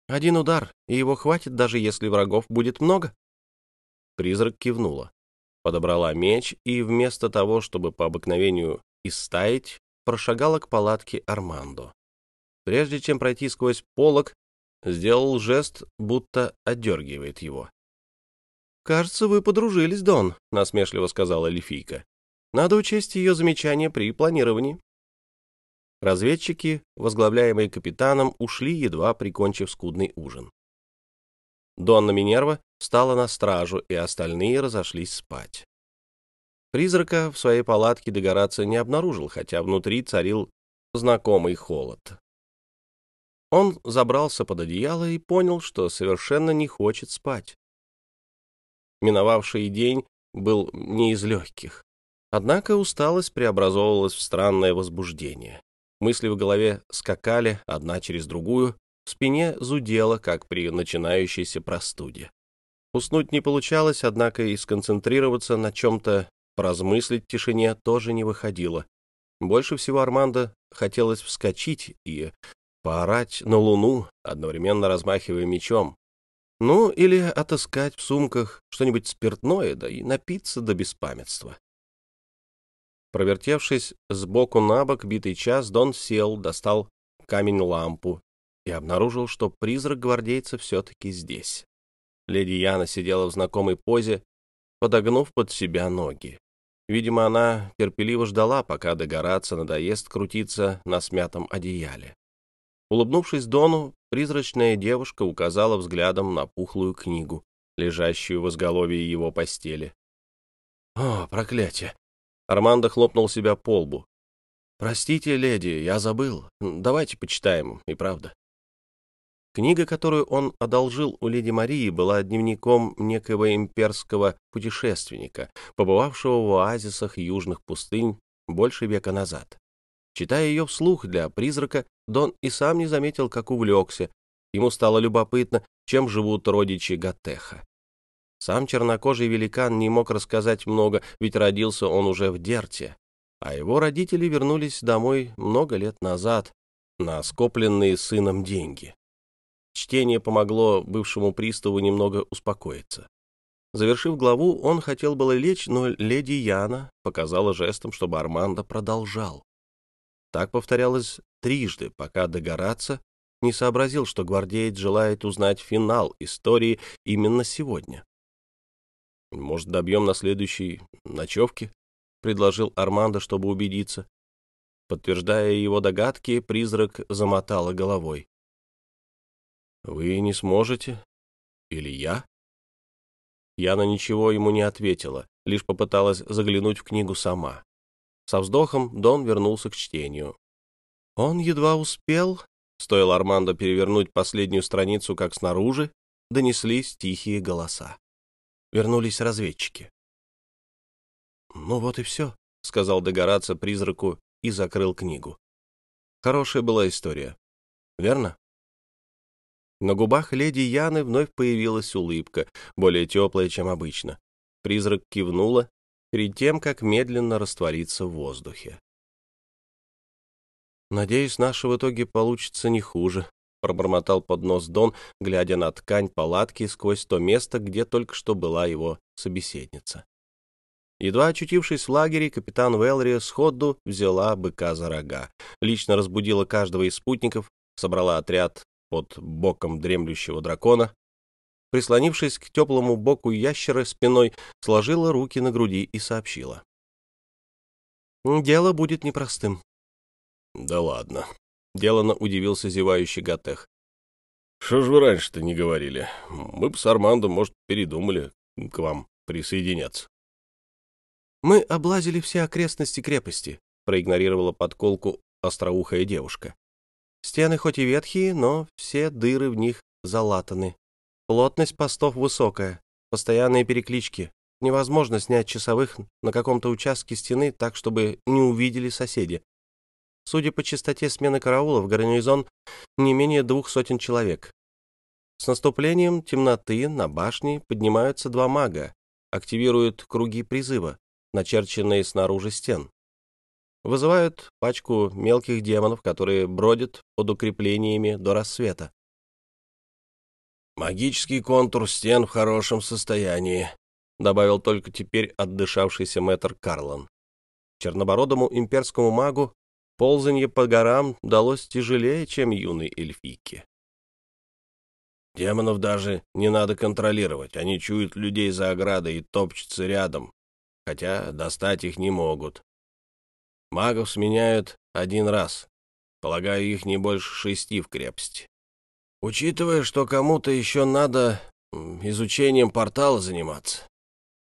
B: «Один удар, и его хватит, даже если врагов будет много?»
A: Призрак кивнула, подобрала меч и вместо того, чтобы по обыкновению истаять, прошагала к палатке Армандо. Прежде чем пройти сквозь полог, сделал жест, будто отдергивает его.
B: «Кажется, вы подружились, Дон», — насмешливо сказала Эльфийка. «Надо учесть ее замечания при планировании».
A: Разведчики, возглавляемые капитаном, ушли, едва прикончив скудный ужин. Донна Минерва встала на стражу, и остальные разошлись спать. Призрака в своей палатке Дегорация не обнаружил, хотя внутри царил знакомый холод. Он забрался под одеяло и понял, что совершенно не хочет спать. Миновавший день был не из легких. Однако усталость преобразовывалась в странное возбуждение. Мысли в голове скакали одна через другую, в спине зудело, как при начинающейся простуде. Уснуть не получалось, однако и сконцентрироваться на чем-то, поразмыслить в тишине тоже не выходило. Больше всего Армандо хотелось вскочить и поорать на луну, одновременно размахивая мечом. Ну, или отыскать в сумках что-нибудь спиртное, да и напиться до беспамятства. Провертевшись сбоку на бок битый час, Дон сел, достал камень-лампу и обнаружил, что призрак гвардейца все-таки здесь. Леди Яна сидела в знакомой позе, подогнув под себя ноги. Видимо, она терпеливо ждала, пока догораться надоест крутиться на смятом одеяле. Улыбнувшись Дону, призрачная девушка указала взглядом на пухлую книгу, лежащую в изголовье его постели. «О, проклятие!» Армандо хлопнул себя по лбу. «Простите, леди, я забыл. Давайте почитаем, и правда». Книга, которую он одолжил у леди Марии, была дневником некого имперского путешественника, побывавшего в оазисах южных пустынь больше века назад. Читая ее вслух для призрака, Дон и сам не заметил, как увлекся. Ему стало любопытно, чем живут родичи Гатеха. Сам чернокожий великан не мог рассказать много, ведь родился он уже в Дерте, а его родители вернулись домой много лет назад на скопленные сыном деньги. Чтение помогло бывшему приставу немного успокоиться. Завершив главу, он хотел было лечь, но леди Яна показала жестом, чтобы Армандо продолжал. Так повторялось трижды, пока Дегораться не сообразил, что гвардеец желает узнать финал истории именно сегодня. «Может, добьем на следующей ночевке?» — предложил Армандо, чтобы убедиться. Подтверждая его догадки, призрак замотала головой. «Вы не сможете? Или я?» Яна ничего ему не ответила, лишь попыталась заглянуть в книгу сама. Со вздохом Дон вернулся к чтению. Он едва успел, стоило Армандо перевернуть последнюю страницу, как снаружи донеслись тихие голоса. Вернулись разведчики. «Ну вот и все», — сказал Дегораться призраку и закрыл книгу. Хорошая была история, верно? На губах леди Яны вновь появилась улыбка, более теплая, чем обычно. Призрак кивнула перед тем, как медленно раствориться в воздухе. «Надеюсь, наше в итоге получится не хуже», — пробормотал под нос Дон, глядя на ткань палатки сквозь то место, где только что была его собеседница. Едва очутившись в лагере, капитан Велри сходу взяла быка за рога, лично разбудила каждого из спутников, собрала отряд под боком дремлющего дракона, прислонившись к теплому боку ящера спиной, сложила руки на груди и сообщила. «Дело будет непростым». «Да ладно», — делано удивился зевающий Гатех. «Что ж вы раньше-то не говорили? Мы бы с Армандо, может, передумали к вам присоединяться». «Мы облазили все окрестности крепости», — проигнорировала подколку остроухая девушка. Стены хоть и ветхие, но все дыры в них залатаны. Плотность постов высокая, постоянные переклички. Невозможно снять часовых на каком-то участке стены так, чтобы не увидели соседи. Судя по частоте смены караула, в гарнизон не менее двух сотен человек. С наступлением темноты на башне поднимаются два мага, активируют круги призыва, начерченные снаружи стен вызывают пачку мелких демонов, которые бродят под укреплениями до рассвета. «Магический контур стен в хорошем состоянии», — добавил только теперь отдышавшийся мэтр Карлан. Чернобородому имперскому магу ползанье по горам далось тяжелее, чем юной эльфийке. Демонов даже не надо контролировать, они чуют людей за оградой и топчутся рядом, хотя достать их не могут. Магов сменяют один раз. Полагаю, их не больше шести в крепости. Учитывая, что кому-то еще надо изучением портала заниматься.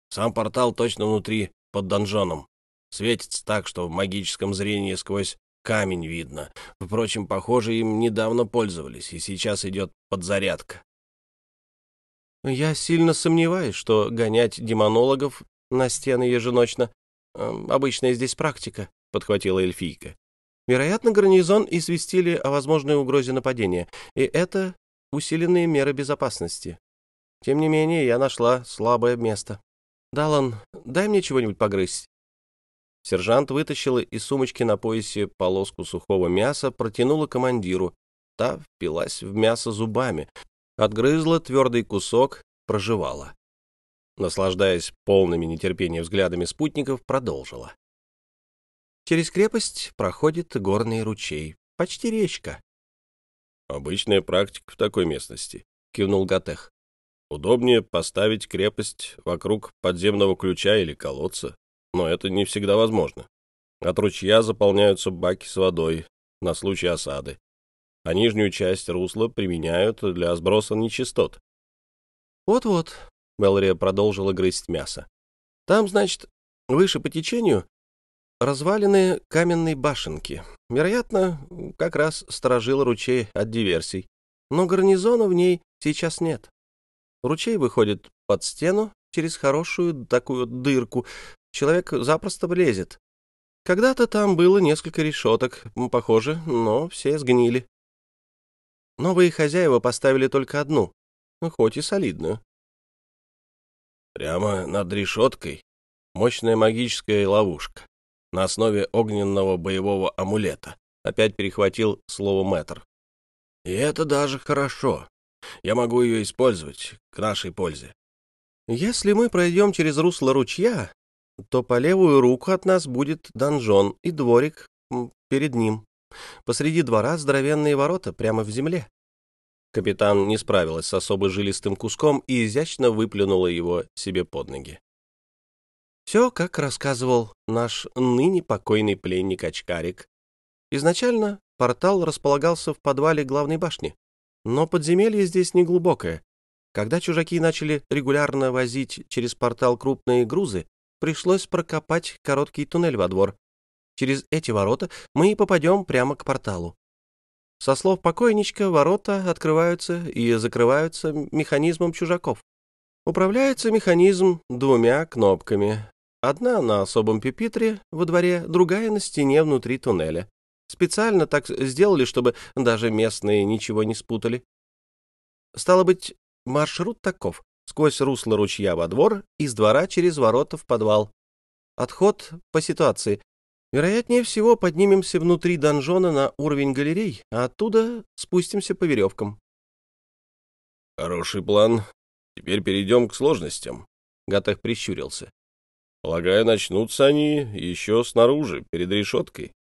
A: Сам портал точно внутри, под донжоном. Светится так, что в магическом зрении сквозь камень видно. Впрочем, похоже, им недавно пользовались, и сейчас идет подзарядка. Я сильно сомневаюсь, что гонять демонологов на стены еженочно — обычная здесь практика, — подхватила эльфийка. Вероятно, гарнизон известили о возможной угрозе нападения, и это усиленные меры безопасности. Тем не менее, я нашла слабое место. «Даллан, дай мне чего-нибудь погрызть». Сержант вытащила из сумочки на поясе полоску сухого мяса, протянула командиру. Та впилась в мясо зубами, отгрызла твердый кусок, прожевала. Наслаждаясь полными нетерпения взглядами спутников, продолжила. Через крепость проходит горный ручей, почти речка.
B: «Обычная практика в такой местности», — кивнул Гатех. «Удобнее поставить крепость вокруг подземного ключа или колодца, но это не всегда возможно. От ручья заполняются баки с водой на случай осады, а нижнюю часть русла применяют для сброса нечистот.
A: «Вот-вот», — Белрия продолжила грызть мясо. «Там, значит, выше по течению развалины каменной башенки. Вероятно, как раз сторожил ручей от диверсий. Но гарнизона в ней сейчас нет. Ручей выходит под стену через хорошую такую дырку. Человек запросто влезет. Когда-то там было несколько решеток, похоже, но все сгнили. Новые хозяева поставили только одну, хоть и солидную.
B: Прямо над решеткой мощная магическая ловушка на основе огненного боевого амулета. Опять перехватил слово мэтр. И это даже хорошо. Я могу ее использовать к нашей пользе.
A: Если мы пройдем через русло ручья, то по левую руку от нас будет донжон и дворик перед ним. Посреди двора здоровенные ворота прямо в земле. Капитан не справилась с особо жилистым куском и изящно выплюнула его себе под ноги. Все, как рассказывал наш ныне покойный пленник Очкарик. Изначально портал располагался в подвале главной башни, но подземелье здесь неглубокое. Когда чужаки начали регулярно возить через портал крупные грузы, пришлось прокопать короткий туннель во двор. Через эти ворота мы и попадем прямо к порталу. Со слов покойничка, ворота открываются и закрываются механизмом чужаков. Управляется механизм двумя кнопками, Одна на особом пепитре во дворе, другая на стене внутри туннеля. Специально так сделали, чтобы даже местные ничего не спутали. Стало быть, маршрут таков. Сквозь русло ручья во двор, из двора через ворота в подвал. Отход по ситуации. Вероятнее всего, поднимемся внутри донжона на уровень галерей, а оттуда спустимся по веревкам.
B: Хороший план. Теперь перейдем к сложностям. Гатах прищурился. Полагаю, начнутся они еще снаружи, перед решеткой.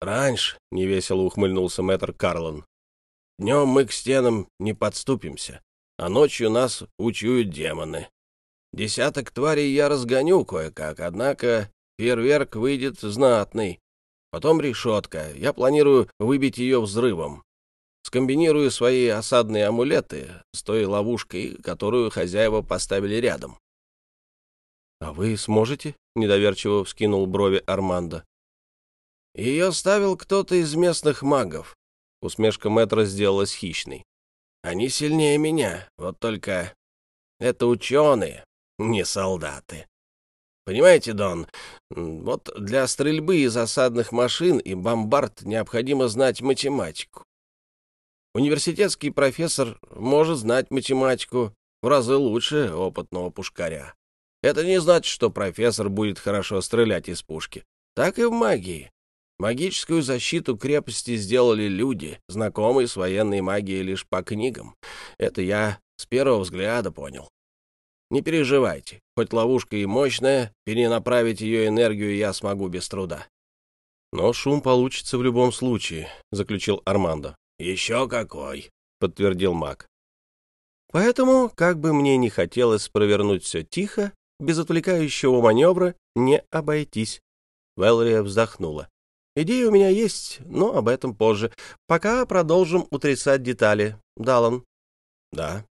A: Раньше, — невесело ухмыльнулся мэтр Карлон, — днем мы к стенам не подступимся, а ночью нас учуют демоны. Десяток тварей я разгоню кое-как, однако фейерверк выйдет знатный. Потом решетка. Я планирую выбить ее взрывом. Скомбинирую свои осадные амулеты с той ловушкой, которую хозяева поставили рядом. «А вы сможете?» — недоверчиво вскинул брови Армандо. «Ее ставил кто-то из местных магов». Усмешка мэтра сделалась хищной. «Они сильнее меня, вот только это ученые, не солдаты. Понимаете, Дон, вот для стрельбы из осадных машин и бомбард необходимо знать математику. Университетский профессор может знать математику в разы лучше опытного пушкаря. Это не значит, что профессор будет хорошо стрелять из пушки. Так и в магии. Магическую защиту крепости сделали люди, знакомые с военной магией лишь по книгам. Это я с первого взгляда понял. Не переживайте, хоть ловушка и мощная, перенаправить ее энергию я смогу без труда. Но шум получится в любом случае, заключил Армандо. Еще какой, подтвердил маг. Поэтому, как бы мне не хотелось провернуть все тихо, без отвлекающего маневра не обойтись. Велрия вздохнула. Идея у меня есть, но об этом позже. Пока продолжим утрясать детали. Далан. Да.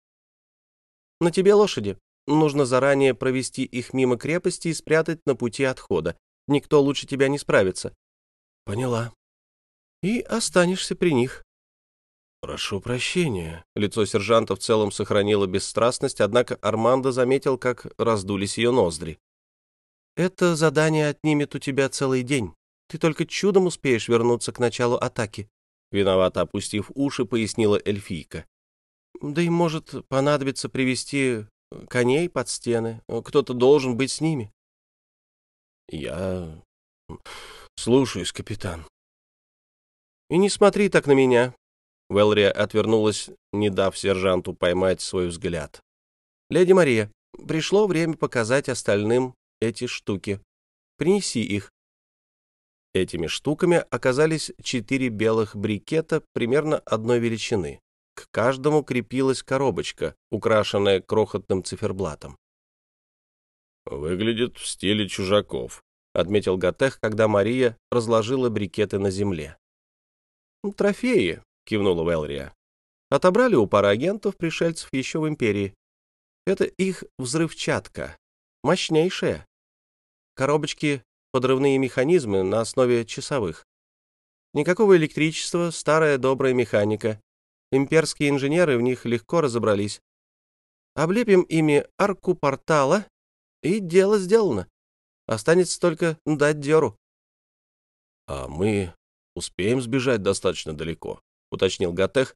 A: На тебе лошади. Нужно заранее провести их мимо крепости и спрятать на пути отхода. Никто лучше тебя не справится. Поняла. И останешься при них. «Прошу прощения». Лицо сержанта в целом сохранило бесстрастность, однако Армандо заметил, как раздулись ее ноздри. «Это задание отнимет у тебя целый день. Ты только чудом успеешь вернуться к началу атаки», — виновато опустив уши, пояснила эльфийка. «Да и может понадобиться привести коней под стены. Кто-то должен быть с ними».
B: «Я слушаюсь, капитан».
A: «И не смотри так на меня». Велрия отвернулась, не дав сержанту поймать свой взгляд. «Леди Мария, пришло время показать остальным эти штуки. Принеси их». Этими штуками оказались четыре белых брикета примерно одной величины. К каждому крепилась коробочка, украшенная крохотным циферблатом.
B: «Выглядит в стиле чужаков», — отметил Готех, когда Мария разложила брикеты на земле.
A: «Трофеи», — кивнула Велрия. «Отобрали у пары агентов пришельцев еще в Империи. Это их взрывчатка, мощнейшая. Коробочки — подрывные механизмы на основе часовых. Никакого электричества, старая добрая механика. Имперские инженеры в них легко разобрались. Облепим ими арку портала, и дело сделано. Останется только дать дёру.
B: — А мы успеем сбежать достаточно далеко, — уточнил Гатех.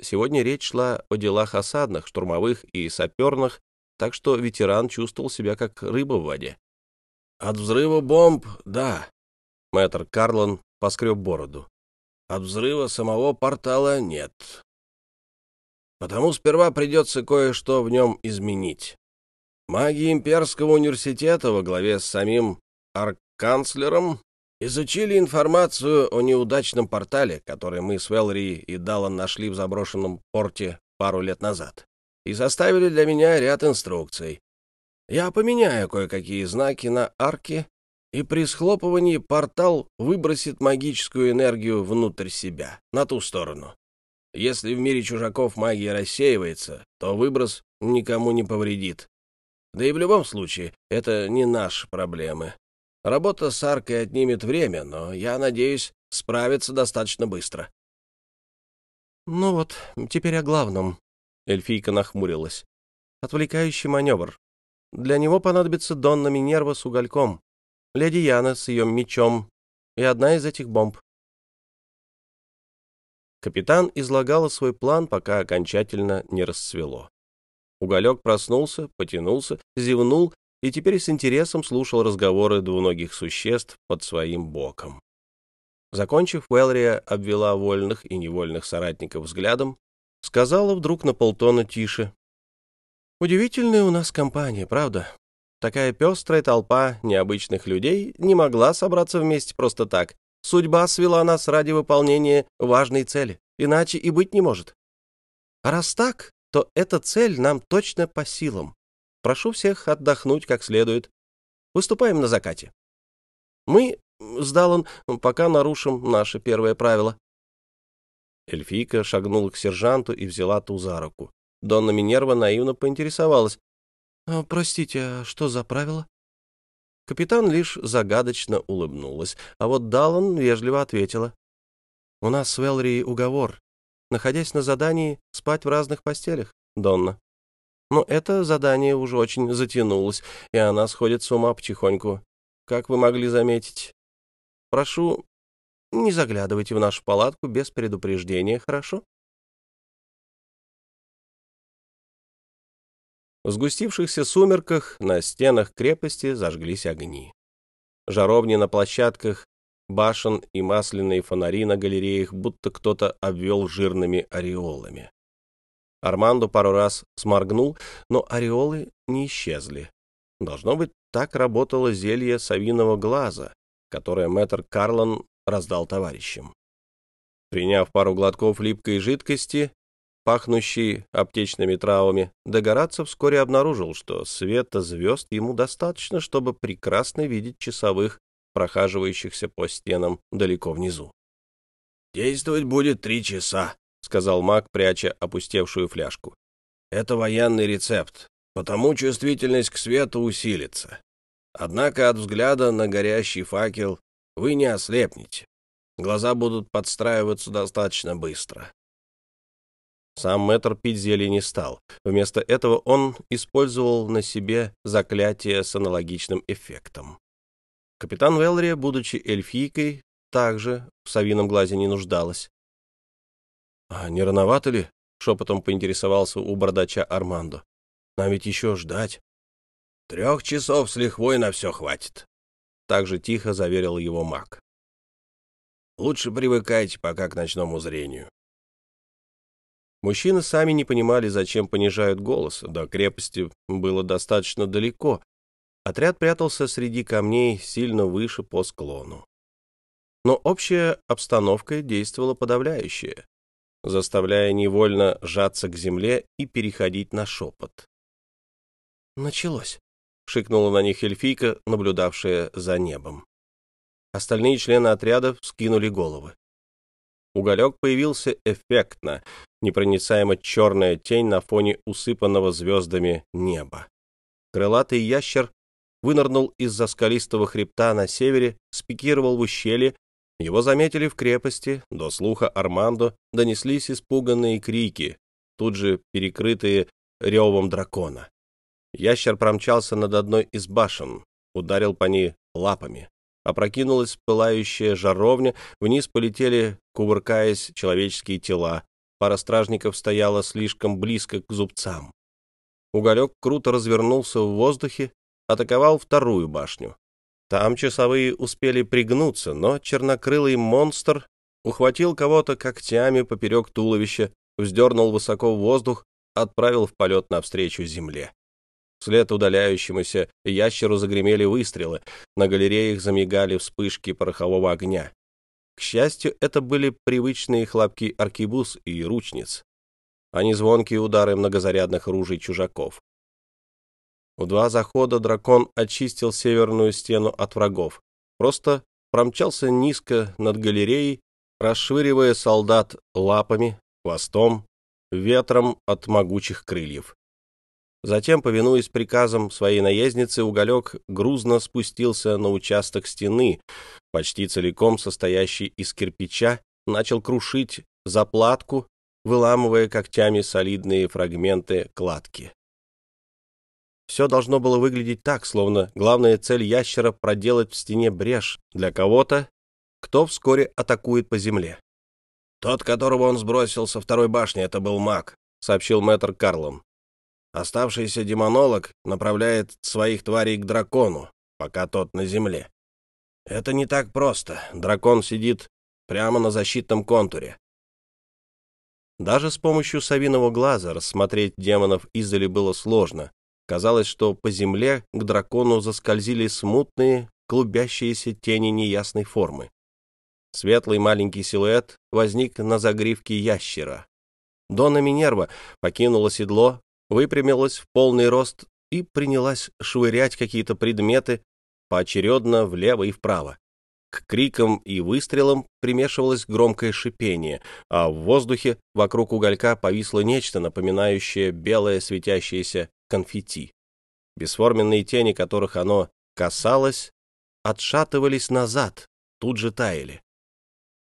A: Сегодня речь шла о делах осадных, штурмовых и саперных, так что ветеран чувствовал себя как рыба в воде.
B: — От взрыва бомб — да.
A: Мэтр Карлон поскреб бороду.
B: От взрыва самого портала нет. Потому сперва придется кое-что в нем изменить. Маги Имперского университета во главе с самим арканцлером изучили информацию о неудачном портале, который мы с Велри и Даллан нашли в заброшенном порте пару лет назад, и составили для меня ряд инструкций. Я поменяю кое-какие знаки на арке, и при схлопывании портал выбросит магическую энергию внутрь себя, на ту сторону. Если в мире чужаков магия рассеивается, то выброс никому не повредит, да и в любом случае, это не наши проблемы. Работа с аркой отнимет время, но я надеюсь справиться достаточно быстро.
A: «Ну вот, теперь о главном», — эльфийка нахмурилась. «Отвлекающий маневр. Для него понадобится Донна Минерва с угольком, леди Яна с ее мечом и одна из этих бомб». Капитан излагала свой план, пока окончательно не расцвело. Уголек проснулся, потянулся, зевнул и теперь с интересом слушал разговоры двуногих существ под своим боком. Закончив, Уэлрия обвела вольных и невольных соратников взглядом, сказала вдруг на полтона тише. «Удивительная у нас компания, правда? Такая пестрая толпа необычных людей не могла собраться вместе просто так. Судьба свела нас ради выполнения важной цели, иначе и быть не может. А раз так, то эта цель нам точно по силам. Прошу всех отдохнуть как следует. Выступаем на закате. Мы с Даллан пока нарушим наше первое правило. Эльфийка шагнула к сержанту и взяла ту за руку. Донна Минерва наивно поинтересовалась. «А, «Простите, а что за правило?» Капитан лишь загадочно улыбнулась, а вот Даллан вежливо ответила. «У нас с Велри уговор находясь на задании, спать в разных постелях, Донна. Но это задание уже очень затянулось, и она сходит с ума потихоньку, как вы могли заметить. Прошу, не заглядывайте в нашу палатку без предупреждения, хорошо? В сгустившихся сумерках на стенах крепости зажглись огни. Жаровни на площадках башен и масляные фонари на галереях будто кто-то обвел жирными ореолами. Армандо пару раз сморгнул, но ореолы не исчезли. Должно быть, так работало зелье совиного глаза, которое мэтр Карлан раздал товарищам. Приняв пару глотков липкой жидкости, пахнущей аптечными травами, Догорацев вскоре обнаружил, что света звезд ему достаточно, чтобы прекрасно видеть часовых прохаживающихся по стенам далеко внизу.
B: «Действовать будет три часа», — сказал маг, пряча опустевшую фляжку. «Это военный рецепт, потому чувствительность к свету усилится. Однако от взгляда на горящий факел вы не ослепнете. Глаза будут подстраиваться достаточно быстро».
A: Сам мэтр пить зелье не стал. Вместо этого он использовал на себе заклятие с аналогичным эффектом. Капитан Велри, будучи эльфийкой, также в совином глазе не нуждалась. — А не рановато ли? — шепотом поинтересовался у бардача Армандо. — Нам ведь еще ждать. — Трех часов с лихвой на все хватит, — так же тихо заверил его маг. — Лучше привыкайте пока к ночному зрению. Мужчины сами не понимали, зачем понижают голос, до крепости было достаточно далеко. Отряд прятался среди камней сильно выше по склону. Но общая обстановка действовала подавляющая, заставляя невольно сжаться к земле и переходить на шепот. «Началось», — шикнула на них эльфийка, наблюдавшая за небом. Остальные члены отряда вскинули головы. Уголек появился эффектно, непроницаемо черная тень на фоне усыпанного звездами неба. Крылатый ящер вынырнул из-за скалистого хребта на севере, спикировал в ущелье. Его заметили в крепости, до слуха Армандо донеслись испуганные крики, тут же перекрытые ревом дракона. Ящер промчался над одной из башен, ударил по ней лапами. Опрокинулась пылающая жаровня, вниз полетели, кувыркаясь, человеческие тела. Пара стражников стояла слишком близко к зубцам. Уголек круто развернулся в воздухе, атаковал вторую башню. Там часовые успели пригнуться, но чернокрылый монстр ухватил кого-то когтями поперек туловища, вздернул высоко в воздух, отправил в полет навстречу земле. Вслед удаляющемуся ящеру загремели выстрелы, на галереях замигали вспышки порохового огня. К счастью, это были привычные хлопки аркибуз и ручниц, а не звонкие удары многозарядных ружей чужаков. В два захода дракон очистил северную стену от врагов, просто промчался низко над галереей, расшвыривая солдат лапами, хвостом, ветром от могучих крыльев. Затем, повинуясь приказам своей наездницы, уголек грузно спустился на участок стены, почти целиком состоящий из кирпича, начал крушить заплатку, выламывая когтями солидные фрагменты кладки. Все должно было выглядеть так, словно главная цель ящера — проделать в стене брешь для кого-то, кто вскоре атакует по земле. «Тот, которого он сбросил со второй башни, это был маг», — сообщил мэтр Карлом. Оставшийся демонолог направляет своих тварей к дракону, пока тот на земле. Это не так просто. Дракон сидит прямо на защитном контуре. Даже с помощью совиного глаза рассмотреть демонов издали было сложно. Казалось, что по земле к дракону заскользили смутные, клубящиеся тени неясной формы. Светлый маленький силуэт возник на загривке ящера. Дона Минерва покинула седло, выпрямилась в полный рост и принялась швырять какие-то предметы поочередно влево и вправо. К крикам и выстрелам примешивалось громкое шипение, а в воздухе вокруг уголька повисло нечто, напоминающее белое светящееся конфетти. Бесформенные тени, которых оно касалось, отшатывались назад, тут же таяли.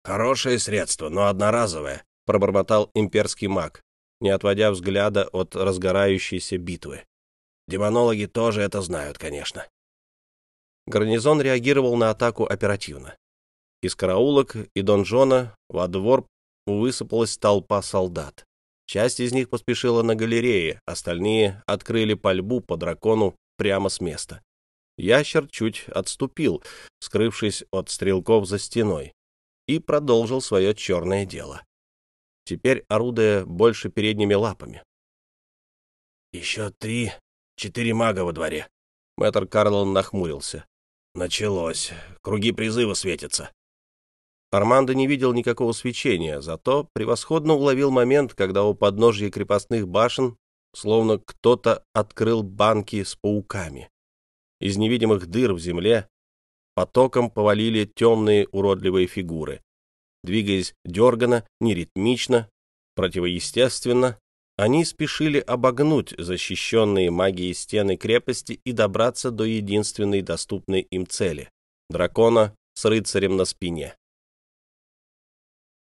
A: «Хорошее средство, но одноразовое», — пробормотал имперский маг не отводя взгляда от разгорающейся битвы. Демонологи тоже это знают, конечно. Гарнизон реагировал на атаку оперативно. Из караулок и донжона во двор высыпалась толпа солдат. Часть из них поспешила на галерее, остальные открыли пальбу по дракону прямо с места. Ящер чуть отступил, скрывшись от стрелков за стеной, и продолжил свое черное дело теперь орудуя больше передними лапами. «Еще три, четыре мага во дворе», — мэтр Карлон нахмурился. «Началось. Круги призыва светятся». Армандо не видел никакого свечения, зато превосходно уловил момент, когда у подножья крепостных башен словно кто-то открыл банки с пауками. Из невидимых дыр в земле потоком повалили темные уродливые фигуры двигаясь дерганно, неритмично, противоестественно, они спешили обогнуть защищенные магией стены крепости и добраться до единственной доступной им цели — дракона с рыцарем на спине.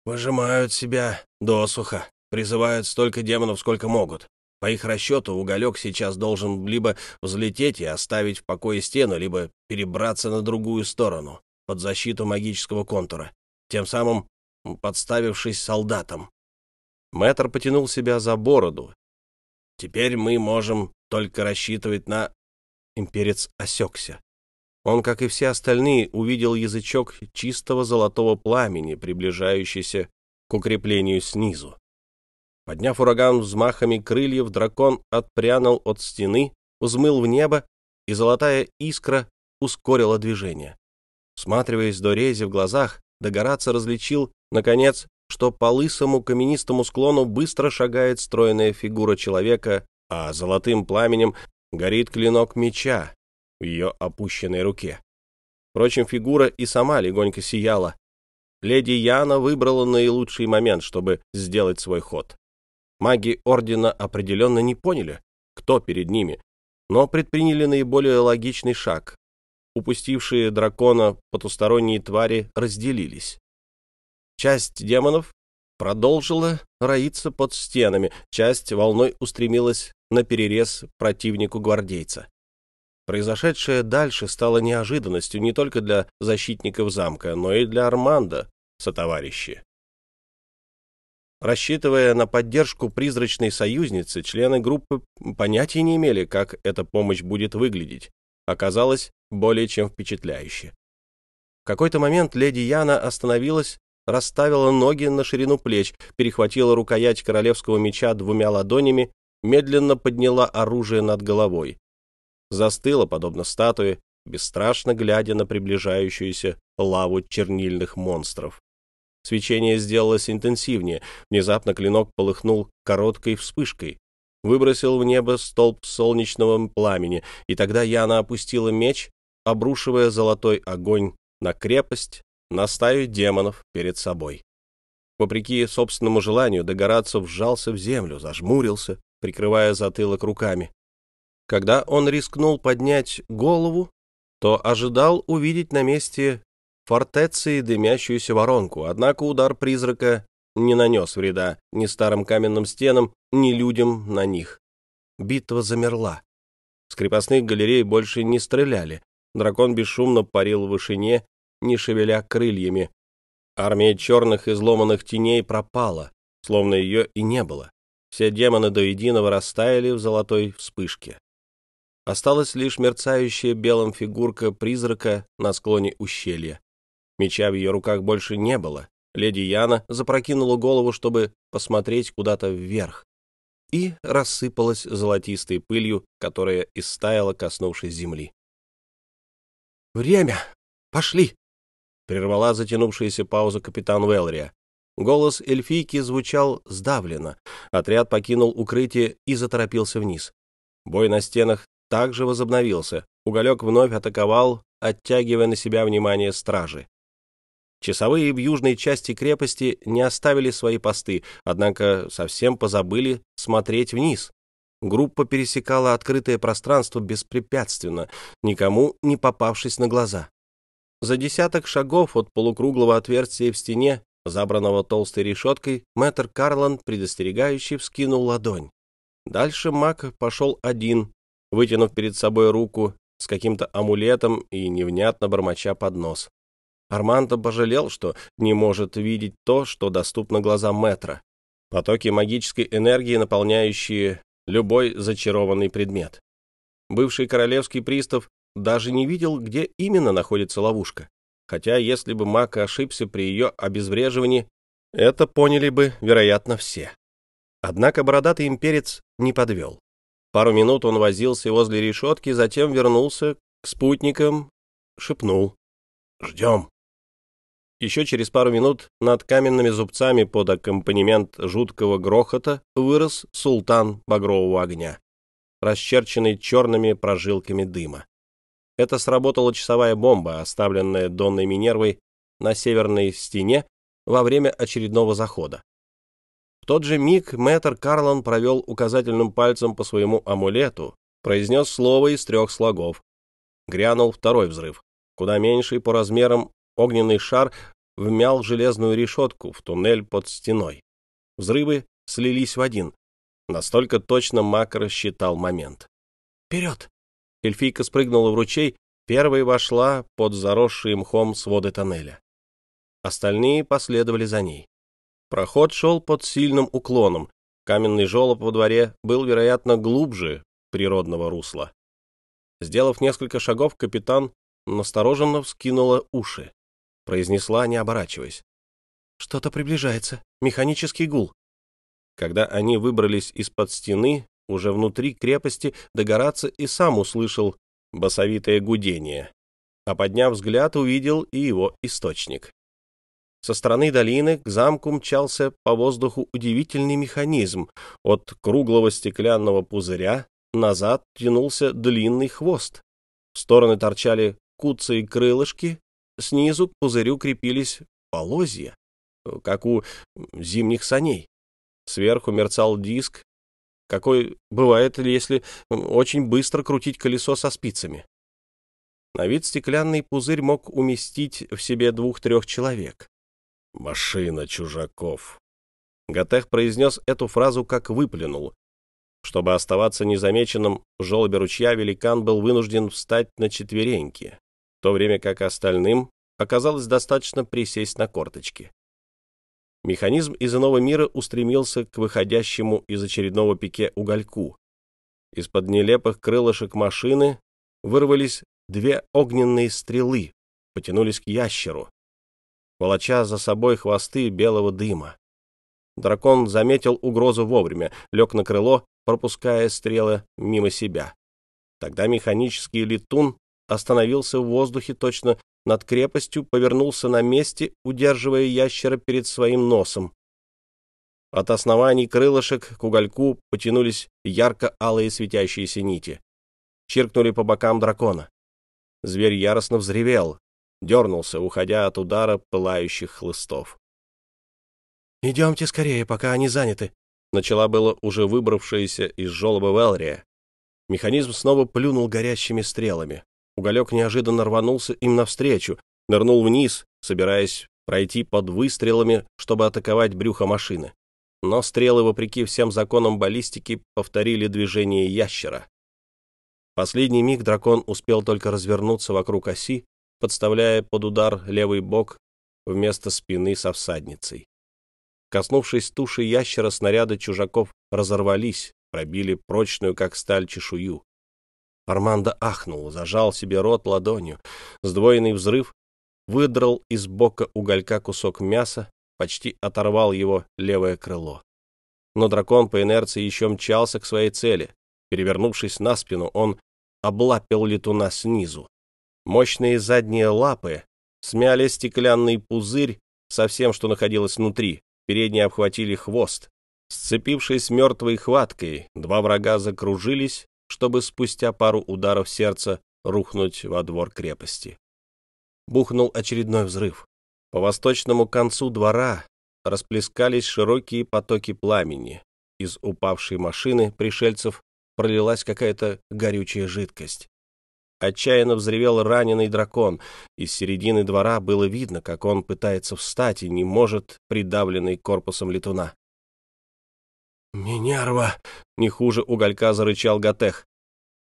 A: «Выжимают себя досуха, призывают столько демонов, сколько могут»,
B: По их расчету, уголек сейчас должен либо взлететь и оставить в покое стену, либо перебраться на другую сторону, под защиту магического контура, тем самым подставившись солдатам. Мэтр потянул себя за бороду. «Теперь мы можем только рассчитывать на...» Имперец осекся. Он, как и все остальные, увидел язычок чистого золотого пламени, приближающийся к укреплению снизу. Подняв ураган взмахами крыльев, дракон отпрянул от стены, взмыл в небо, и золотая искра ускорила движение. Всматриваясь до рези в глазах, Догораться различил, наконец, что по лысому каменистому склону быстро шагает стройная фигура человека, а золотым пламенем горит клинок меча в ее опущенной руке. Впрочем, фигура и сама легонько сияла. Леди Яна выбрала наилучший момент, чтобы сделать свой ход. Маги Ордена определенно не поняли, кто перед ними, но предприняли наиболее логичный шаг. Упустившие дракона потусторонние твари разделились. Часть демонов продолжила роиться под стенами, часть волной устремилась на перерез противнику гвардейца. Произошедшее дальше стало неожиданностью не только для защитников замка, но и для Арманда, сотоварищи. Рассчитывая на поддержку призрачной союзницы, члены группы понятия не имели, как эта помощь будет выглядеть. Оказалось более чем впечатляюще. В какой-то момент леди Яна остановилась, расставила ноги на ширину плеч, перехватила рукоять королевского меча двумя ладонями, медленно подняла оружие над головой. Застыла, подобно статуе, бесстрашно глядя на приближающуюся лаву чернильных монстров. Свечение сделалось интенсивнее. Внезапно клинок полыхнул короткой вспышкой. Выбросил в небо столб солнечного пламени, и тогда Яна опустила меч, обрушивая золотой огонь на крепость, на стаю демонов перед собой. Вопреки собственному желанию, Догорацев вжался в землю, зажмурился, прикрывая затылок руками. Когда он рискнул поднять голову, то ожидал увидеть на месте фортеции дымящуюся воронку, однако удар призрака не нанес вреда ни старым каменным стенам, ни людям на них. Битва замерла. С крепостных галерей больше не стреляли. Дракон бесшумно парил в вышине, не шевеля крыльями. Армия черных изломанных теней пропала, словно ее и не было. Все демоны до единого растаяли в золотой вспышке. Осталась лишь мерцающая белым фигурка призрака на склоне ущелья. Меча в ее руках больше не было. Леди Яна запрокинула голову, чтобы посмотреть куда-то вверх, и рассыпалась золотистой пылью, которая истаяла, коснувшись земли. «Время! Пошли!» — прервала затянувшаяся пауза капитан Велрия. Голос эльфийки звучал сдавленно. Отряд покинул укрытие и заторопился вниз. Бой на стенах также возобновился. Уголек вновь атаковал, оттягивая на себя внимание стражи. Часовые в южной части крепости не оставили свои посты, однако совсем позабыли смотреть вниз. Группа пересекала открытое пространство беспрепятственно, никому не попавшись на глаза. За десяток шагов от полукруглого отверстия в стене, забранного толстой решеткой, мэтр Карлан, предостерегающий, вскинул ладонь. Дальше маг пошел один, вытянув перед собой руку с каким-то амулетом и невнятно бормоча под нос. Армандо пожалел, что не может видеть то, что доступно глазам Метра. Потоки магической энергии, наполняющие любой зачарованный предмет. Бывший королевский пристав даже не видел, где именно находится ловушка. Хотя, если бы маг ошибся при ее обезвреживании, это поняли бы, вероятно, все. Однако бородатый имперец не подвел. Пару минут он возился возле решетки, затем вернулся к спутникам, шепнул. «Ждем». Еще через пару минут над каменными зубцами под аккомпанемент жуткого грохота вырос султан багрового огня, расчерченный черными прожилками дыма. Это сработала часовая бомба, оставленная Донной Минервой на северной стене во время очередного захода. В тот же миг мэтр Карлан провел указательным пальцем по своему амулету, произнес слово из трех слогов. Грянул второй взрыв, куда меньший по размерам огненный шар вмял железную решетку в туннель под стеной. Взрывы слились в один.
A: Настолько точно Мак рассчитал момент. «Вперед!» Эльфийка спрыгнула в ручей, первой вошла под заросшие мхом своды тоннеля. Остальные последовали за ней. Проход шел под сильным уклоном. Каменный желоб во дворе был, вероятно, глубже природного русла. Сделав несколько шагов, капитан настороженно вскинула уши. Произнесла, не оборачиваясь. «Что-то приближается. Механический гул». Когда они выбрались из-под стены, уже внутри крепости, Догораться и сам услышал басовитое гудение, а подняв взгляд, увидел и его источник. Со стороны долины к замку мчался по воздуху удивительный механизм. От круглого стеклянного пузыря назад тянулся длинный хвост. В стороны торчали куцы и крылышки, снизу к пузырю крепились полозья, как у зимних саней. Сверху мерцал диск, какой бывает, если очень быстро крутить колесо со спицами. На вид стеклянный пузырь мог уместить в себе двух-трех человек. «Машина чужаков». Готех произнес эту фразу, как выплюнул. Чтобы оставаться незамеченным в желобе ручья, великан был вынужден встать на четвереньки, в то время как остальным оказалось достаточно присесть на корточки. Механизм из иного мира устремился к выходящему из очередного пике угольку. Из-под нелепых крылышек машины вырвались две огненные стрелы, потянулись к ящеру, волоча за собой хвосты белого дыма. Дракон заметил угрозу вовремя, лег на крыло, пропуская стрелы мимо себя. Тогда механический летун остановился в воздухе точно над крепостью, повернулся на месте, удерживая ящера перед своим носом. От оснований крылышек к угольку потянулись ярко-алые светящиеся нити. Чиркнули по бокам дракона. Зверь яростно взревел, дернулся, уходя от удара пылающих хлыстов. «Идемте скорее, пока они заняты», — начала было уже выбравшаяся из жолоба Велрия. Механизм снова плюнул горящими стрелами. Уголек неожиданно рванулся им навстречу, нырнул вниз, собираясь пройти под выстрелами, чтобы атаковать брюхо машины. Но стрелы, вопреки всем законам баллистики, повторили движение ящера. Последний миг дракон успел только развернуться вокруг оси, подставляя под удар левый бок вместо спины со всадницей. Коснувшись туши ящера, снаряды чужаков разорвались, пробили прочную, как сталь, чешую. Армандо ахнул, зажал себе рот ладонью. Сдвоенный взрыв выдрал из бока уголька кусок мяса, почти оторвал его левое крыло. Но дракон по инерции еще мчался к своей цели. Перевернувшись на спину, он облапил летуна снизу. Мощные задние лапы смяли стеклянный пузырь со всем, что находилось внутри. Передние обхватили хвост. Сцепившись мертвой хваткой, два врага закружились, чтобы спустя пару ударов сердца рухнуть во двор крепости. Бухнул очередной взрыв. По восточному концу двора расплескались широкие потоки пламени. Из упавшей машины пришельцев пролилась какая-то горючая жидкость. Отчаянно взревел раненый дракон. Из середины двора было видно, как он пытается встать и не может, придавленный корпусом летуна. «Минерва!» — не хуже уголька зарычал Готех.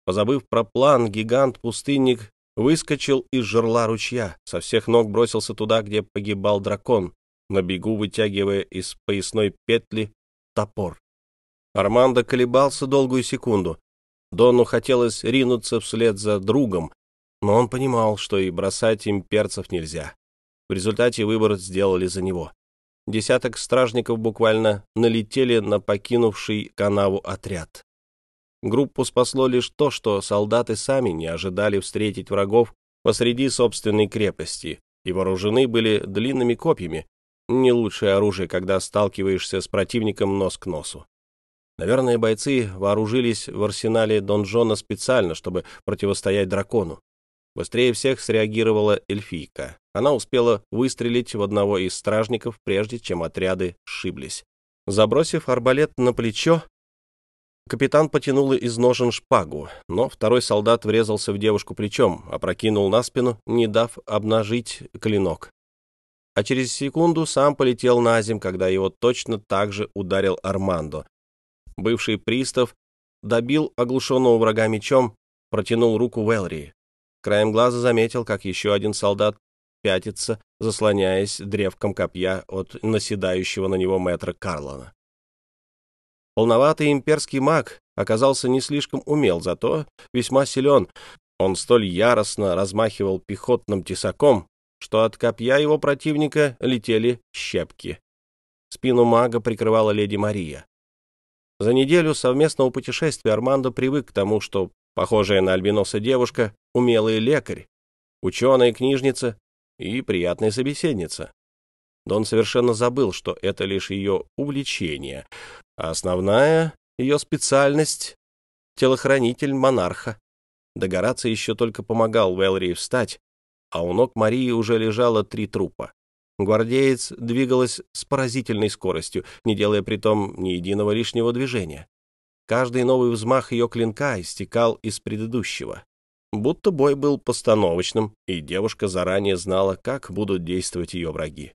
A: Позабыв про план, гигант-пустынник выскочил из жерла ручья, со всех ног бросился туда, где погибал дракон, на бегу вытягивая из поясной петли топор. Армандо колебался долгую секунду. Дону хотелось ринуться вслед за другом, но он понимал, что и бросать им перцев нельзя. В результате выбор сделали за него. Десяток стражников буквально налетели на покинувший канаву отряд. Группу спасло лишь то, что солдаты сами не ожидали встретить врагов посреди собственной крепости и вооружены были длинными копьями, не лучшее оружие, когда сталкиваешься с противником нос к носу. Наверное, бойцы вооружились в арсенале донжона специально, чтобы противостоять дракону. Быстрее всех среагировала эльфийка. Она успела выстрелить в одного из стражников, прежде чем отряды сшиблись. Забросив арбалет на плечо, капитан потянул из ножен шпагу, но второй солдат врезался в девушку плечом, опрокинул на спину, не дав обнажить клинок. А через секунду сам полетел на земь, когда его точно так же ударил Армандо. Бывший пристав добил оглушенного врага мечом, протянул руку Велри. Краем глаза заметил, как еще один солдат пятится, заслоняясь древком копья от наседающего на него мэтра Карлона. Полноватый имперский маг оказался не слишком умел, зато весьма силен. Он столь яростно размахивал пехотным тесаком, что от копья его противника летели щепки. Спину мага прикрывала леди Мария. За неделю совместного путешествия Армандо привык к тому, что похожая на альбиноса девушка — умелый лекарь, ученая книжница и приятная собеседница. Дон совершенно забыл, что это лишь ее увлечение, а основная ее специальность — телохранитель монарха. Догораться еще только помогал Велри встать, а у ног Марии уже лежало три трупа. Гвардеец двигалась с поразительной скоростью, не делая при том ни единого лишнего движения. Каждый новый взмах ее клинка истекал из предыдущего. Будто бой был постановочным, и девушка заранее знала, как будут действовать ее враги.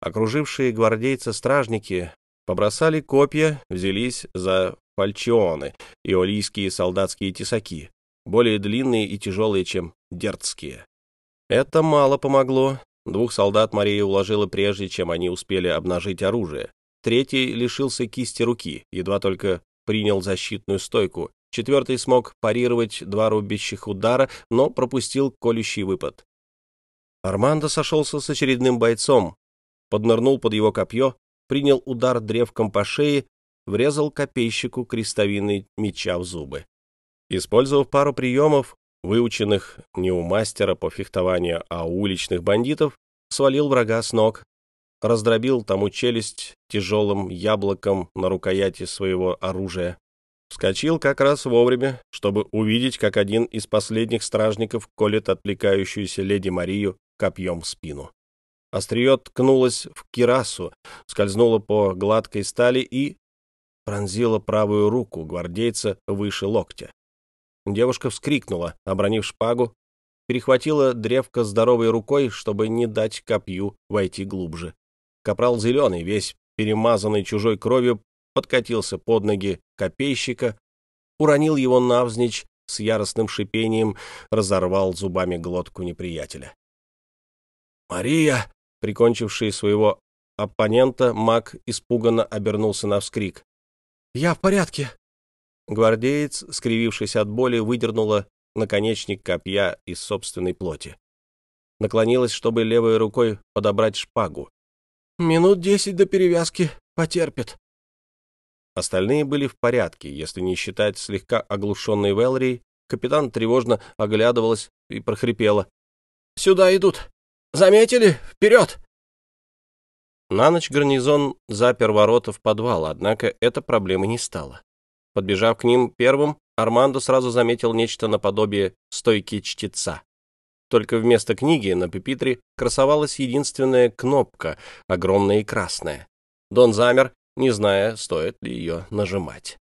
A: Окружившие гвардейца стражники побросали копья, взялись за фальчионы и олийские солдатские тесаки, более длинные и тяжелые, чем дертские. Это мало помогло. Двух солдат Мария уложила прежде, чем они успели обнажить оружие. Третий лишился кисти руки, едва только принял защитную стойку. Четвертый смог парировать два рубящих удара, но пропустил колющий выпад. Армандо сошелся с очередным бойцом, поднырнул под его копье, принял удар древком по шее, врезал копейщику крестовиной меча в зубы. Использовав пару приемов, выученных не у мастера по фехтованию, а у уличных бандитов, свалил врага с ног, раздробил тому челюсть тяжелым яблоком на рукояти своего оружия. Вскочил как раз вовремя, чтобы увидеть, как один из последних стражников колет отвлекающуюся леди Марию копьем в спину. Острие ткнулось в кирасу, скользнуло по гладкой стали и пронзило правую руку гвардейца выше локтя. Девушка вскрикнула, обронив шпагу, перехватила древко здоровой рукой, чтобы не дать копью войти глубже. Капрал зеленый, весь перемазанный чужой кровью, подкатился под ноги копейщика, уронил его навзничь, с яростным шипением разорвал зубами глотку неприятеля. «Мария!» Прикончивший своего оппонента, маг испуганно обернулся на вскрик. «Я в порядке!» Гвардеец, скривившись от боли, выдернула наконечник копья из собственной плоти. Наклонилась, чтобы левой рукой подобрать шпагу. «Минут десять до перевязки потерпит». Остальные были в порядке, если не считать слегка оглушенной Велри. Капитан тревожно оглядывалась и прохрипела. «Сюда идут! Заметили? Вперед!» На ночь гарнизон запер ворота в подвал, однако эта проблема не стала. Подбежав к ним первым, Армандо сразу заметил нечто наподобие стойки чтеца. Только вместо книги на пепитре красовалась единственная кнопка, огромная и красная. Дон замер, не зная, стоит ли ее нажимать.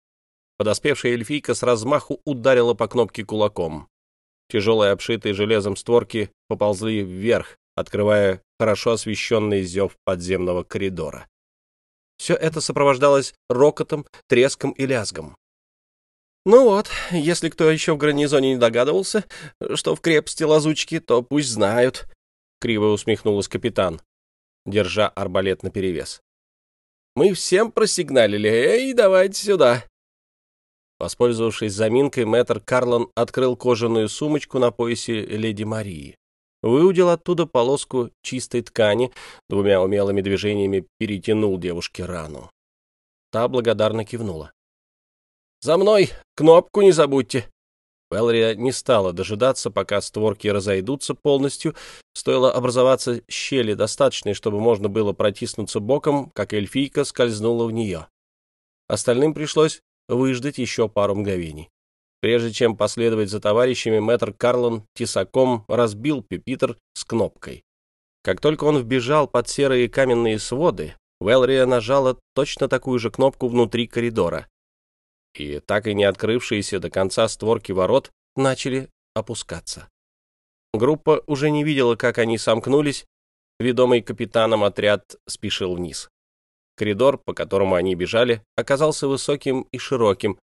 A: Подоспевшая эльфийка с размаху ударила по кнопке кулаком. Тяжелые обшитые железом створки поползли вверх, открывая хорошо освещенный зев подземного коридора. Все это сопровождалось рокотом, треском и лязгом. Ну вот, если кто еще в гарнизоне не догадывался, что в крепости лазучки, то пусть знают, — криво усмехнулась капитан, держа арбалет наперевес. Мы всем просигналили, эй, давайте сюда. Воспользовавшись заминкой, мэтр Карлон открыл кожаную сумочку на поясе леди Марии выудил оттуда полоску чистой ткани, двумя умелыми движениями перетянул девушке рану. Та благодарно кивнула. «За мной! Кнопку не забудьте!» Вэлрия не стала дожидаться, пока створки разойдутся полностью. Стоило образоваться щели достаточной, чтобы можно было протиснуться боком, как эльфийка скользнула в нее. Остальным пришлось выждать еще пару мгновений. Прежде чем последовать за товарищами, мэтр Карлон тесаком разбил пепитер с кнопкой. Как только он вбежал под серые каменные своды, Велрия нажала точно такую же кнопку внутри коридора. И так и не открывшиеся до конца створки ворот начали опускаться. Группа уже не видела, как они сомкнулись. Ведомый капитаном отряд спешил вниз. Коридор, по которому они бежали, оказался высоким и широким.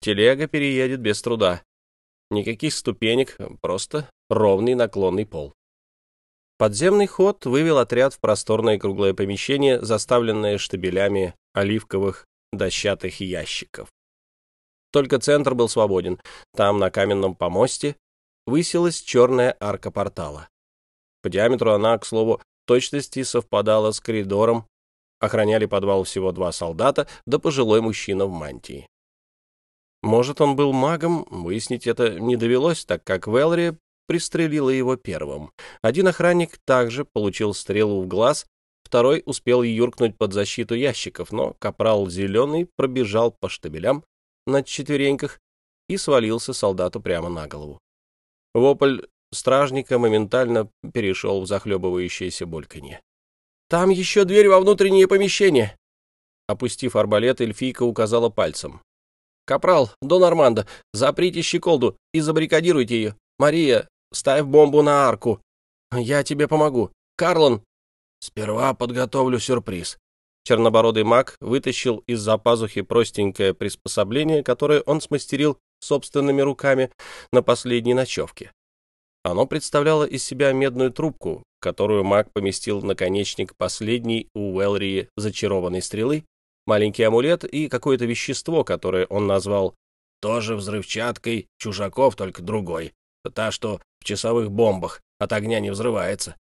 A: Телега переедет без труда. Никаких ступенек, просто ровный наклонный пол. Подземный ход вывел отряд в просторное круглое помещение, заставленное штабелями оливковых дощатых ящиков. Только центр был свободен. Там, на каменном помосте, высилась черная арка портала. По диаметру она, к слову, точности совпадала с коридором. Охраняли подвал всего два солдата, да пожилой мужчина в мантии. Может, он был магом, выяснить это не довелось, так как Велри пристрелила его первым. Один охранник также получил стрелу в глаз, второй успел юркнуть под защиту ящиков, но капрал Зеленый пробежал по штабелям на четвереньках и свалился солдату прямо на голову. Вопль стражника моментально перешел в захлебывающееся бульканье. «Там еще дверь во внутреннее помещение!» Опустив арбалет, эльфийка указала пальцем. «Капрал, Дон Армандо, заприте щеколду и забаррикадируйте ее. Мария, ставь бомбу на арку. Я тебе помогу. Карлон!» «Сперва подготовлю сюрприз». Чернобородый маг вытащил из-за пазухи простенькое приспособление, которое он смастерил собственными руками на последней ночевке. Оно представляло из себя медную трубку, которую маг поместил наконечник последней у Уэлрии зачарованной стрелы, маленький амулет и какое-то вещество, которое он назвал тоже взрывчаткой чужаков, только другой. Та, что в часовых бомбах от огня не взрывается.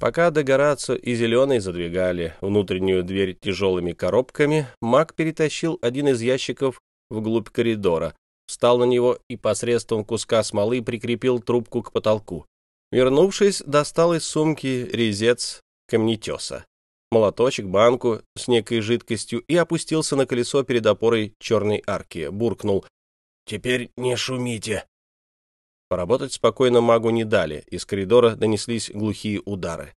A: Пока Дегорацо и Зеленый задвигали внутреннюю дверь тяжелыми коробками, маг перетащил один из ящиков вглубь коридора, встал на него и посредством куска смолы прикрепил трубку к потолку. Вернувшись, достал из сумки резец камнетеса, молоточек, банку с некой жидкостью и опустился на колесо перед опорой черной арки, буркнул «Теперь не шумите». Поработать спокойно магу не дали, из коридора донеслись глухие удары.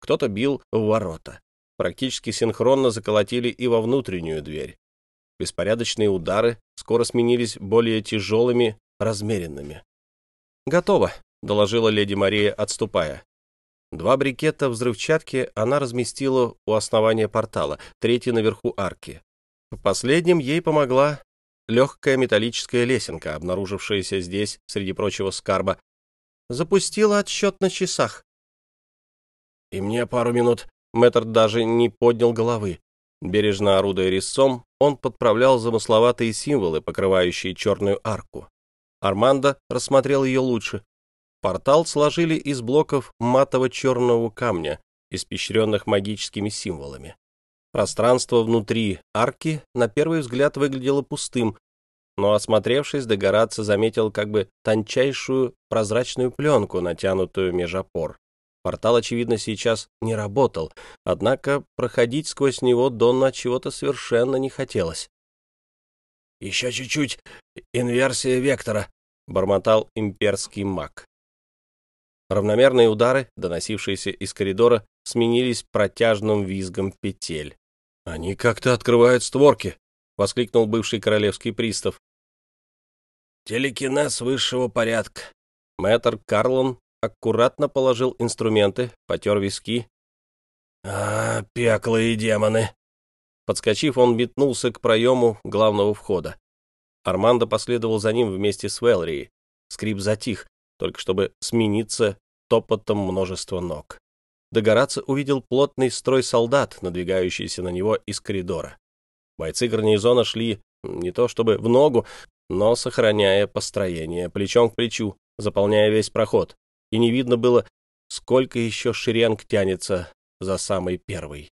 A: Кто-то бил в ворота. Практически синхронно заколотили и во внутреннюю дверь. Беспорядочные удары скоро сменились более тяжелыми, размеренными. «Готово», — доложила леди Мария, отступая. Два брикета взрывчатки она разместила у основания портала, третий наверху арки. В последнем ей помогла легкая металлическая лесенка, обнаружившаяся здесь, среди прочего скарба. Запустила отсчет на часах. «И мне пару минут». Мэтр даже не поднял головы. Бережно орудуя резцом, он подправлял замысловатые символы, покрывающие черную арку. Армандо рассмотрел ее лучше. Портал сложили из блоков матово-черного камня, испещренных магическими символами. Пространство внутри арки на первый взгляд выглядело пустым, но, осмотревшись, Дегораци заметил как бы тончайшую прозрачную пленку, натянутую меж опор. Портал, очевидно, сейчас не работал, однако проходить сквозь него Донна чего-то совершенно не хотелось. «Еще чуть-чуть инверсия вектора», — бормотал имперский маг. Равномерные удары, доносившиеся из коридора, сменились протяжным визгом петель. «Они как-то открывают створки», — воскликнул бывший королевский пристав. «Телекинез высшего порядка». Мэтр Карлон аккуратно положил инструменты, потер виски. «А, пекло и демоны!» Подскочив, он метнулся к проему главного входа. Армандо последовал за ним вместе с Велрией. Скрип затих, только чтобы смениться топотом множества ног. Догораться увидел плотный строй солдат, надвигающийся на него из коридора. Бойцы гарнизона шли не то чтобы в ногу, но сохраняя построение, плечом к плечу, заполняя весь проход и не видно было, сколько еще шеренг тянется за самый первый.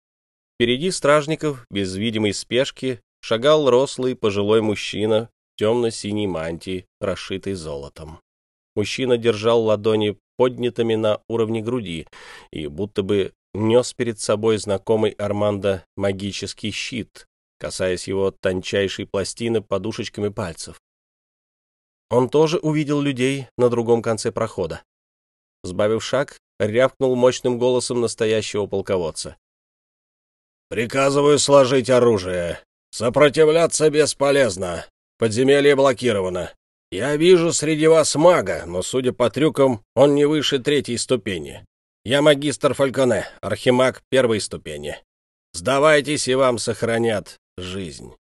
A: Впереди стражников, без видимой спешки, шагал рослый пожилой мужчина в темно-синей мантии, расшитой золотом. Мужчина держал ладони поднятыми на уровне груди и будто бы нес перед собой знакомый Армандо магический щит, касаясь его тончайшей пластины подушечками пальцев. Он тоже увидел людей на другом конце прохода. Сбавив шаг, рявкнул мощным голосом настоящего полководца. «Приказываю сложить оружие. Сопротивляться бесполезно. Подземелье блокировано. Я вижу среди вас мага, но, судя по трюкам, он не выше третьей ступени. Я магистр Фальконе, архимаг первой ступени.
B: Сдавайтесь, и вам сохранят жизнь.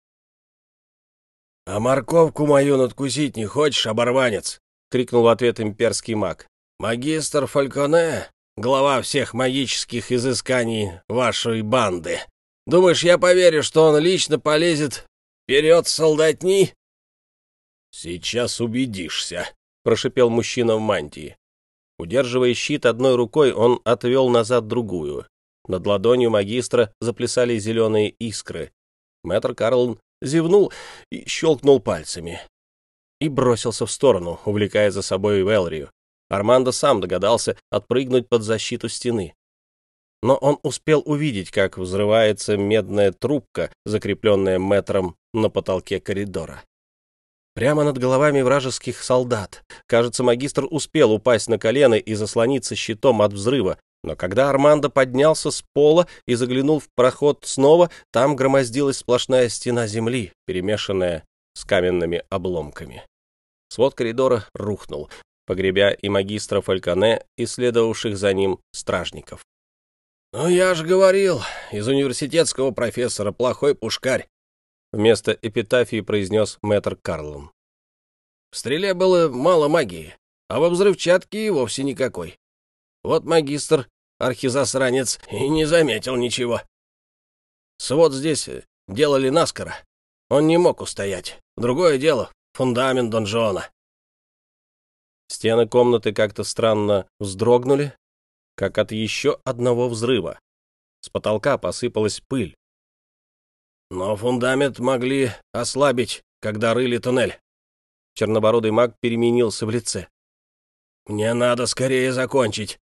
B: — А морковку мою надкусить не хочешь, оборванец? — крикнул в ответ имперский маг. — Магистр Фальконе, глава всех магических изысканий вашей банды. Думаешь, я поверю, что он лично полезет вперед солдатни? — Сейчас убедишься, — прошипел мужчина в мантии. Удерживая щит одной рукой, он отвел назад другую. Над ладонью магистра заплясали зеленые искры. Мэтр Карлон зевнул и щелкнул пальцами. И бросился в сторону, увлекая за собой Велрию. Армандо сам догадался отпрыгнуть под защиту стены. Но он успел увидеть, как взрывается медная трубка, закрепленная метром на потолке коридора. Прямо над головами вражеских солдат. Кажется, магистр успел упасть на колено и заслониться щитом от взрыва, но когда Армандо поднялся с пола и заглянул в проход снова, там громоздилась сплошная стена земли, перемешанная с каменными обломками. Свод коридора рухнул, погребя и магистра Фальконе, и следовавших за ним стражников. «Ну, я же говорил, из университетского профессора плохой пушкарь», вместо эпитафии произнес мэтр Карлон. В стреле было мало магии, а во взрывчатке и вовсе никакой. Вот магистр, архизасранец, и не заметил ничего. Свод здесь делали наскоро. Он не мог устоять. Другое дело — фундамент донжона. Стены комнаты как-то странно вздрогнули, как от еще одного взрыва. С потолка посыпалась пыль. Но фундамент могли ослабить, когда рыли туннель. Чернобородый маг переменился в лице. «Мне надо скорее закончить.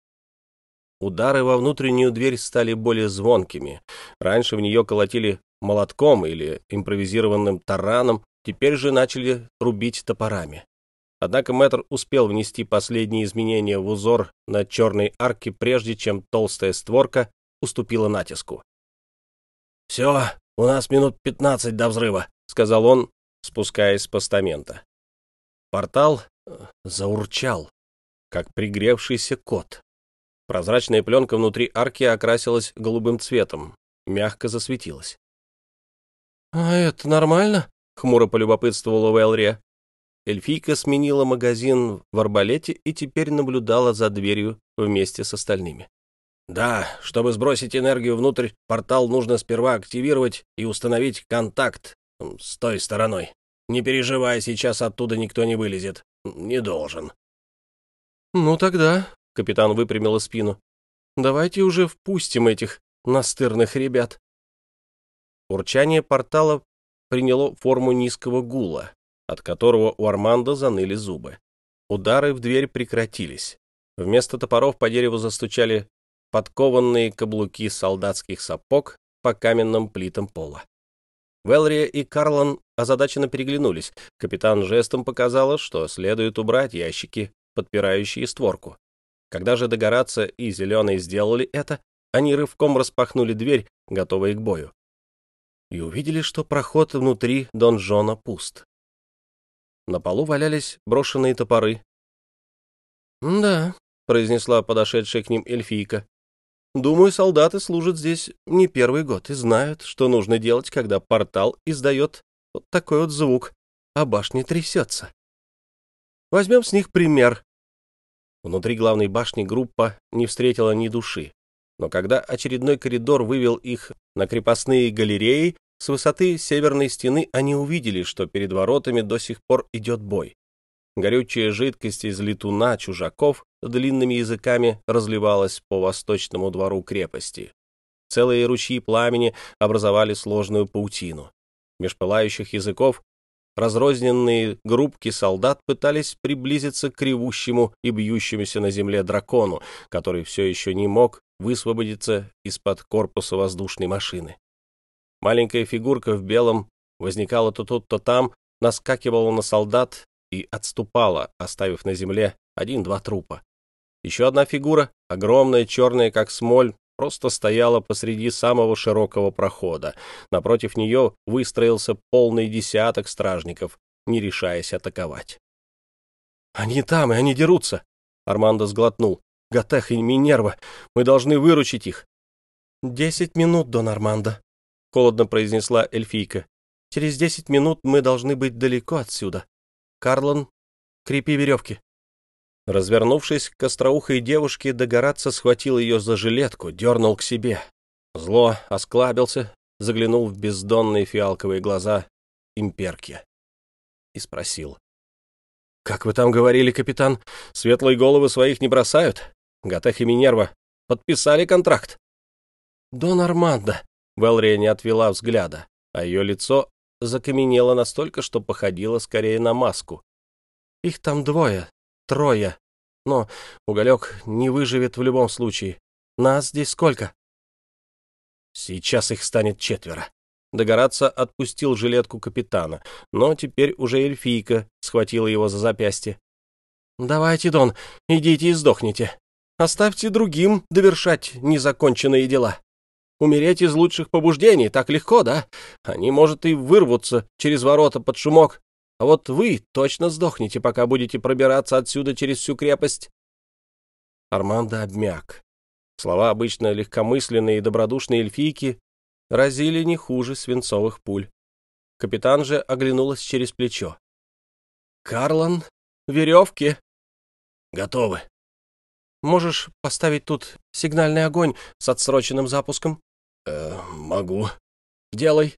B: Удары во внутреннюю дверь стали более звонкими. Раньше в нее колотили молотком или импровизированным тараном, теперь же начали рубить топорами. Однако мэтр успел внести последние изменения в узор на черной арке, прежде чем толстая створка уступила натиску. «Все, у нас минут пятнадцать до взрыва», — сказал он, спускаясь с постамента. Портал э, заурчал, как пригревшийся кот. Прозрачная пленка внутри арки окрасилась голубым цветом, мягко засветилась. «А это нормально?» — хмуро полюбопытствовала Уэлри. Эльфийка сменила магазин в арбалете и теперь наблюдала за дверью вместе с остальными. «Да, чтобы сбросить энергию внутрь, портал нужно сперва активировать и установить контакт с той стороной. Не переживай, сейчас оттуда никто не вылезет. Не должен». «Ну тогда Капитан выпрямила спину. «Давайте уже впустим этих настырных ребят». Урчание портала приняло форму низкого гула, от которого у Армандо заныли зубы. Удары в дверь прекратились. Вместо топоров по дереву застучали подкованные каблуки солдатских сапог по каменным плитам пола. Велрия и Карлан озадаченно переглянулись. Капитан жестом показала, что следует убрать ящики, подпирающие створку. Когда же Догораться и Зеленый сделали это, они рывком распахнули дверь, готовые к бою. И увидели, что проход внутри донжона пуст. На полу валялись брошенные топоры. «Да», — произнесла подошедшая к ним эльфийка. «Думаю, солдаты служат здесь не первый год и знают, что нужно делать, когда портал издает вот такой вот звук, а башня трясется. Возьмем с них пример. Внутри главной башни группа не встретила ни души. Но когда очередной коридор вывел их на крепостные галереи, с высоты северной стены они увидели, что перед воротами до сих пор идет бой. Горючая жидкость из летуна чужаков длинными языками разливалась по восточному двору крепости. Целые ручьи пламени образовали сложную паутину. Меж пылающих языков Разрозненные группки солдат пытались приблизиться к ревущему и бьющемуся на земле дракону, который все еще не мог высвободиться из-под корпуса воздушной машины. Маленькая фигурка в белом возникала то тут, то там, наскакивала на солдат и отступала, оставив на земле один-два трупа. Еще одна фигура, огромная, черная, как смоль, просто стояла посреди самого широкого прохода. Напротив нее выстроился полный десяток стражников, не решаясь атаковать. «Они там, и они дерутся!» Армандо сглотнул. «Готех и Минерва! Мы должны выручить их!»
A: «Десять минут, Дон Армандо», — холодно произнесла эльфийка. «Через десять минут мы должны быть далеко отсюда. Карлон, крепи веревки». Развернувшись к остроухой девушке, Догораться схватил ее за жилетку, дернул к себе. Зло осклабился, заглянул в бездонные фиалковые глаза имперки и спросил. «Как вы там говорили, капитан, светлые головы своих не бросают? Гатех и Минерва подписали контракт?» «Дон Армандо», — Велрия не отвела взгляда, а ее лицо закаменело настолько, что походило скорее на маску. «Их там двое, трое. Но уголек не выживет в любом случае. Нас здесь сколько?» «Сейчас их станет четверо», Догораться отпустил жилетку капитана, но теперь уже эльфийка схватила его за запястье. «Давайте, Дон, идите и сдохните. Оставьте другим довершать незаконченные дела. Умереть из лучших побуждений так легко, да? Они, может, и вырвутся через ворота под шумок. А вот вы точно сдохнете, пока будете пробираться отсюда через всю крепость». Армандо обмяк. Слова обычно легкомысленные и добродушные эльфийки разили не хуже свинцовых пуль. Капитан же оглянулась через плечо. «Карлан, веревки!» «Готовы!» «Можешь поставить тут сигнальный огонь с отсроченным запуском?»
B: «Э, «Могу».
A: «Делай.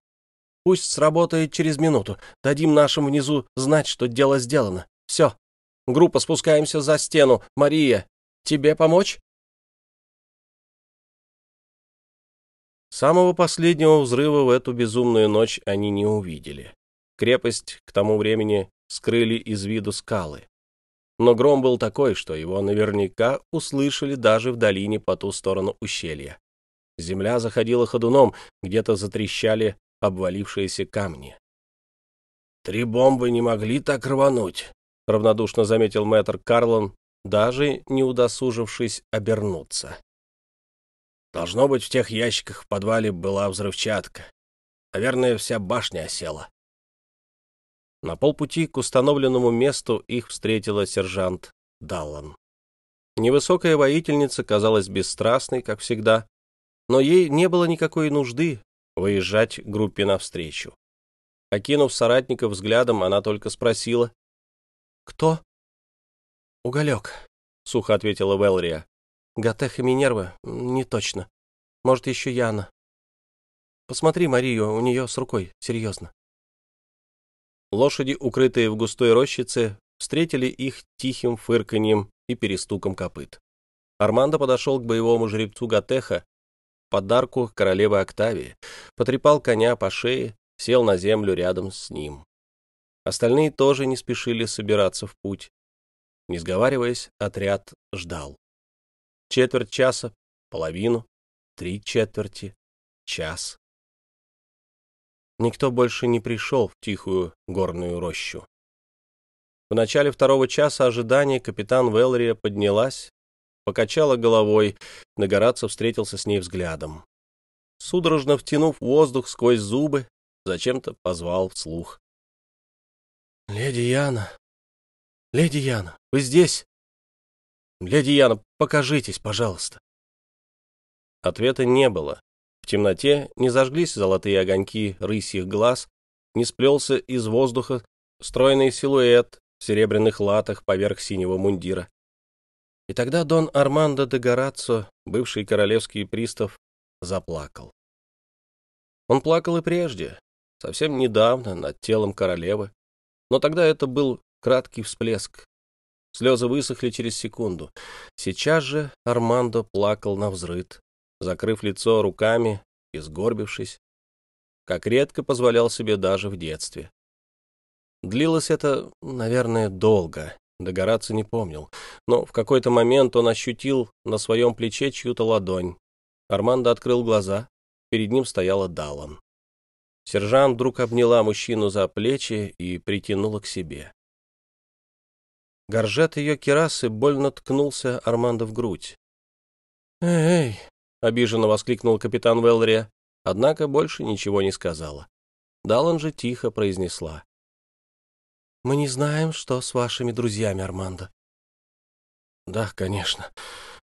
A: Пусть сработает через минуту. Дадим нашим внизу знать, что дело сделано. Все. Группа, спускаемся за стену. Мария, тебе помочь?» Самого последнего взрыва в эту безумную ночь они не увидели. Крепость к тому времени скрыли из виду скалы. Но гром был такой, что его наверняка услышали даже в долине по ту сторону ущелья. Земля заходила ходуном, где-то затрещали обвалившиеся камни.
B: «Три бомбы не могли так рвануть», — равнодушно заметил мэтр Карлон, даже не удосужившись обернуться. Должно быть, в тех ящиках в подвале была взрывчатка. Наверное, вся башня осела.
A: На полпути к установленному месту их встретила сержант Даллан. Невысокая воительница казалась бесстрастной, как всегда, но ей не было никакой нужды выезжать группе навстречу. Окинув соратников взглядом, она только спросила. «Кто?» «Уголек», — сухо ответила Велрия. Гатех и Минерва? Не точно. Может, еще Яна. Посмотри Марию, у нее с рукой, серьезно. Лошади, укрытые в густой рощице, встретили их тихим фырканьем и перестуком копыт. Армандо подошел к боевому жеребцу Гатеха, подарку королевы Октавии, потрепал коня по шее, сел на землю рядом с ним. Остальные тоже не спешили собираться в путь. Не сговариваясь, отряд ждал четверть часа, половину, три четверти, час. Никто больше не пришел в тихую горную рощу. В начале второго часа ожидания капитан Велрия поднялась, покачала головой, Нагораться встретился с ней взглядом. Судорожно втянув воздух сквозь зубы, зачем-то позвал вслух. — Леди Яна! Леди Яна, вы здесь? «Леди Яна, покажитесь, пожалуйста». Ответа не было. В темноте не зажглись золотые огоньки рысьих глаз, не сплелся из воздуха стройный силуэт в серебряных латах поверх синего мундира. И тогда Дон Армандо де Горацо, бывший королевский пристав, заплакал. Он плакал и прежде, совсем недавно, над телом королевы, но тогда это был краткий всплеск, Слезы высохли через секунду. Сейчас же Армандо плакал на взрыд, закрыв лицо руками и сгорбившись, как редко позволял себе даже в детстве. Длилось это, наверное, долго, догораться не помнил, но в какой-то момент он ощутил на своем плече чью-то ладонь. Армандо открыл глаза, перед ним стояла Далан. Сержант вдруг обняла мужчину за плечи и притянула к себе. Горжет ее керасы больно ткнулся Армандо в грудь. «Эй!» обиженно воскликнул капитан Велрия, однако больше ничего не сказала. Далан же тихо произнесла. «Мы не знаем, что с вашими друзьями, Армандо». «Да, конечно.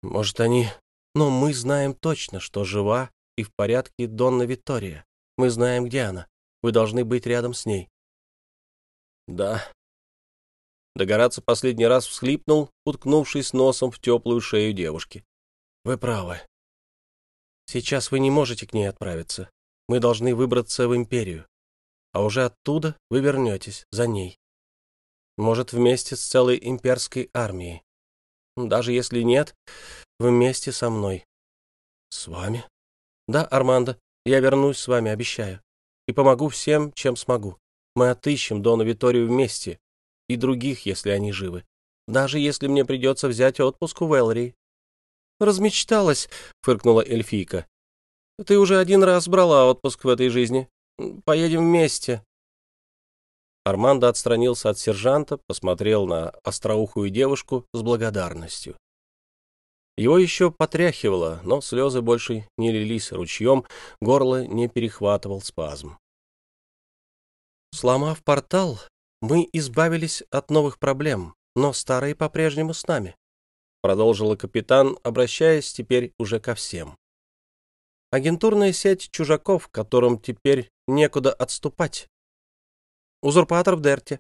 A: Может, они... Но мы знаем точно, что жива и в порядке Донна Виктория. Мы знаем, где она. Вы должны быть рядом с ней.
B: Да. Догораться последний раз всхлипнул, уткнувшись носом в теплую шею девушки.
A: Вы правы. Сейчас вы не можете к ней отправиться. Мы должны выбраться в империю. А уже оттуда вы вернетесь за ней. Может, вместе с целой имперской армией. Даже если нет, вместе со мной. С вами? Да, Армандо, я вернусь с вами, обещаю. И помогу всем, чем смогу. Мы отыщем Дона Виторию вместе. И других, если они живы. Даже если мне придется взять отпуск у Велри. Размечталась, фыркнула эльфийка. Ты уже один раз брала отпуск в этой жизни. Поедем вместе. Армандо отстранился от сержанта, посмотрел на остроухую девушку с благодарностью. Его еще потряхивало, но слезы больше не лились ручьем, горло не перехватывал спазм. Сломав портал, мы избавились от новых проблем, но старые по-прежнему с нами, продолжила капитан, обращаясь теперь уже ко всем. Агентурная сеть чужаков, которым теперь некуда отступать. Узурпатор в Дерте.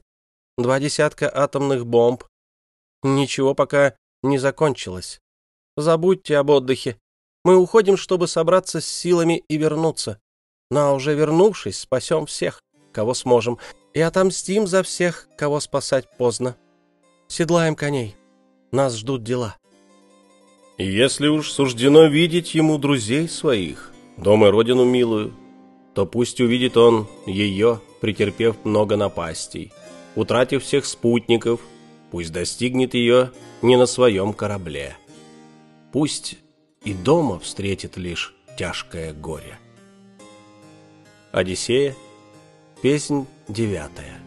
A: Два десятка атомных бомб. Ничего пока не закончилось. Забудьте об отдыхе. Мы уходим, чтобы собраться с силами и вернуться. Но уже вернувшись, спасем всех, кого сможем, и отомстим за всех, кого спасать поздно. Седлаем коней. Нас ждут дела.
B: Если уж суждено видеть ему друзей своих, дом и родину милую, то пусть увидит он ее, претерпев много напастей, утратив всех спутников, пусть достигнет ее не на своем корабле. Пусть и дома встретит лишь тяжкое горе.
A: Одиссея, песнь девятая.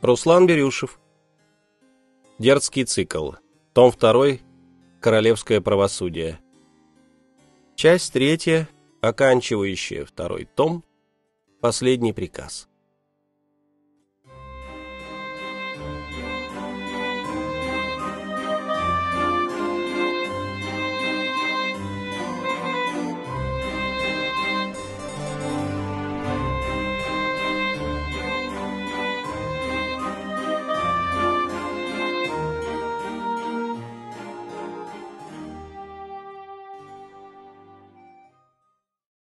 A: Руслан Берюшев. Дерзкий цикл. Том 2. Королевское правосудие. Часть третья, оканчивающая второй том. Последний приказ.